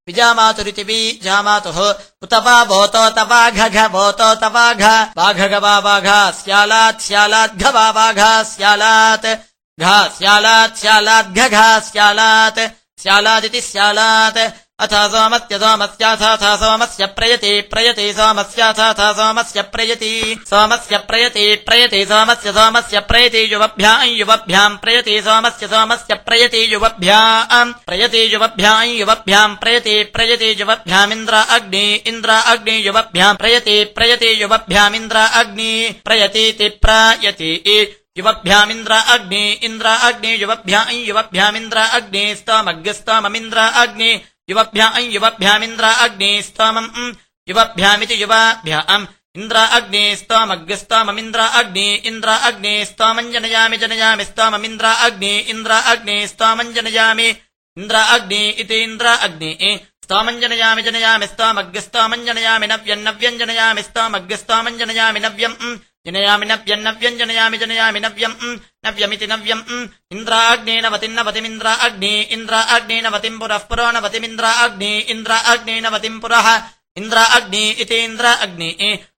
[SPEAKER 1] विजामातुरिति बीजामातुः उतवा वोतोतवाघघवोतो तवाघ वाघगवा वाघा स्यालात् स्यालाद्घवा वाघा स्यालात् घा, स्यालात् स्यालाद्घघा स्यालात्, स्यालादिति स्यालात् अथ सोमस्य सोमस्याथाथ सोमस्य प्रयति प्रयति सोमस्याथाथ सोमस्य प्रयति सोमस्य प्रयति प्रयति सोमस्य सोमस्य प्रयति युवभ्याम् युवभ्याम् प्रयति, सोमस्य सोमस्य प्रयति युवभ्याम् प्रयति युवभ्याम् युवभ्याम् प्रयति प्रयति युवभ्यामिन्द्र अग्नि इन्द्र अग्नि युवभ्याम् प्रयति प्रयति युवभ्यामिन्द्र अग्नि प्रयतीति प्रयति युवभ्यामिन्द्र अग्नि इन्द्र अग्नि युवभ्याम् युवभ्यामिन्द्र अग्नि स्तमग्स्तममिन्द्र अग्नि युवभ्याम् युवभ्यामिन्द्र अग्नि स्तोमम् युवभ्यामिति युवाभ्याम्। इन्द्र अग्नि स्तोमग्स्तोममिन्द्र अग्नि इन्द्र जनयामि जनयामि स्तोममिन्द्र अग्नि इन्द्र अग्नि स्तोमम् जनयामि। इन्द्र अग्नि इति इन्द्र अग्नि। स्तोमम् जनयामि जनयामि स्तोमग्स्तोमम् जनयामि नव्यम् नव्यम् जनयामि स्तोमग्स्तोमम् जनयामि नव्यम् जनयामि नव्यम् नव्यम् जनयामि जनयामि नव्यम् नव्यमिति नव्यम् इन्द्राग्ने नवतिन्नवतिमिन्द्र अग्नि इन्द्र अग्नि नवतिम् पुरः पुरो नवतिमिन्द्र अग्नि इन्द्र अग्नि नवतिम् पुरः इन्द्र अग्नि इति इन्द्र अग्नि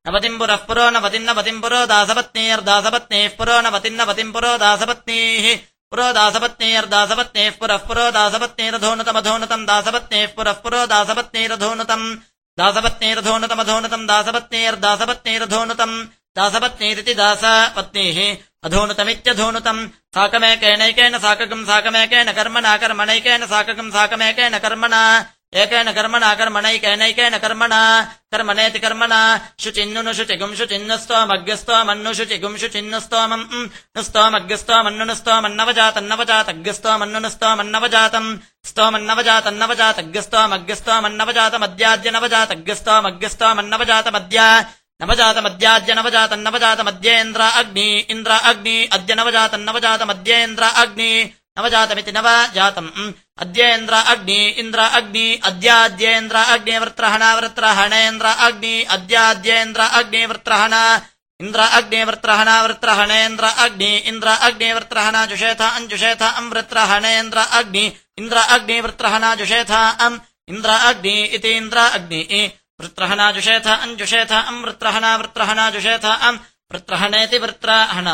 [SPEAKER 1] नवतिम् पुरः पुरो नवतिन्नवतिम् पुरो दासपत्नेर्दासपत्नेः पुरो नवतिन्नवतिम् पुरो दासपत्नीः पुरो दासपत्नेर्दासपत्नेः पुरः पुरो दासपत्नेरधोनुतमधोनुतम् दासपत्नेः पुरः पुरो दासपत्नेरधोनुतम् दासपत्नेरधोनुतमधोनुतम् दासपत्नेर्दासपत्नेरधोनुतम् दासपत्नीरिति दासा पत्नीः अधोनुतमित्यधोनुतम्। साकमेकेनैकेन साककम्, साकमेकेन कर्मणा, कर्मणैकेन साककम्, साकमेकेन कर्मणा। एकेन कर्मणा, कर्मणैकेनैकेन कर्मणा। कर्मणेति कर्मणा। शुचिन्नु शुचिगुम् शुचिन्नुस्तोमग्यस्तोमन्नु शुचिगुम् शुचिन्नुस्तोमम्। नुस्तोमग्यस्तोमन्नु स्तोमन्नवजातन्नवजातग्यस्तोमन्नुस्तोमन्नवजातम् स्तोमन्नवजातन्नवजातग्यस्तोमग्यस्तोमन्नवजातमद्याद्य नवजातग्यस्तोमग्यस्तोमन्नवजातमद्य नवजातमद्याद्य नवजातन्नवजातमद्येन्द्र अग्नि, इन्द्र अग्नि, अद्य नवजातन्नवजातमद्येन्द्र अग्नि, नवजातमिति नव जातम् अद्येन्द्र अग्नि, इन्द्र अग्नि अद्याद्येन्द्र अग्नि वृत्रहण, वृत्रहणेन्द्र अग्नि अद्याद्येन्द्र अग्नि वृत्रहण, इन्द्र अग्नि वृत्रहण, वृत्रहणेन्द्र अग्नि, इन्द्र अग्नि वृत्रहण, जुषेथ अञ्जुषेथ अम्, वृत्रहणेन्द्र अग्नि, इन्द्र अग्नि वृत्रहण, जुषेथ अम्, इन्द्र अग्नि इति इन्द्र अग्नि। वृत्रहणा जुषेथ अञ्जुषेथ अम् वृत्रहण वृत्रहण जुषेथ अम् वृत्रहणेति वृत्रहण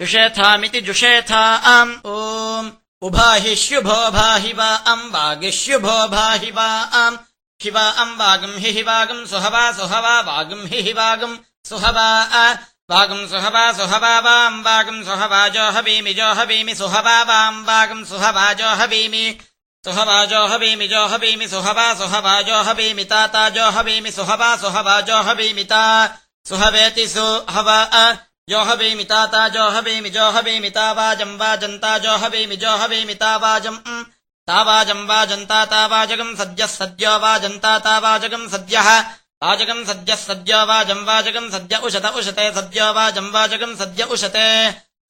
[SPEAKER 1] जुषेथामिति जुषेथा अम् ओम् उभाहिष्युभो भाहि वा अम् वागिष्युभो भाहि वा अम् हि वा अम् वागम् हि हि वागम् सुहवा सुहवा वागम् हि हि वागम् सुहवा वागम् सुहवा सुहवा वाम् वागम् सुहवाजो हवीमि जो हवीमि सुहवा वाम् वागम् सुहवाजो हवीमि सुहवा जोहवीमि जोहवीमि सुहवा सुहवा जोहवीमि ताता जोहवीमि सुहवा सुहवा जोहवीमि ता। सुहवेति सुहव जोहवीमि ताता जोहवीमि जोहवीमि तावाजम् वाजन्ता जोहवीमि जोहवीमि तावाजम् तावाजम् वाजन्ता तावाजगम् सद्यः सद्यो वाजन्ता तावाजगम् सद्यः। वाजगम् सद्यः सद्यो वाजम् वाजगम् सद्य उशत उशते, सद्यो वाजम् वाजगम् सद्य उशते।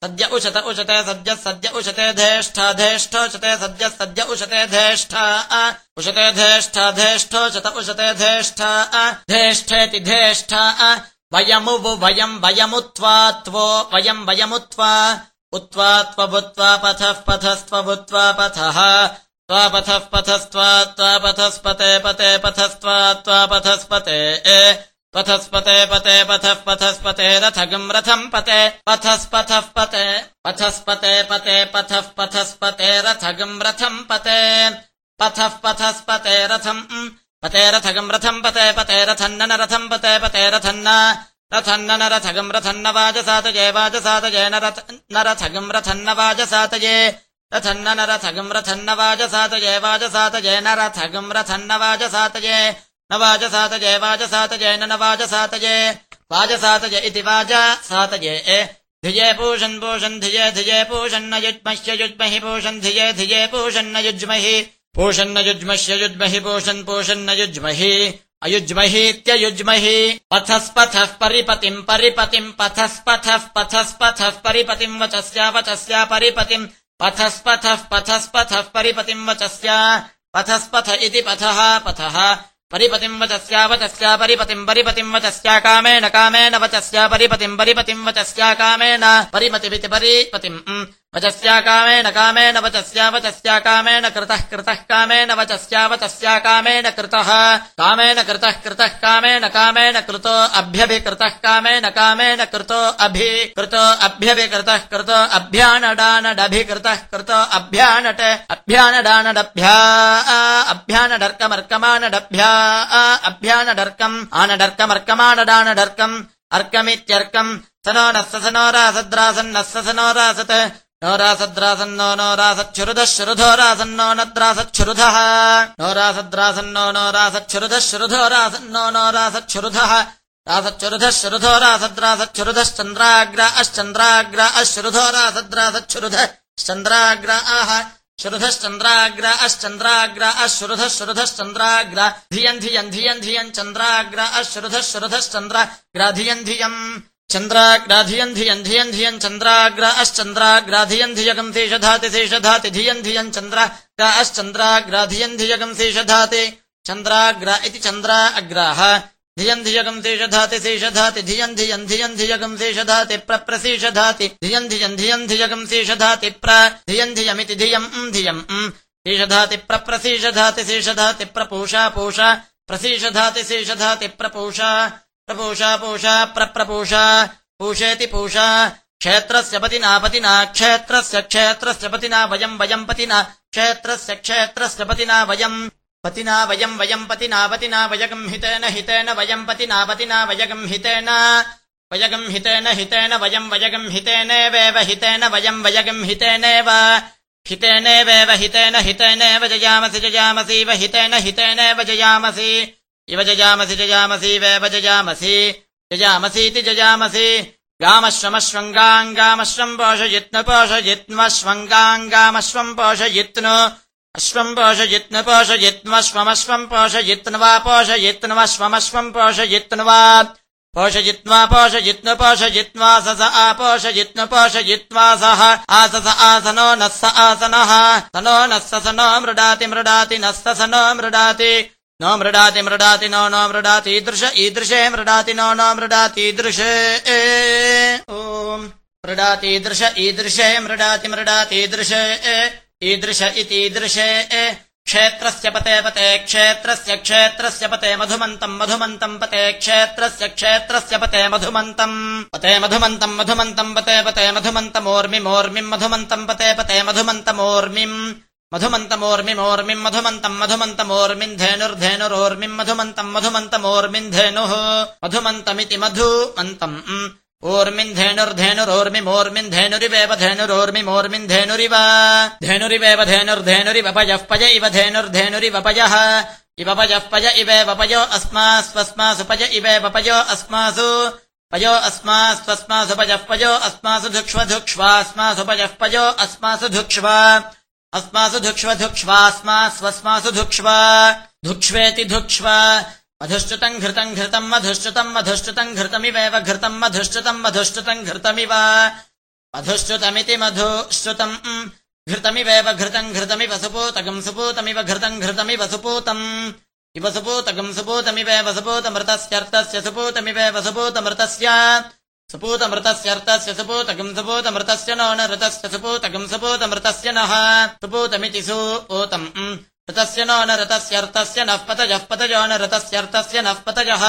[SPEAKER 1] सद्य उशत उशते सद्यः सद्य उशते धेष्ठाधेष्ठोचते सद्यः सद्य उशते धेष्ठा उशते धेष्ठाधेष्ठोचत उशते धेष्ठा धेष्ठेति धेष्ठा वयमुवु वयम् वयमुत्वा त्वो वयम् वयमुत्वा। उत्वा त्वभुत्वा पथः पथस्त्वभुत्वा पथः त्वापथः पथस्त्वा, त्वापथस्पते पते पथस्त्वा, त्वापथस्पते पथस्पते पते पथः पथस्पते रथगम् रथम् पते पथस्पथः पते पथस्पते पते पथः पथस्पते रथगम् रथम् पते पथः पथस्पते रथम् पते रथगम् रथम् पते पते रथन्न रथम् पते पते रथन्न रथन्न रथगम् रथन्न वाजसातये वाजसातये न रथगम् रथन्न वाजसातये रथन्न रथगम् रथन्न वाजसातये वाजसातये न रथगम् रथन्न वाजसातये न वाजसातजे वाजसातजे, न वाजसातजे। वाजसातज इति वाजा सातजे धिये पूषन् पूषन् धिये धिये पूषन्न युज्मस्य युज्महि, पूषन् धिये धिये पूषन्न युज्महि। पूषन्न युज्मस्य युज्महि, पूषन् पूषन्न युज्महि। अयुज्महीत्ययुज्महि। पथस्पथः परिपतिम् परिपतिम् पथस्पथः पथस्पथः परिपतिम् वचस्या वचस्या परिपतिम् पथस्पथः पथस्पथः परिपतिम् वचस्या। पथस्पथ इति पथः पथः। परिपतिम् वचस्या वचस्या परिपतिम् परिपतिम् वचस्या कामेन कामेन वचस्या परिपतिम् परिपतिम् वचस्या कामेन। परिमतिमिति परिपतिम् वचस्या कामेन कामेन वचस्या वचस्या कामेन कृतः कृतः कामेन वचस्या वचस्या कामेन कृतः कामेन कृतः कृतः कामेन कामेन कृतो अभ्यभिकृतः कामेन कामेन कृतो अभि कृतो अभ्यभिकृतः कृतो अभ्यानडानडभिकृतः कृतो अभ्यानट अभ्यानडानडभ्या अभ्यानडर्कमर्कमानडभ्या अभ्यानडर्कम् आनडर्कमर्कमानडानडर्कम् अर्कमित्यर्कम् स नो नो रासद्रासन्नो नो रासच्छुरुदः श्रुधो रासन्नो नद्रासच्छुरुधः। नो रासद्रासन्नो नो रासच्छुरुदः श्रुधो रासन्नो नो रासच्छुरुधः रासच्छुरुधः श्रुधो रासद्रासच्छुरुधश्चन्द्राग्रा अश्चन्द्राग्रा अश्रुधो रासद्रासच्छुरुधः चन्द्राग्रा आह। श्रुधश्चन्द्राग्र अश्चन्द्राग्र अश्रुधः धियन् धियन् धियन् धियन् चन्द्राग्र अश्रुधः धियन् धियम्। चन्द्राग्राधियम् धियम् धियम् धियम् चन्द्राग्र अश्चन्द्राग्राधियम् धियगम् शेषधाति शेषधाति धियम् धियम् चन्द्राग्र अश्चन्द्राग्राधियम् धियगम् शेषधाति चन्द्राग्र इति चन्द्रा अग्राः धियम् धियगम् शेषधाति धियम् धियम् धियगम् शेषधाति प्रप्रशीषधाति धियम् धियम् धियम् धियगम् शेषधाति प्र धियम् धियमिति धियम् धियम् शेषधाति प्रप्रशीषधाति शेषधाति प्रपूषा पूषा प्रसीषधाति शेषधाति प्रपूषा प्रपूषा पूषा प्रप्रपूषा पूषेति पूषा क्षेत्रस्य पतिना पतिना क्षेत्रस्य क्षेत्रस्य पतिना वयम् वयम् पतिना क्षेत्रस्य क्षेत्रस्य पतिना वयम् पतिना वयम् वयम् पतिना वयगम् हितेन हितेन वयम् पतिना पतिना वयगम् हितेन वयगम् हितेन हितेन वयम् वयगम् हितेनेवेव हितेन वयम् वयगम् हितेनेव हितेनेवेव हितेन हितेनेव जयामसि जयामसीव हितेन हितेनेव जयामसि इव जयामसि जयामसीवेव जयामसि जयामसीति जयामसि गामश्वमश्वङ्गाङ्गामश्वम् पोषयित्न पोषयित्नश्वङ्गाङ्गामश्वम् पोषयित्न। अश्वम् पोषयित्न पोषयित्नश्वमश्वम् पोषयित्न वा पोषयित्नवश्वमश्वम् पोषयित्न वा। पोषयित्वा पोषयित्न पोषयित्वा स स आपोषयित्न पोषयित्वा सः। आसस आसनो स आसनः स नो नः स स नो मृडाति मृडाति नः स स नो मृडाति नो मृडाति मृडाति नो नो मृडाति ईदृश ईदृशे मृडाति नो नो मृडातीदृशे ॐ मृडातीदृश ईदृशे मृडाति मृडातीदृशे ईदृश। इतीदृशे क्षेत्रस्य पते पते क्षेत्रस्य क्षेत्रस्य पते मधुमन्तम् मधुमन्तम् पते क्षेत्रस्य क्षेत्रस्य पते मधुमन्तम् पते मधुमन्तम् मधुमन्तम् पते पते मधुमन्तमोर्मिमोर्मिम् मधुमन्तम् पते पते मधुमन्तमोर्मिम् मधुमन्तमोर्मिमोर्मिम् मधुमन्तम् मधुमन्तमोर्मिन् धेनुर्धेनुरोर्मिम् मधुमन्तम् मधुमन्तमोर्मिन् धेनुः मधुमन्तमिति मधुमन्तम् ऊर्मिन् धेनुर्धेनुरोर्मिमोर्मिन् धेनुरिवेव धेनुरोर्मिमोर्मिन् धेनुरिव। धेनुरिवेव धेनुर्धेनुरिवपयः पय इव धेनुर्धेनुरिवपयः इवपयः पय। इवे वपयो अस्मास्वस्मासु पय इवे वपयो अस्मासु। पयो अस्मास्वस्मासु पयः पयो अस्मासु धुक्ष्वधुक्ष्वास्मासु पयः पयो अस्मासु धुक्ष्व अस्मासु धुक्ष्वधुक्ष्वास्मास्वस्मासु धुक्ष्व धुक्ष्वेति धुक्ष्व। मधुश्च्युतम् घृतम् घृतम् मधुश्च्युतम् मधुश्च्युतम् घृतमिवेव घृतम् मधुश्च्युतम् मधुश्च्युतम् घृतमिव। मधुश्च्युतमिति मधुश्च्युतम् घृतमिवेव घृतम् घृतमिव सुपूतकम् सुपूतमिव घृतम् घृतमिव सुपूतम् इव सुपूतकम् सुपूतमिवेव सुपूतमृतस्यर्थस्य सुपूतमिवेव सुपूतमृतस्य सुपूतमृतस्यर्थस्य सुपूतकम् सुपूतमृतस्य नो न ऋतस्य सुपूतकम् सुपूतमृतस्य नः। सुपूतमिति सुपूतम् ऋतस्य नो न ऋतस्यर्थस्य नः पतजः पतजो न ऋतस्यर्थस्य नः पतजः।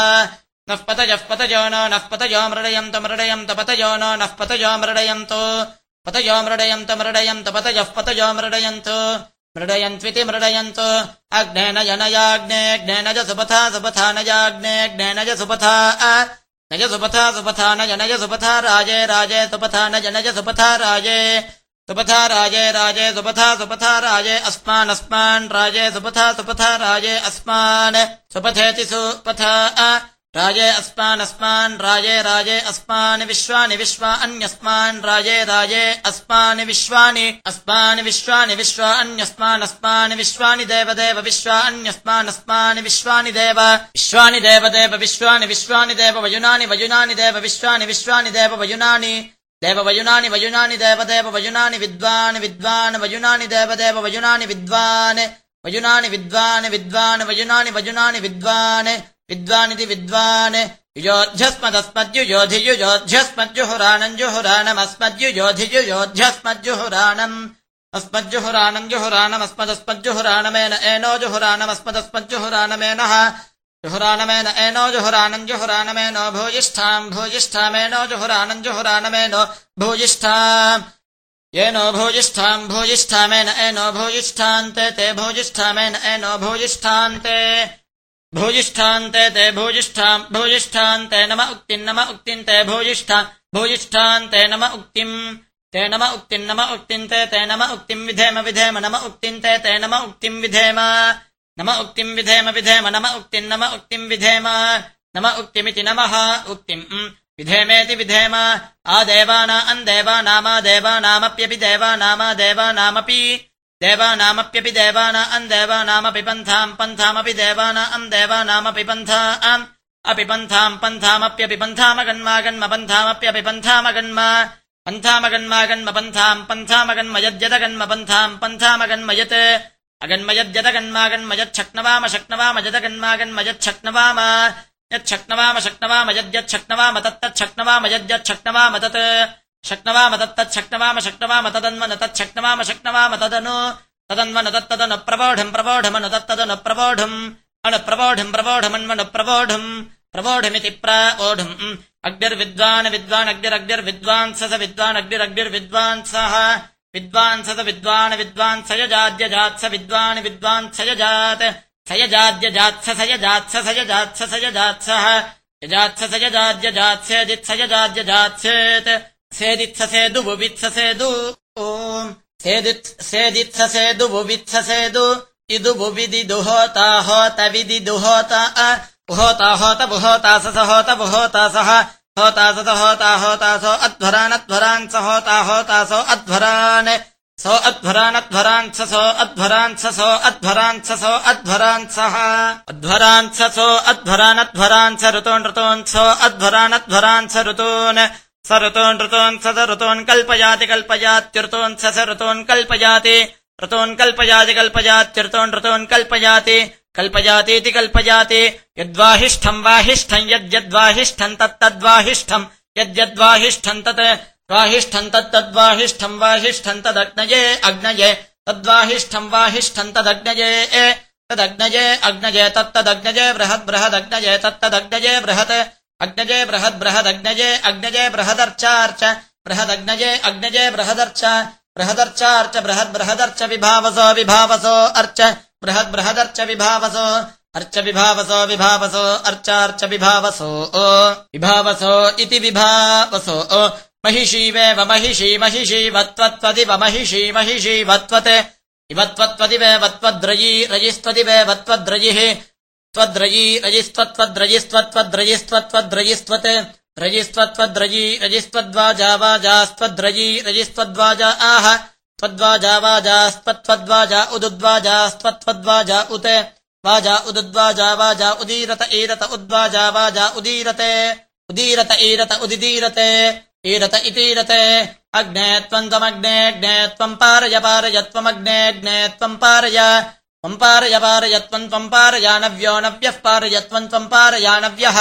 [SPEAKER 1] नः पतजः पतजो नो नः पतजो मृडयन्त मृडयन्त पतजो नो नः पतजो मृडयन्तो। पतजो मृडयन्त मृडयन्त पतजः पतजो मृडयन्तो। मृडयन्त्विति मृडयन्तो। अग्नेन जनयाग्नेऽग्नेनज सुपथा सुपथा नजाग्नेऽग्नेनज सुपथा नज सुपथा सुपथा नज नज सुपथा राजे राजे, सुपथा नज नज सुपथा राजे। सुपथा राजे राजे, सुपथा सुपथा राजे, अस्मान अस्मान, राजे, सुपथा सुपथा राजे, अस्मान। सुपथेति सुपथा राजे अस्मानस्मान् राजे राजे अस्मान् विश्वानि विश्वा अन्यस्मान् राजे राजे अस्मानि विश्वानि अस्मानि विश्वानि विश्वा अन्यस्मानस्मानि विश्वानि देवदेव विश्वा अन्यस्मानस्मानि विश्वानि देव। विश्वानि देवदेव विश्वानि विश्वानि देव वयुनानि वयुनानि देव विश्वानि विश्वानि देव वयुनानि देव वयुनानि वयुनानि देवदेव वयुनानि विद्वान् विद्वान् वयुनानि देवदेव वयुनानि विद्वान् वयुनानि विद्वान् विद्वान् वयुनानि वयुनानि विद्वान् विद्वानिति विद्वान् युयोध्यस्मदस्मद्युयोधियुयोध्यस्मद्जुहुराणम् जुहुरानञ्जुहुरानमस्मद्युयोधियुयोध्यस्मद्जुहुराणम् अस्मज्जुहुरानम् जुहुरानमस्मदस्मज्जुहुराणमेन एनो जुहुरानमस्मदस्मज्जुहुरानमेनः जुहुरानमेन एनो जुहुरानम् जुहुरानमेनो भूयिष्ठाम् जुहुरानमेनो भूयिष्ठाम् येनो भूयिष्ठाम् भूयिष्ठामेन एनो भूयिष्ठान्ते ते भूयिष्ठामेन एनो भूयिष्ठान्ते भूयिष्ठान्ते ते भूयिष्ठाम् भूयिष्ठान्ते नम उक्तिम् नम ते भूयिष्ठा भूयिष्ठान्ते नम उक्तिम् ते नम उक्तिम् नम उक्तिम् ते ते नम उक्तिम् विधेम विधेम नम उक्तिम् ते ते नम उक्तिम् विधेम। नम उक्तिम् विधेम विधेम नम उक्तिम् नम उक्तिम् विधेम। नम उक्तिमिति नमः उक्तिम् विधेमेति विधेम। आदेवाना अन् देवानामा देवानामप्यपि देवानामा देवानामपि देवानामप्यपि देवाना अन् देवानामपि पन्थाम् पन्थामपि देवाना अम् देवानामपि पन्था अपि पन्थाम् पन्थामप्यपि पन्थामगन्मागन्म पन्थामप्यपि पन्थामगन्म। पन्थामगन्मागन्म पन्थाम् पन्थामगन्म यद्यदगन्म पन्थाम् पन्थामगन्म यत्। अगन्मयद्यदगन्मागन्मयच्छक्नवाम शक्नवाम यदगन्मागन्मयच्छक्नवाम यच्छक्नवाम शक्नवाम यद्यच्छक्नवाम तत्तच्छक्नवाम यद्यच्छक्नवाम तत् शक्नवाम तत्तच्छक्नवाम शक्नवाम तदन्वन तच्छक्नवाम शक्नवाम तदनु। तदन्वन तत्तदनु प्रबोढम् प्रबोढमनु तत्तदनु प्रबोढम्। अणुप्रबोढम् प्रबोढमन्वनु प्रबोढम् प्रबोढमिति प्रबोढम् अग्निर्विद्वान् विद्वान् अग्निरग्निर्विद्वांसस विद्वान् अग्निरग्निर्विद्वांसः। विद्वांसत विद्वान् विद्वान् सयजाद्यजात्स विद्वान् विद्वान् सयजात् सयजाद्यजात्स सयजात्स सयजात्स सयजात्सः यजात्स स यजाद्यजात्सेदित्स यजाद्यजात्सेत् सेदित्स सेदुबुवित्स सेदु ओम् सेदित् सेदित्स सेदुबुवित्स सेदु इदुबुविदिदुहोता होत विदिदुहोता उहोता होत बुहोतास स। होत बुहोतासः होतास स होता होतासो अध्वरानध्वरान् स होता होतासो अध्वरान् सो अध्वरानध्वरान्ससो अध्वरान्ससो अध्वरान्ससो अध्वरान्सः अध्वरान्ससो अध्वरानध्वरान्स ऋतोन् ऋतोन्सो अध्वरानध्वरान्स ऋतून् स ऋतोन् ऋतोन् स ऋतोन् कल्पयाति कल्पयात्यऋतोन्स स ऋतोन् कल्पयाति ऋतोन् कल्पयाति कल्पयात्यऋतोन् ऋतोन् कल्पयाति कल्पयातीति कल्पयाति यद्वाहिष्ठम् वाहिष्ठम् यद्यद्वाहिष्ठम् तत्तद्वाहिष्ठम् यद्यद्वाहिष्ठम् तत् वाहिष्ठम् तत्तद्वाहिष्ठम् वाहिष्ठम् तदग्नये तदग्नये अग्नये तत्तदग्नये बृहद् बृहदग्नये तत्तदग्नये बृहत् अग्नजे बृहद् बृहदग्नये अग्नजे बृहदर्चार्च बृहदग्नये अग्नजे बृहदर्च, बृहदर्चार्च, बृहद बृहदर्च विभावसो विभावसो अर्च, बृहद् बृहदर्च विभावसो, अर्च विभावसो विभावसो अर्चार्च विभावसो विभावसो इति विभावसो महिषीवेव महिषी महिषी वत्वत्वदिव महिषी महिषी वत्वत् इवत्वत्वदिवेव त्वद्रयी रजिस्त्वदिवेव त्वद्रयिः त्वद्रयी रजिस्त्वत्वद्रजिस्त्वत्वद्रजिस्त्वत्वद्रजिस्त्वत् रजिस्त्वत्वद्रयी रजिस्त्वद्वाजा वाजास्त्वद्रयी रजिस्त्वद्वाजा आह त्वद्वाजा वाजास्त्वत्वद्वाजा उदुद्वाजास्त्वत्वद्वाजा उत वाजा उदुद्वाजा वाजा उदीरत ईरत उद्वाजा वाजा उदीरते उदीरत ईरत उदिदीरते ईरत इतीरते अग्ने त्वम् त्वमग्नेऽग्ने त्वम् पारय पारय त्वमग्नेऽग्ने त्वम् पारय त्वम् पारय पारयत्वम् त्वम् पारयानव्यो नव्यः पारयत्वम् त्वम् पारयानव्यः।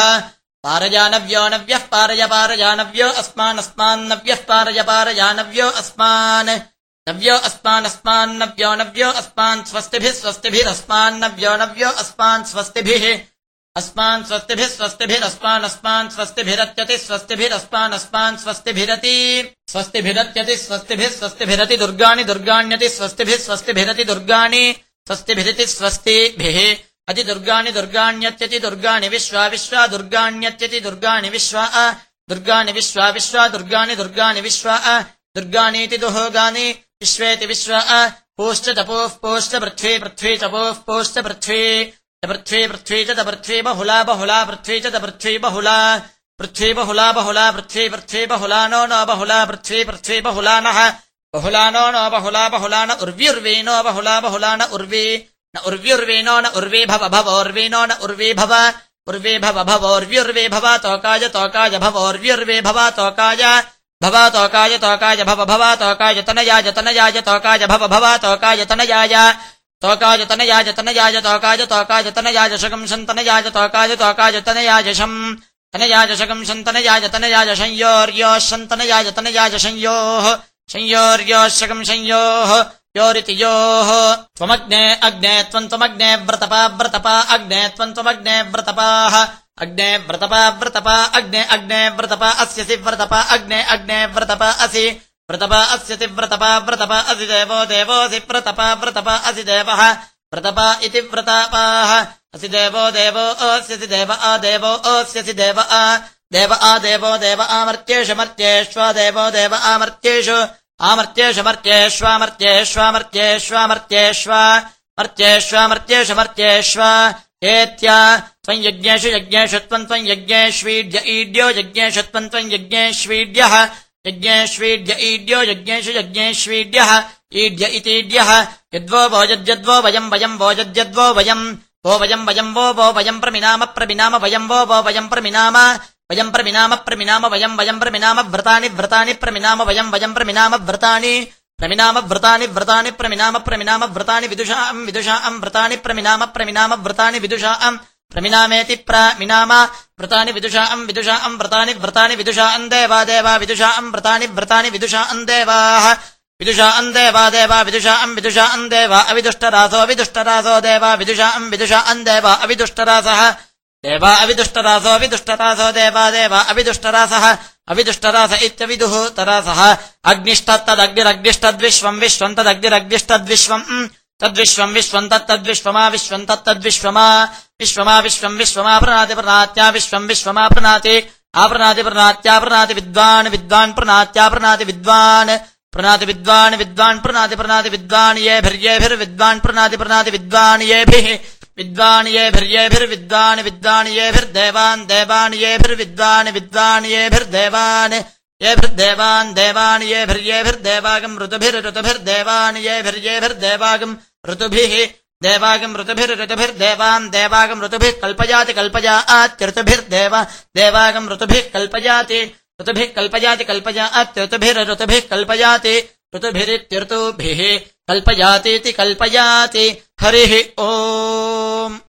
[SPEAKER 1] पारयानव्यो नव्यः पारय पारयानव्यो अस्मानस्मान्नव्यः पारय पारयानव्यो अस्मान्। नव्यो अस्मानस्मान्नव्यो नव्यो अस्मान् स्वस्तिभिः स्वस्तिभिरस्मान्नव्यो नव्यो अस्मान् स्वस्तिभिः। अस्मान् स्वस्तिभिः स्वस्तिभिरस्मानस्मान् स्वस्तिभिरत्यति स्वस्तिभिरस्मानस्मान् स्वस्तिभिरति। स्वस्तिभिरत्यति स्वस्तिभिः स्वस्तिभिरति दुर्गाणि दुर्गाण्यति स्वस्तिभिः स्वस्तिभिरति दुर्गाणि। स्वस्तिभिरति स्वस्तिभिः अति दुर्गाणि दुर्गाण्यत्यति दुर्गाणि विश्वा विश्वा दुर्गाण्यत्यति दुर्गाणि विश्वा दुर्गाणि विश्वा विश्वा दुर्गाणि दुर्गाणि विश्वा दुर्गाणीति दुहोगानि विश्वेति विश्वा पोश्च तपोः पोश्च पृथ्वी पृथ्वी तपोः पोश्च पृथ्वी। पृथ्वी पृथ्वी च पृथ्वी बहुला बहुला पृथ्वी च पृथ्वी बहुला। पृथ्वी बहुला बहुला पृथ्वी पृथ्वी बहुला नो न बहुला पृथ्वी पृथ्वी बहुला नः। बहुला नो बहुला बहुला न उर्व्युर्वी नो बहुला बहुला न उर्वी न उर्व्युर्वी नो उर्वी भव भवोर्वी नो उर्वी भव उर्वी भव भवोर्व्युर्वी भव तोकाय तोकाय भवोर्व्युर्वी भव तोकाय भव तोकाय तोकाय भव भव तोकाय तनयाय तनयाय तोकाय भव भव तोकाय तनयाय तोकायतनयाय तनयाय तोकाय तोकाय तनयाय शकम् सन्तनयाय तोकाय तोकाय तनयाय शम् तनयाय शकम् सन्तनयाय तनयाय संयोर्योः सन्तनयाय तनयाय संयोः संयोर्योः शकम् संयोः, योरिति योः। त्वमग्ने अग्ने त्वम् त्वमग्ने व्रतपा व्रतपा अग्ने त्वम् त्वमग्ने व्रतपाः। अग्ने व्रतपा व्रतपा अग्ने अग्ने व्रतपा अस्यसि व्रतपा अग्ने अग्ने व्रतपा असि। व्रतपा अस्यति व्रतपा व्रतपा असि देवो देवोऽसि व्रतपा व्रतपा असि देवः। व्रतपा इति व्रतापाः। असि देवो देवो अस्यसि देव आ देवो अस्यसि देव आ। देव आ देवो आमर्त्येषु मर्त्येष्वा देवो देव आमर्त्येषु आमर्त्येषु मर्त्येष्वामर्त्येष्वामर्त्येष्वामर्त्येष्वा मर्त्येष्वामर्त्येषु मर्त्येष्वा एत्या त्वम् यज्ञेषु यज्ञेषु त्वम् त्वम् यज्ञेष्वीड्य ईड्यो यज्ञेषु त्वम् त्वम् यज्ञेष्वीड्यः। यज्ञेष्वीड्य ईड्यो यज्ञेषु यज्ञेष्वीड्यः। ईड्य इतीड्यः। यद्वो भोजद्यद्वो वयम् वयम् भोजद्यद्वो वयम् वो वयम् वयम् वो वो वयम् प्रमिनाम प्रमिनाम वयम् वो वो वयम् प्रमिनाम वयम् प्रमिनाम प्रमिनाम वयम् वयम् प्रमिनाम व्रतानि व्रतानि प्रमिनाम वयम् वयम् प्रमिनाम व्रतानि प्रमिनाम व्रतानि व्रतानि प्रमिनाम प्रमिनाम व्रतानि विदुषाम् विदुषाम् व्रतानि प्रमिनाम प्रमिनाम व्रतानि विदुषाम् प्रमिनामेति प्रमिनाम व्रतानि विदुषा अम् विदुषा अम् व्रतानि व्रतानि विदुषा अम् देवा देवा विदुषा अम् व्रतानि व्रतानि विदुषा अम् देवाः विदुषा अम् देवा देवा विदुषा अम् विदुषा अम् देवा अविदुष्टरासो विदुष्टरासो देवा विदुषा अम् विदुषा अम् देवा अविदुष्टरासः देवा अविदुष्टरासो विदुष्टरासो देवा देवा अविदुष्टरासः अविदुष्टरास इत्यविदुः तरासः अग्निष्टत्तदग्निरग्निष्टद्विश्वम् विश्वम् तदग्निरग्निष्टद्विश्वम् तद्विश्वम् विश्वम् तत्तद्विश्वमा विश्वम् तत्तद्विश्वमा विश्वमा, विश्वम् विश्वमा, प्रणाति, प्रणात्या, विश्वम् विश्वमा, प्रणाति। आप्रणाति, प्रणात्या, प्रणाति, विद्वान् विद्वान्, प्रणात्या, प्रणाति, विद्वान्। प्रणाति, विद्वान् विद्वान्, प्रणाति प्रणाति, विद्वान् येभिर्येभिर्विद्वान् प्रणाति प्रणाति, विद्वान्, येभिः। विद्वान् येभिर्येभिर्विद्वान् विद्वान् येभिर्देवान् देवान् येभिर्विद्वान् विद्वान् येभिर्देवान् येभिर्देवान् देवान् येभिर्येभिर्देवागम् ऋतुभिर्ऋतुभिर्देवान् येभिर्येभिर्देवागम् ऋतुभिः देवागम् ऋतुभिर्ऋतुभिर्देवान् देवागम् ऋतुभिः कल्पयाति कल्पयात्यऋतुभिर्देव देवागम् ऋतुभिः कल्पयाति ऋतुभिः कल्पयाति कल्पयात्यऋतुभिर्ऋतुभिः कल्पयाति ऋतुभिरित्यऋतुभिः कल्पयातीति कल्पयाति हरिः ओम्।